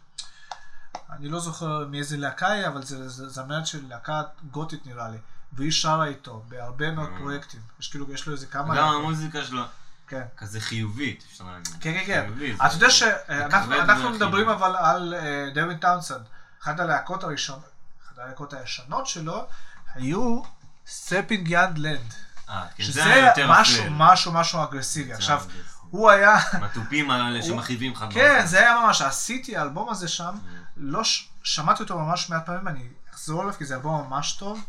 Speaker 2: אני לא זוכר מאיזה להקה היא, אבל זה זמרת של להקה גותית נראה לי, והיא שרה איתו בהרבה מאוד פרויקטים. יש כאילו, יש לו איזה כמה...
Speaker 1: גם. המוזיקה שלו
Speaker 2: כן.
Speaker 1: כזה חיובית, אפשר להגיד.
Speaker 2: כן, כן, כן. אתה יודע שאנחנו. מדברים אבל על אה, Devin Townsend. אחת הלהקות הראשונות, אחת הלהקות הישנות שלו, היו Strapping Young Lad.
Speaker 1: אה, כן, זה
Speaker 2: שזה
Speaker 1: היה יותר
Speaker 2: משהו,
Speaker 1: אפל.
Speaker 2: משהו, משהו אגרסיבי.
Speaker 1: זה
Speaker 2: עכשיו,
Speaker 1: אגרסיבי.
Speaker 2: הוא היה...
Speaker 1: התופים האלה שמכאיבים לך.
Speaker 2: כן. זה היה ממש, עשיתי האלבום הזה שם, לא ש... שמעתי אותו ממש מעט פעמים, אני אחזור אליו כי זה אלבום ממש טוב.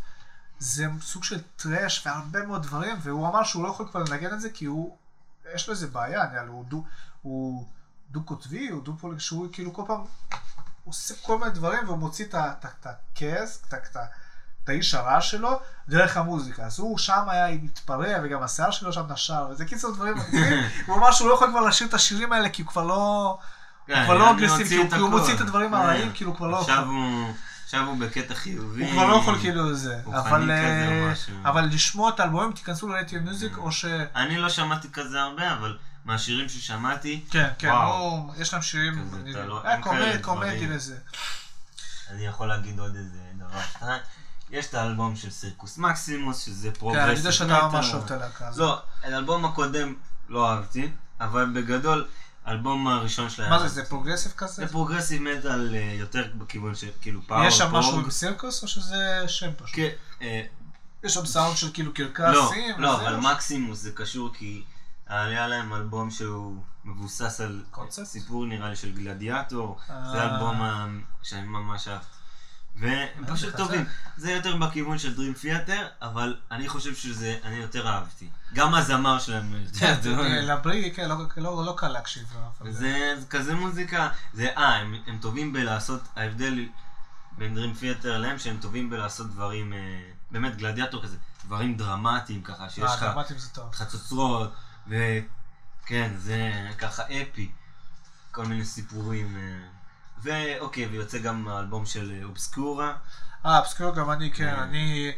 Speaker 2: זה סוג של thrash והרבה מאוד דברים, והוא אמר שהוא לא יכול כבר לנגן את זה כי הוא, יש לו איזה בעיה, נראה לי, הוא דו, הוא דו קוטבי, הוא דו פוליק, שהוא כאילו כל פעם, הוא עושה כל מיני דברים והוא מוציא את ה- את הכעס, האיש הרע שלו, דרך המוזיקה. אז הוא שם היה מתפרע, וגם השיער שלו שם נשר, וזה קיצור דברים. הוא אמר שהוא לא יכול כבר לשיר את השירים האלה, כי הוא כבר לא...
Speaker 1: כן,
Speaker 2: הוא כבר לא אגרסיבי,
Speaker 1: מוציא
Speaker 2: כי הוא-. מוציא את הדברים
Speaker 1: כן.
Speaker 2: הרעים, כאילו כבר לא
Speaker 1: עכשיו
Speaker 2: יכול.
Speaker 1: עכשיו הוא בקטע חיובי.
Speaker 2: הוא כבר לא יכול כאילו זה. אבל, אה. אבל לשמוע את האלבומים, תיכנסו לרדיו מיוזיק, או ש...
Speaker 1: אני לא שמעתי כזה הרבה, אבל מהשירים ששמעתי,
Speaker 2: כן, כן,
Speaker 1: וואו.
Speaker 2: יש להם שירים,
Speaker 1: לא-
Speaker 2: היה
Speaker 1: אין כאלה
Speaker 2: comed-
Speaker 1: דברים.
Speaker 2: comedy וזה.
Speaker 1: אני יכול להגיד עוד איזה דבר. שתיים. יש את האלבום של Circus Maximus, שזה
Speaker 2: כן,
Speaker 1: progressive.
Speaker 2: אני יודע שאתה ממש אוהב את הלהקה הזאת.
Speaker 1: לא, האלבום הקודם לא אהבתי, אבל בגדול, האלבום הראשון שלהם...
Speaker 2: מה זה, זה progressive כזה?
Speaker 1: זה progressive metal אה, יותר בכיוון של כאילו power,
Speaker 2: יש שם משהו. עם סירקוס או שזה שם פשוט?
Speaker 1: כן, אה,
Speaker 2: יש שם סאונד של כאילו
Speaker 1: לא,
Speaker 2: קרקסים?
Speaker 1: לא, אבל מקסימוס זה קשור כי היה להם אלבום שהוא מבוסס על? סיפור נראה לי של גלדיאטור, זה
Speaker 2: אה.
Speaker 1: אלבום ה- שאני ממש אהבתי. והם פשוט טובים, זה יותר בכיוון של Dream Theater, אבל אני חושב שזה, אני יותר אהבתי. גם הזמר שלהם, אתה יודע, זה לא-
Speaker 2: אה, לברי, כן, לא- לא לא קל להקשיב לו.
Speaker 1: זה זה כזה מוזיקה, זה, אה, הם, טובים בלעשות, ההבדל בין Dream Theater להם, שהם טובים בלעשות דברים, אה, באמת גלדיאטור כזה, דברים דרמטיים ככה, שיש
Speaker 2: אה,
Speaker 1: לך
Speaker 2: טוב.
Speaker 1: חצוצרות, וכן, זה ככה אפי, כל מיני סיפורים. ואוקיי, ויוצא גם האלבום של אה, אובסקורה,
Speaker 2: אה, אבסקור גם אני, כן,
Speaker 1: אה.
Speaker 2: אני...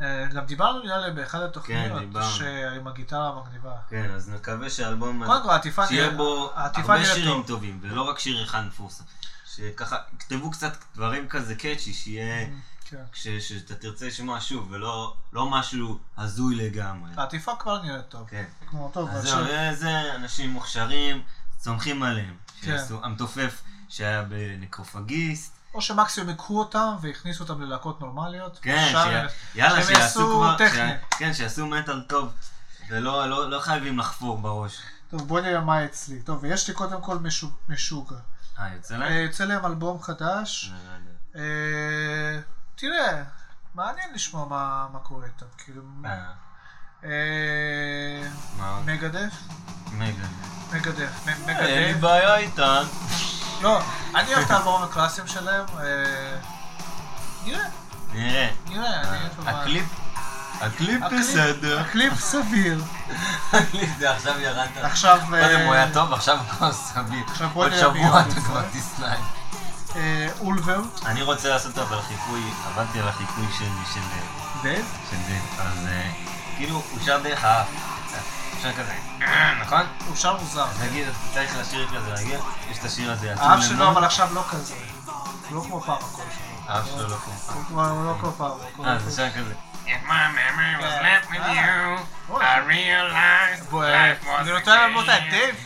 Speaker 2: אה, גם דיברנו נראה לי באחד התוכניות,
Speaker 1: דיברנו.
Speaker 2: שעם הגיטרה המגניבה.
Speaker 1: כן, אז נקווה שהאלבום,
Speaker 2: קודם כל, העטיפה
Speaker 1: שיהיה בו הרבה שירים
Speaker 2: טוב.
Speaker 1: טובים, ולא רק שיר אחד מפורסם. שככה, יכתבו קצת דברים כזה קאצ'י, שיהיה,
Speaker 2: כן.
Speaker 1: כש- שאתה תרצה לשמוע שוב, ולא לא משהו הזוי לגמרי.
Speaker 2: העטיפה כבר נראית טוב.
Speaker 1: כן.
Speaker 2: כמו טוב,
Speaker 1: אז זהו, זה אנשים מוכשרים, סומכים עליהם.
Speaker 2: כן.
Speaker 1: המתופף שהיה בנקרופגיסט,
Speaker 2: או שמקסימום ייקחו אותם והכניסו אותם ללהקות נורמליות.
Speaker 1: כן, שיה-
Speaker 2: הם-
Speaker 1: יאללה, שיעשו
Speaker 2: יעשו
Speaker 1: כבר,
Speaker 2: טכני.
Speaker 1: שיה- כן, שיעשו מטאל טוב, ולא לא, לא חייבים לחפור בראש.
Speaker 2: טוב, בוא נראה מה אצלי. טוב, ויש לי קודם כל משו- משוגע.
Speaker 1: אה, יוצא
Speaker 2: אה,
Speaker 1: להם?
Speaker 2: יוצא להם אלבום חדש.
Speaker 1: לא יודע.
Speaker 2: אה, תראה, מעניין לשמוע מה מה קורה איתם. כאילו...
Speaker 1: אה,
Speaker 2: אה,
Speaker 1: עוד?
Speaker 2: מגדף?
Speaker 1: מגה.
Speaker 2: מגדף.
Speaker 1: אין לי
Speaker 2: מגדף.
Speaker 1: בעיה איתן.
Speaker 2: לא, אני אוהב את האלבום הקלאסיים שלהם. אה, נראה,
Speaker 1: נראה.
Speaker 2: נראה. אני- יש לו
Speaker 1: הקליפ, הקליפ בסדר.
Speaker 2: הקליפ סביר.
Speaker 1: הקליפ זה עכשיו ירדת.
Speaker 2: עכשיו...
Speaker 1: קודם
Speaker 2: אה,
Speaker 1: הוא היה טוב, עכשיו הוא סביר.
Speaker 2: עכשיו בוא
Speaker 1: עוד שבוע אתה. כבר תסליים.
Speaker 2: אה, Ulver.
Speaker 1: אני רוצה לעשות אבל חיקוי, עבדתי על החיקוי שלי של
Speaker 2: דייב.
Speaker 1: של זה, אז אה, כאילו הוא שר דרך האף. אפשר כזה, אה, נכון?
Speaker 2: הוא שר מוזר.
Speaker 1: נגיד, אתה צריך לשיר כזה רגיל, יש את השיר הזה,
Speaker 2: האף שלו. אבל עכשיו לא כזה. הוא לא כמו פעם הכל שלו.
Speaker 1: האף שלו לא כמו פעם.
Speaker 2: הוא לא כמו פעם.
Speaker 1: אה, זה שר כזה.
Speaker 3: If my memory was left with you,
Speaker 2: Oh,
Speaker 3: I realized life was
Speaker 2: אני
Speaker 3: a
Speaker 2: נותן לנו אותה. דייב.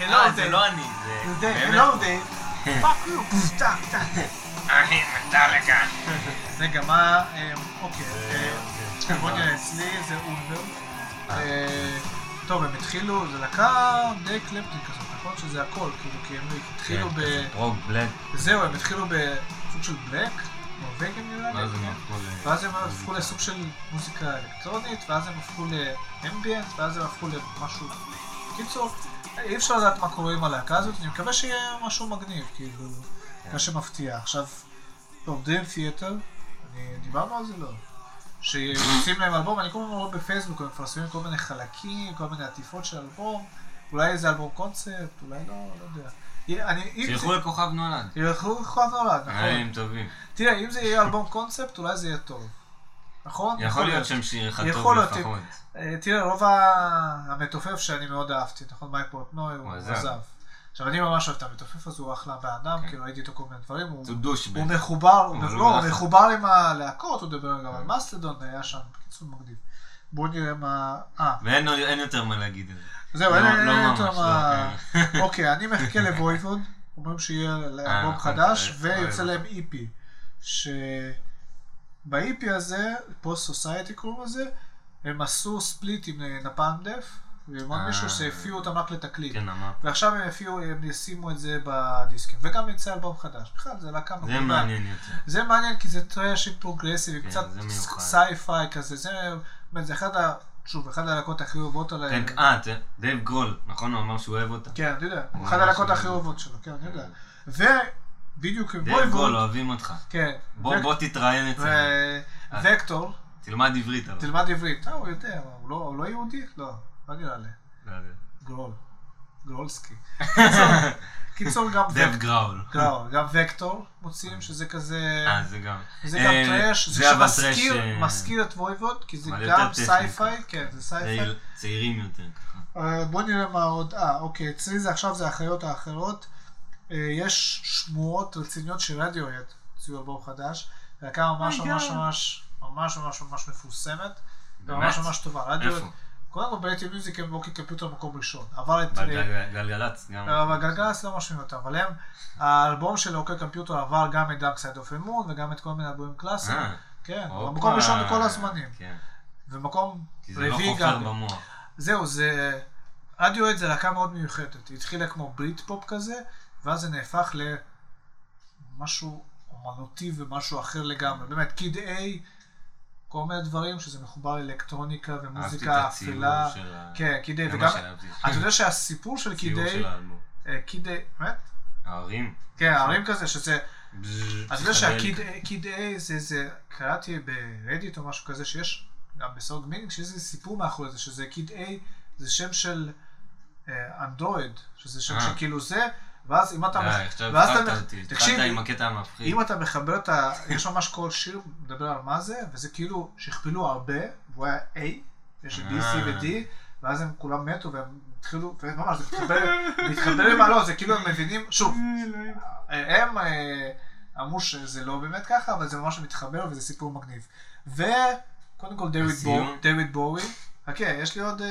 Speaker 1: אה, זה לא אני, זה...
Speaker 2: זה דייב. הלו דייב. פאק יו. רגע, מה... אה, אוקיי. בוא נראה, אצלי זה אולבר. אה, טוב, הם התחילו, זה להקה די קלפטית כזאת, נכון? שזה הכל, כאילו, כי הם התחילו
Speaker 1: כן,
Speaker 2: ב...
Speaker 1: כזה פרוג בלק,
Speaker 2: זהו, הם התחילו בסוג של בלק, נורבגים נראה לי,
Speaker 1: ואז הם
Speaker 2: כן?
Speaker 1: הפכו.
Speaker 2: לסוג של מוזיקה אלקטרונית, ואז הם הפכו לאמביאנט, ואז הם הפכו למשהו... קיצור, אי אפשר לדעת מה קורה עם הלהקה הזאת, אני מקווה שיהיה משהו מגניב, כאילו, מה שמפתיע. עכשיו, טוב, דרים תיאטר, דיברנו על זה? לא. שיוצאים להם אלבום, אני כל הזמן רואה בפייסבוק, הם מפרסמים כל מיני חלקים, כל מיני עטיפות של אלבום, אולי איזה אלבום קונספט, אולי לא, לא יודע.
Speaker 1: שילכו לכוכב נולד.
Speaker 2: ילכו לכוכב נולד, נכון.
Speaker 1: הם טובים.
Speaker 2: תראה, אם זה יהיה אלבום קונספט, אולי זה יהיה טוב. נכון?
Speaker 1: יכול להיות שם שיר אחד טוב לפחות.
Speaker 2: אה, תראה, רוב המתופף שאני מאוד אהבתי, נכון? מייק פורטנוי, הוא
Speaker 1: עזב.
Speaker 2: עכשיו, אני ממש אוהב את המתופף הזה, הוא אחלה בן אדם,
Speaker 1: כן.
Speaker 2: כאילו ראיתי איתו כל מיני דברים, הוא-
Speaker 1: הוא
Speaker 2: מחובר, הוא לא, הוא. מחובר עם הלהקות, הוא מדבר גם על מסטדון, היה שם, בקיצור מגניב. בואו נראה מה... אה,
Speaker 1: ואין אין יותר מה להגיד על זה.
Speaker 2: זהו,
Speaker 1: לא-
Speaker 2: אין
Speaker 1: לא ממש,
Speaker 2: יותר מה...
Speaker 1: לא,
Speaker 2: אוקיי, אני מחכה ל Voivod, אומרים שיהיה אלבום
Speaker 1: נכון,
Speaker 2: חדש,
Speaker 1: אה,
Speaker 2: ויוצא
Speaker 1: אה,
Speaker 2: להם EP. שב EP הזה, Post Society קוראים לזה, הם עשו split עם אה, ועם עוד
Speaker 1: אה.
Speaker 2: מישהו שהופיעו אותם רק לתקליט.
Speaker 1: כן, אמרת.
Speaker 2: ועכשיו הם יופיעו, הם ישימו את זה בדיסקים, וגם יצא אלבום חדש. בכלל, זה להקה
Speaker 1: זה
Speaker 2: מגניבה.
Speaker 1: מעניין יותר.
Speaker 2: זה מעניין כי זה thrash פרוגרסיבי,
Speaker 1: כן,
Speaker 2: קצת
Speaker 1: זה.
Speaker 2: sci-fi כזה, זה באמת, זה אחד ה... שוב, אחד הלהקות הכי אהובות עליי.
Speaker 1: כן, אה, דייב גרול, נכון? הוא אמר שהוא אוהב אותה.
Speaker 2: כן, אני יודע, הוא אחד הלהקות הכי. אהובות שלו, כן, אני יודע. ובדיוק עם
Speaker 1: דייב גרול,
Speaker 2: Voivod,
Speaker 1: אוהבים אותך.
Speaker 2: כן,
Speaker 1: בוא תתראיין אצלנו.
Speaker 2: ו- וקטור,
Speaker 1: תלמד עברית אבל.
Speaker 2: תלמד עברית. אה, הוא יודע, הוא לא- הוא לא יהודי? לא, לא נראה לי.
Speaker 1: לא יודע.
Speaker 2: גרול. גרולסקי. קיצור- קיצור, גם
Speaker 1: דב
Speaker 2: גרול. גם וקטור מוציאים, שזה כזה...
Speaker 1: אה, זה גם.
Speaker 2: זה
Speaker 1: אה,
Speaker 2: גם thrash, זה שמזכיר
Speaker 1: אה,
Speaker 2: מזכיר את Voivod, כי זה גם
Speaker 1: sci-fi.
Speaker 2: כן, זה sci-fi.
Speaker 1: צעיר- צעירים יותר.
Speaker 2: אה, בוא נראה מה עוד, אה, אוקיי, אצלי זה עכשיו זה החיות האחרות. אה, יש שמועות רציניות של רדיואט, הוציאו אלבום חדש, להקה ממש
Speaker 1: Oh
Speaker 2: ממש. ממש ממש ממש ממש מפורסמת? ממש ממש טובה. רדיואט, כל ב YouTube Music הם OK Computer מקום ראשון, אבל את... אה,
Speaker 1: בגלגלצ גם.
Speaker 2: אבל גלגלצ לא משמיעים אותם, אבל הם, האלבום של OK Computer עבר גם את Dark Side of the Moon וגם את כל מיני אלבומים קלאסיים,
Speaker 1: אה,
Speaker 2: כן. המקום ראשון בכל הזמנים,
Speaker 1: כן.
Speaker 2: ומקום
Speaker 1: לא
Speaker 2: רביעי גם. זהו, זה... רדיואט זה להקה מאוד מיוחדת. היא התחילה כמו בריט פופ כזה, ואז זה נהפך למשהו אומנותי ומשהו אחר לגמרי. באמת, Kid A, כל מיני דברים שזה מחובר לאלקטרוניקה
Speaker 1: אהבתי
Speaker 2: ומוזיקה
Speaker 1: את הציור
Speaker 2: אפלה.
Speaker 1: של.
Speaker 2: כן, Kid A,
Speaker 1: זה
Speaker 2: וגם...
Speaker 1: שאהבתי.
Speaker 2: אתה יודע שהסיפור של Kid
Speaker 1: הציור
Speaker 2: A,
Speaker 1: של האלבום.
Speaker 2: אה, Kid A, באמת?
Speaker 1: הערים.
Speaker 2: כן, הערים כזה, שזה... אתה יודע
Speaker 1: פסיכדליק.
Speaker 2: שה Kid A זה, זה, קראתי ב Reddit או משהו כזה, שיש, גם ב song meaning, שיש איזה סיפור מאחורי זה, שזה Kid A, זה שם של אה, אנדרואיד, שזה שם
Speaker 1: אה.
Speaker 2: של כאילו זה, ואז אם אתה...
Speaker 1: עכשיו
Speaker 2: ואז אתה
Speaker 1: הפחדת
Speaker 2: מח-
Speaker 1: אותי.
Speaker 2: תקשיב,
Speaker 1: התחלת עם הקטע המפחיד.
Speaker 2: אם אתה מחבר את ה... יש ממש כל שיר מדבר על מה זה, וזה כאילו שכפלו הרבה, והוא היה A, יש B, C
Speaker 1: אה.
Speaker 2: ו-D, ואז הם כולם מתו והם התחילו, וממש זה מתחבר, מתחבר עם ה... לא, זה כאילו הם מבינים, שוב, הם אה, אמרו שזה לא באמת ככה, אבל זה ממש מתחבר וזה סיפור מגניב. וקודם כל דיוויד דיוויד בואי, חכה, יש לי עוד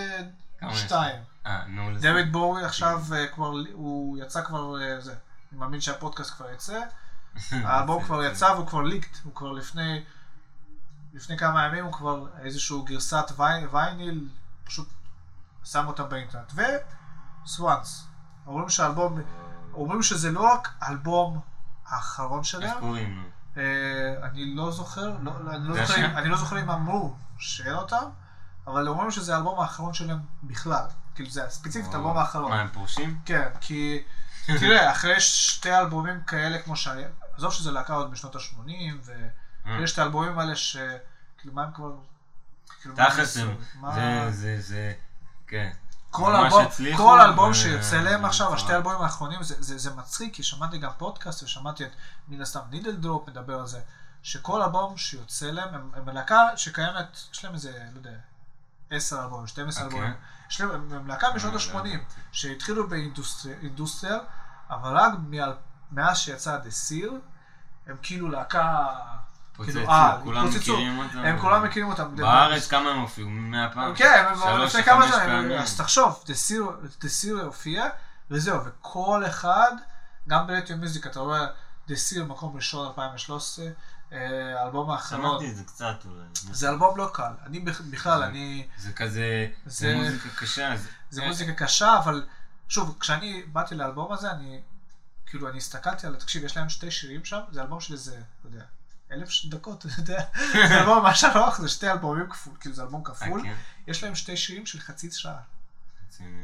Speaker 2: אה? שתיים.
Speaker 1: אה, נו, לזה.
Speaker 2: דיוויד בואי עכשיו אה, כבר, הוא יצא כבר, אה, זה, אני מאמין שהפודקאסט כבר יצא. האלבום כבר יצא והוא כבר ליקט, הוא כבר לפני, לפני כמה ימים הוא כבר איזשהו גרסת וייניל, פשוט שם אותה באינטרנט. וסוואנס, אומרים שהאלבום, אומרים שזה לא רק האלבום האחרון
Speaker 1: איך
Speaker 2: שלהם,
Speaker 1: קוראים לו?
Speaker 2: אה, אני לא זוכר, לא, לא, אני, לא זוכר? אני לא זוכר אם אמרו שאין אותם, אבל אומרים שזה האלבום האחרון שלהם בכלל, כאילו זה ספציפית האלבום האחרון.
Speaker 1: מה, הם פורשים?
Speaker 2: כן, כי תראה, אחרי שתי אלבומים כאלה כמו שהיה, עזוב שזה להקה עוד בשנות ה-80,
Speaker 1: אה.
Speaker 2: ויש את האלבומים האלה ש... כאילו, מה הם כבר... כאילו,
Speaker 1: תכלס זה, זה, זה, כן.
Speaker 2: כל אלבום, כל אלבום שיוצא להם עכשיו. השתי אלבומים האחרונים, זה, זה, זה מצחיק, כי שמעתי גם פודקאסט ושמעתי את, מן הסתם, נידל דרופ מדבר על זה, שכל אלבום שיוצא להם, הם, הם להקה שקיימת, יש להם איזה, לא יודע, 10 אלבומים, 12
Speaker 1: אוקיי.
Speaker 2: אלבומים, יש להם, הם, הם להקה משנות
Speaker 1: אה, לא
Speaker 2: ה-80. שהתחילו באינדוסטריאל, אבל רק מאז שיצא דה סיר, הם כאילו להקה,
Speaker 1: פוצצו,
Speaker 2: כאילו, אה,
Speaker 1: כולם
Speaker 2: פוצצו.
Speaker 1: מכירים אותם.
Speaker 2: הם כולם מכירים אותם.
Speaker 1: בארץ כמה הם הופיעו? מאה פעם?
Speaker 2: כן, הם לפני כמה שנים. אז תחשוב, דסיר הופיע, וזהו, וכל אחד, גם ברדיו מיוזיק, אתה רואה דסיר מקום ראשון 2013, אה, האלבום האחרון,
Speaker 1: שמעתי את זה קצת אולי.
Speaker 2: זה אלבום לא קל, אני בכ- בכלל, אני,
Speaker 1: זה כזה,
Speaker 2: זה-
Speaker 1: מוזיקה קשה.
Speaker 2: זה מוזיקה קשה, אבל שוב, כשאני באתי לאלבום הזה, אני, כאילו, אני הסתכלתי על, תקשיב, יש להם שתי שירים שם, זה אלבום של איזה, לא יודע, אלף דקות, אתה יודע, זה אלבום ממש ארוך, זה שתי אלבומים כפול, כאילו, זה אלבום כפול,
Speaker 1: אה, כן?
Speaker 2: יש להם שתי שירים של חצי שעה.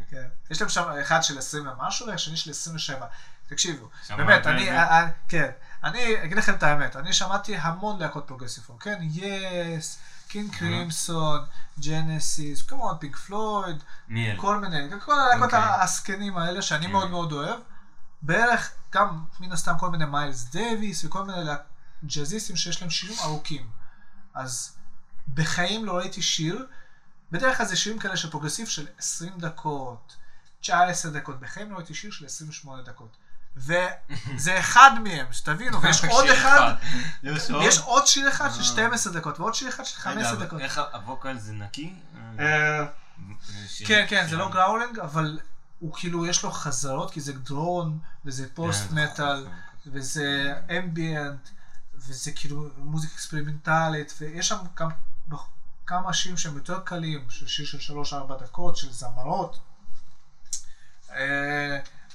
Speaker 2: כן. יש להם שם אחד של 20 ומשהו, והשני של 27. תקשיבו, באמת, אני? אה, אה, כן, אני אגיד לכם את האמת, אני שמעתי המון להקות progressive rock, כן, Yes, King Crimson, Genesis, כמובן
Speaker 1: Pink Floyd?
Speaker 2: כל מיני, כל הלהקות
Speaker 1: אוקיי.
Speaker 2: הזקנים האלה שאני
Speaker 1: כן.
Speaker 2: מאוד מאוד אוהב, בערך גם מן הסתם כל מיני מיילס דייוויס וכל מיני ג'אזיסטים שיש להם שירים ארוכים. אז בחיים לא ראיתי שיר, בדרך כלל זה שירים כאלה של progressive של 20 דקות, 19 דקות, בחיים לא ראיתי שיר של 28 דקות. וזה אחד מהם, שתבינו, ויש עוד אחד,
Speaker 1: יש עוד?
Speaker 2: שיר אחד של
Speaker 1: אה.
Speaker 2: 12 דקות, ועוד שיר אחד של
Speaker 1: רגע,
Speaker 2: 15
Speaker 1: אבל
Speaker 2: דקות.
Speaker 1: איך ה vocal זה נקי?
Speaker 2: אה, כן, כן, זה לא growling, אבל הוא כאילו, יש לו חזרות, כי זה drone, וזה פוסט
Speaker 1: כן, זה
Speaker 2: מטאל. וזה ambient, וזה כאילו מוזיקה אקספרימנטלית, ויש שם גם כמה שירים שהם יותר קלים, של שיר של 3-4 דקות, של זמרות.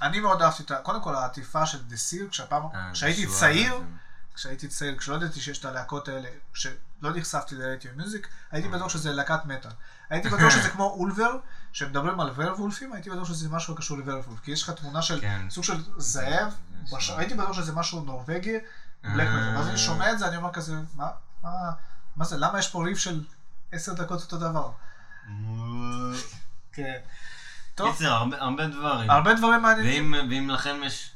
Speaker 2: אה, אני מאוד אהבתי את ה... קודם כל העטיפה של The Seer,
Speaker 1: אה,
Speaker 2: כשהייתי
Speaker 1: משוער
Speaker 2: צעיר. כשהייתי צעיר, כשלא ידעתי שיש את הלהקות האלה, כשלא נחשפתי לרדיו מיוזיק, הייתי בטוח שזה להקת מטאל. הייתי בטוח שזה כמו אולבר, שמדברים על ורבולפים, הייתי בטוח שזה משהו הקשור לוורבולף, כי יש לך תמונה של
Speaker 1: כן.
Speaker 2: סוג של זאב,
Speaker 1: לו.
Speaker 2: הייתי בטוח שזה משהו נורבגי, בלק מטאל. ואז אני שומע את זה, אני אומר כזה, מה, זה, למה יש פה ריף של עשר דקות אותו דבר? כן. טוב,
Speaker 1: קיצר, הרבה- הרבה דברים.
Speaker 2: הרבה דברים מעניינים.
Speaker 1: ואם ואם לכם יש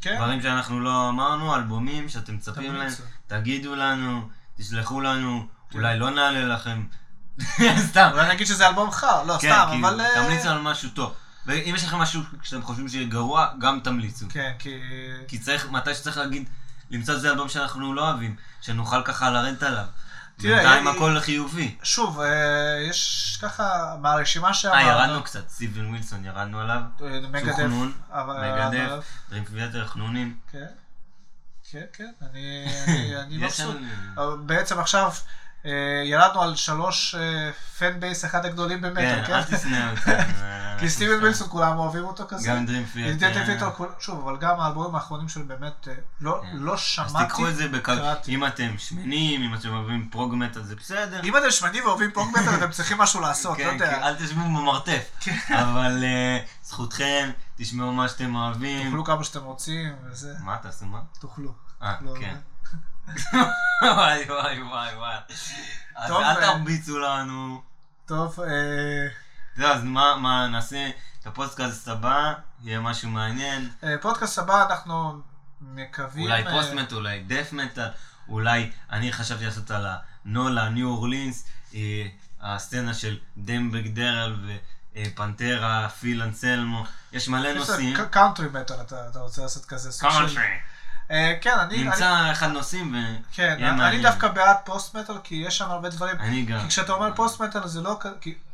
Speaker 2: כן,
Speaker 1: דברים שאנחנו לא אמרנו, אלבומים שאתם מצפים להם. תגידו לנו, תשלחו לנו, אולי לא נעלה לכם. סתם.
Speaker 2: אולי נגיד שזה אלבום חר, לא,
Speaker 1: כן,
Speaker 2: סתם,
Speaker 1: כאילו,
Speaker 2: אבל... אה,
Speaker 1: תמליצו על משהו טוב. ואם יש לכם משהו שאתם חושבים שיהיה גרוע, גם תמליצו.
Speaker 2: כן, כי...
Speaker 1: כי צריך, מתי שצריך להגיד, למצוא איזה אלבום שאנחנו לא אוהבים, שנוכל ככה לרדת עליו.
Speaker 2: תראה,
Speaker 1: בינתיים הכל חיובי.
Speaker 2: שוב, אה, יש ככה, מהרשימה שאמרנו...
Speaker 1: אה, ירדנו קצת, סטיבן ווילסון, ירדנו עליו.
Speaker 2: אה, מגדף.
Speaker 1: חנון, מגדף, ויתר, חנונים.
Speaker 2: כן, כן, כן, אני, אבל בעצם עכשיו ירדנו על שלוש פן בייס אחד הגדולים
Speaker 1: כן,
Speaker 2: במטר,
Speaker 1: אל
Speaker 2: כן?
Speaker 1: תשנא אותי.
Speaker 2: כי סטיבן ווילסון כולם אוהבים אותו כזה.
Speaker 1: גם דרים.
Speaker 2: פיטר, כול- שוב, אבל גם האלבומים האחרונים שלו באמת, אה, לא-
Speaker 1: כן.
Speaker 2: לא
Speaker 1: אז
Speaker 2: שמעתי.
Speaker 1: תיקחו את זה.
Speaker 2: קראתי.
Speaker 1: אם אתם שמנים, אם אתם אוהבים פרוגמט, אז זה בסדר.
Speaker 2: אם אתם שמנים ואוהבים מטר, אתם צריכים משהו לעשות, לא
Speaker 1: כן,
Speaker 2: יודע.
Speaker 1: כן, אל תשבו במרתף.
Speaker 2: כן.
Speaker 1: אבל אה, זכותכם, תשמעו מה שאתם אוהבים.
Speaker 2: תאכלו כמה שאתם רוצים, וזה,
Speaker 1: מה תעשו מה?
Speaker 2: תאכלו.
Speaker 1: אה,
Speaker 2: לא,
Speaker 1: כן. וואי וואי וואי וואי. אז
Speaker 2: טוב,
Speaker 1: אל
Speaker 2: אה,
Speaker 1: תרביצו לנו.
Speaker 2: טוב, אה,
Speaker 1: זהו, אז מה, מה נעשה? את הפודקאסט הבא, יהיה משהו מעניין.
Speaker 2: אה, פודקאסט הבא אנחנו מקווים...
Speaker 1: אולי
Speaker 2: אה,
Speaker 1: פוסט מטל, אולי דף מטל, אולי אני חשבתי לעשות על הנולה, ניו אורלינס, אה, הסצנה של דיימבג דארל ופנטרה, פיל אנסלמו, יש מלא
Speaker 2: יש
Speaker 1: נושאים.
Speaker 2: קאונטרי מטאל, אתה אתה רוצה לעשות כזה סוג של...
Speaker 1: קאונטרי.
Speaker 2: אה, כן, אני... אני-
Speaker 1: נמצא אחד נושאים
Speaker 2: כן,
Speaker 1: ויהיה
Speaker 2: אני. דווקא בעד פוסט מטאל, כי יש שם הרבה דברים.
Speaker 1: אני גם.
Speaker 2: כי כשאתה אומר פוסט מטאל זה לא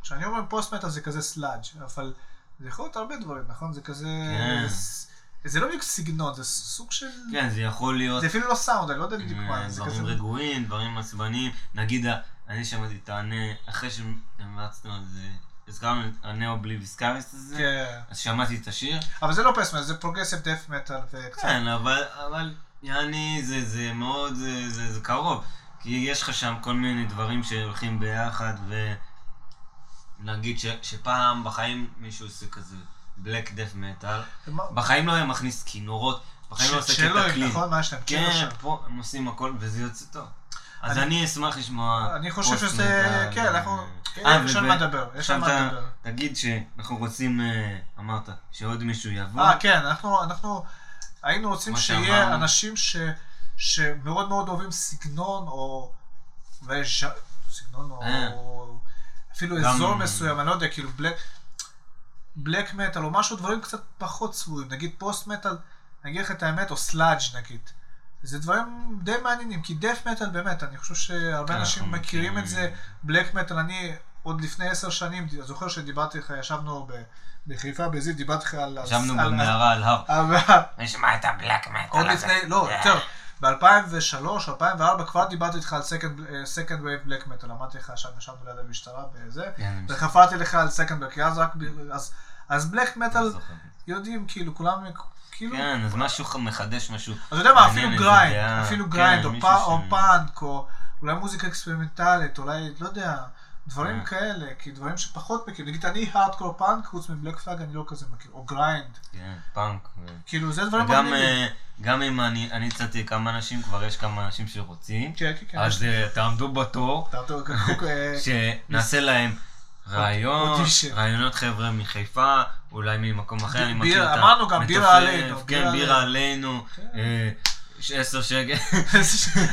Speaker 2: כשאני אומר פוסט מטאל זה כזה sludge, אבל זה יכול להיות הרבה דברים, נכון? זה כזה...
Speaker 1: כן.
Speaker 2: זה לא בדיוק סגנון, זה סוג של...
Speaker 1: כן, זה יכול להיות
Speaker 2: זה אפילו לא סאונד, אני לא יודע בדיוק מה,
Speaker 1: אה,
Speaker 2: זה
Speaker 1: דברים. רגועים, דברים עצבניים. נגיד, אני שמעתי את הענה, אחרי שהמלצתם על זה, הזכרנו את הנאו בלי ויסקאריסט הזה,
Speaker 2: כן,
Speaker 1: אז שמעתי את השיר.
Speaker 2: אבל זה לא מטאל, זה פרוגרסיב דף מטאל וקצת...
Speaker 1: כן, אבל, אבל, יעני, זה, זה מאוד, זה, זה, זה קרוב. כי יש לך שם כל מיני דברים שהולכים ביחד, ונגיד ש, שפעם בחיים מישהו עושה כזה בלק דף מטאל, בחיים לא היה מכניס כינורות, בחיים לא
Speaker 2: ש-
Speaker 1: עושה
Speaker 2: שלו,
Speaker 1: קטע קלין.
Speaker 2: נכון? מה יש להם? כן,
Speaker 1: כן. פה הם עושים הכל וזה יוצא טוב. אז
Speaker 2: אני-
Speaker 1: אשמח לשמוע
Speaker 2: אני חושב שזה... כן, אנחנו...
Speaker 1: אה,
Speaker 2: יש על מה לדבר, יש על מה לדבר.
Speaker 1: תגיד שאנחנו רוצים, אה, אמרת, שעוד מישהו יבוא.
Speaker 2: אה, כן, אנחנו, אנחנו היינו רוצים שיהיה. אנשים ש, שמאוד מאוד אוהבים סגנון, או... סגנון, או...
Speaker 1: אה.
Speaker 2: אפילו אזור מסוים, אני לא יודע, כאילו בלק... black metal, או משהו, דברים קצת פחות צבועים. נגיד post metal, אני אגיד לך את האמת, או sludge נגיד. זה דברים די מעניינים, כי death metal באמת, אני חושב שהרבה
Speaker 1: כן,
Speaker 2: אנשים מכירים. את זה. black metal, אני עוד לפני עשר שנים, זוכר שדיברתי איתך, ישבנו ב... בחיפה, בזיו, דיברתי איתך על...
Speaker 1: ישבנו במערה על הר. נשמע את ה black metal
Speaker 2: עוד לפני, לא, יותר, ב-2003, 2004 כבר דיברתי איתך על second wave black metal, אמרתי לך שם ישבנו ליד המשטרה בזה,
Speaker 1: כן,
Speaker 2: וחפרתי לך על second black, אז black metal
Speaker 1: לא.
Speaker 2: יודעים, כאילו, כולם, כאילו,
Speaker 1: כן, אז משהו מחדש, משהו.
Speaker 2: אז אתה יודע מה, אפילו
Speaker 1: grind.
Speaker 2: אפילו
Speaker 1: כן,
Speaker 2: grind, או פאנק, או אולי מוזיקה אקספרימנטלית, אולי, לא יודע, דברים
Speaker 1: אה.
Speaker 2: כאלה, כי דברים שפחות מכיר, נגיד אני hardcore punk, חוץ מ Black Flag אני לא כזה מכיר, או grind,
Speaker 1: כן, פאנק.
Speaker 2: כאילו, זה דברים מגניבים.
Speaker 1: אה, גם אם אני אני הצעתי כמה אנשים, כבר יש כמה אנשים שרוצים,
Speaker 2: כן, כן, כן.
Speaker 1: אז אה, תעמדו בתור,
Speaker 2: אה,
Speaker 1: שנעשה להם רעיון. רעיונות חבר'ה מחיפה, אולי ממקום אחר, אני מכיר את
Speaker 2: אמרנו גם, בירה עלינו,
Speaker 1: כן,
Speaker 2: בירה
Speaker 1: עלינו,
Speaker 2: כן.
Speaker 1: אה, עשר שקל.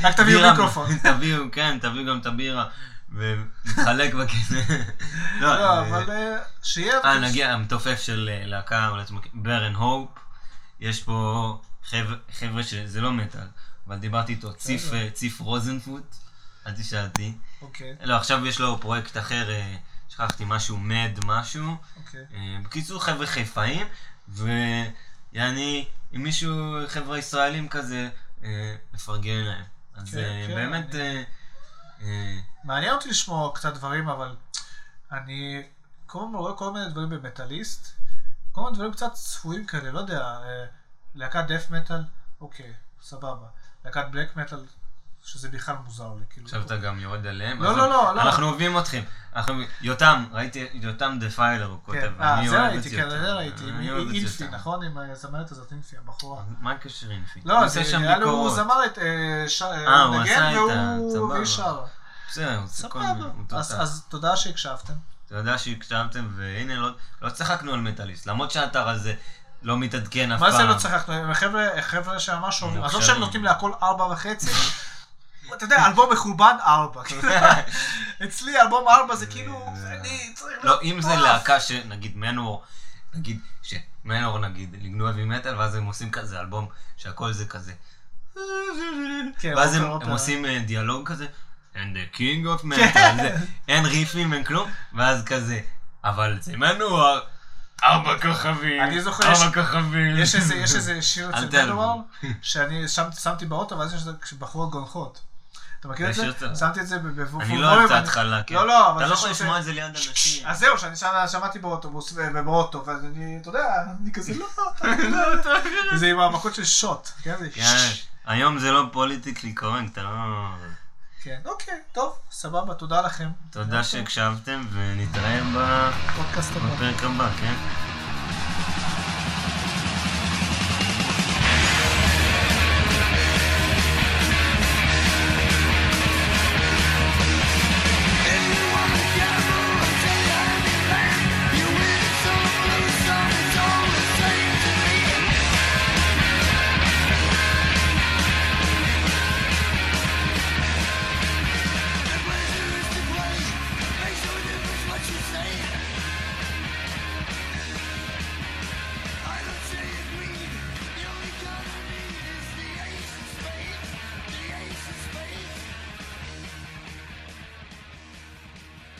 Speaker 2: רק תביאו מיקרופון.
Speaker 1: תביאו, כן, תביאו גם את הבירה, ונתחלק בכזה.
Speaker 2: לא,
Speaker 1: אה,
Speaker 2: אבל אה, שיהיה...
Speaker 1: אה, נגיע, המתופף של להקה, ברן הופ, יש פה חבר'ה- שזה לא מטאל, אבל דיברתי איתו, ציף, אה, ציף רוזנפוט, אל תשאל אותי.
Speaker 2: אוקיי,
Speaker 1: לא, עכשיו יש לו פרויקט אחר, שכחתי משהו, מד משהו.
Speaker 2: אוקיי.
Speaker 1: אה, בקיצור, חבר'ה חיפאים, ויעני, אם מישהו, חבר'ה ישראלים כזה, אה, לפרגן להם. אז
Speaker 2: כן,
Speaker 1: אה,
Speaker 2: כן,
Speaker 1: באמת,
Speaker 2: אני-
Speaker 1: אה, אה,
Speaker 2: מעניין אותי לשמוע קצת דברים, אבל אני כל הזמן רואה כל מיני דברים במטאליסט, כל מיני דברים קצת צפויים כאלה, לא יודע, אה, להקת דף מטאל, אוקיי, סבבה. להקת בלק מטאל, שזה בכלל מוזר לי, כאילו.
Speaker 1: עכשיו אתה גם יורד עליהם.
Speaker 2: לא, לא, לא, לא.
Speaker 1: אנחנו אוהבים אתכם. אנחנו- יותם, ראיתי, יותם דפיילר הוא כותב.
Speaker 2: כן, אה,
Speaker 1: אני
Speaker 2: זה ראיתי, כן. זה ראיתי, אינפי. נכון? עם הזמרת הזאת, אינפי, הבחורה.
Speaker 1: מה הקשר אינפי?
Speaker 2: לא, זה
Speaker 1: עושה שם
Speaker 2: נראה לי הוא
Speaker 1: ביקורות.
Speaker 2: זמר את... אה,
Speaker 1: אה, הוא
Speaker 2: נגן
Speaker 1: עשה את ה-
Speaker 2: והוא שרה.
Speaker 1: בסדר,
Speaker 2: אז- תודה שהקשבתם.
Speaker 1: יודע שהקשבתם, והנה, לא- לא צחקנו על מטאליסט, למרות שהאתר הזה לא מתעדכן אף פעם.
Speaker 2: מה זה לא צחקנו? חבר'ה, שממש שומעים. עזוב. שהם נותנים להכל ארבע וחצי. אתה יודע, אלבום מחורבן ארבע. אצלי אלבום ארבע זה כאילו, אני צריך...
Speaker 1: לא, אם זה. להקה שנגיד מנור, נגיד שמנור נגיד ניגנו אבי מטאל, ואז הם עושים כזה אלבום שהכל זה כזה.
Speaker 2: כן,
Speaker 1: ואז הם. עושים אה, דיאלוג כזה, and the king of metal, אין ריפים, אין כלום, ואז כזה, אבל זה מנור, ארבע כוכבים,
Speaker 2: אני זוכר
Speaker 1: ארבע כוכבים.
Speaker 2: יש איזה, שיר אצל. מנואר, שאני שמתי באוטו, ואז יש איזה בחורות גונחות. אתה מכיר את
Speaker 1: זה.
Speaker 2: שמתי את זה בבוב...
Speaker 1: אני לא אוהב את ההתחלה, כן.
Speaker 2: לא, לא, אבל
Speaker 1: אתה לא יכול לשמוע את זה ליד אנשים.
Speaker 2: אז זהו, שאני שמעתי באוטובוס ובאוטו, ואז אני, אתה יודע, אני כזה, לא, יודע, זה עם המכות של שוט, כן?
Speaker 1: כן, היום זה לא פוליטיקלי קורנט, אתה לא...
Speaker 2: כן, אוקיי, טוב, סבבה, תודה לכם.
Speaker 1: תודה שהקשבתם, ונתראה. בפרק הבא, כן?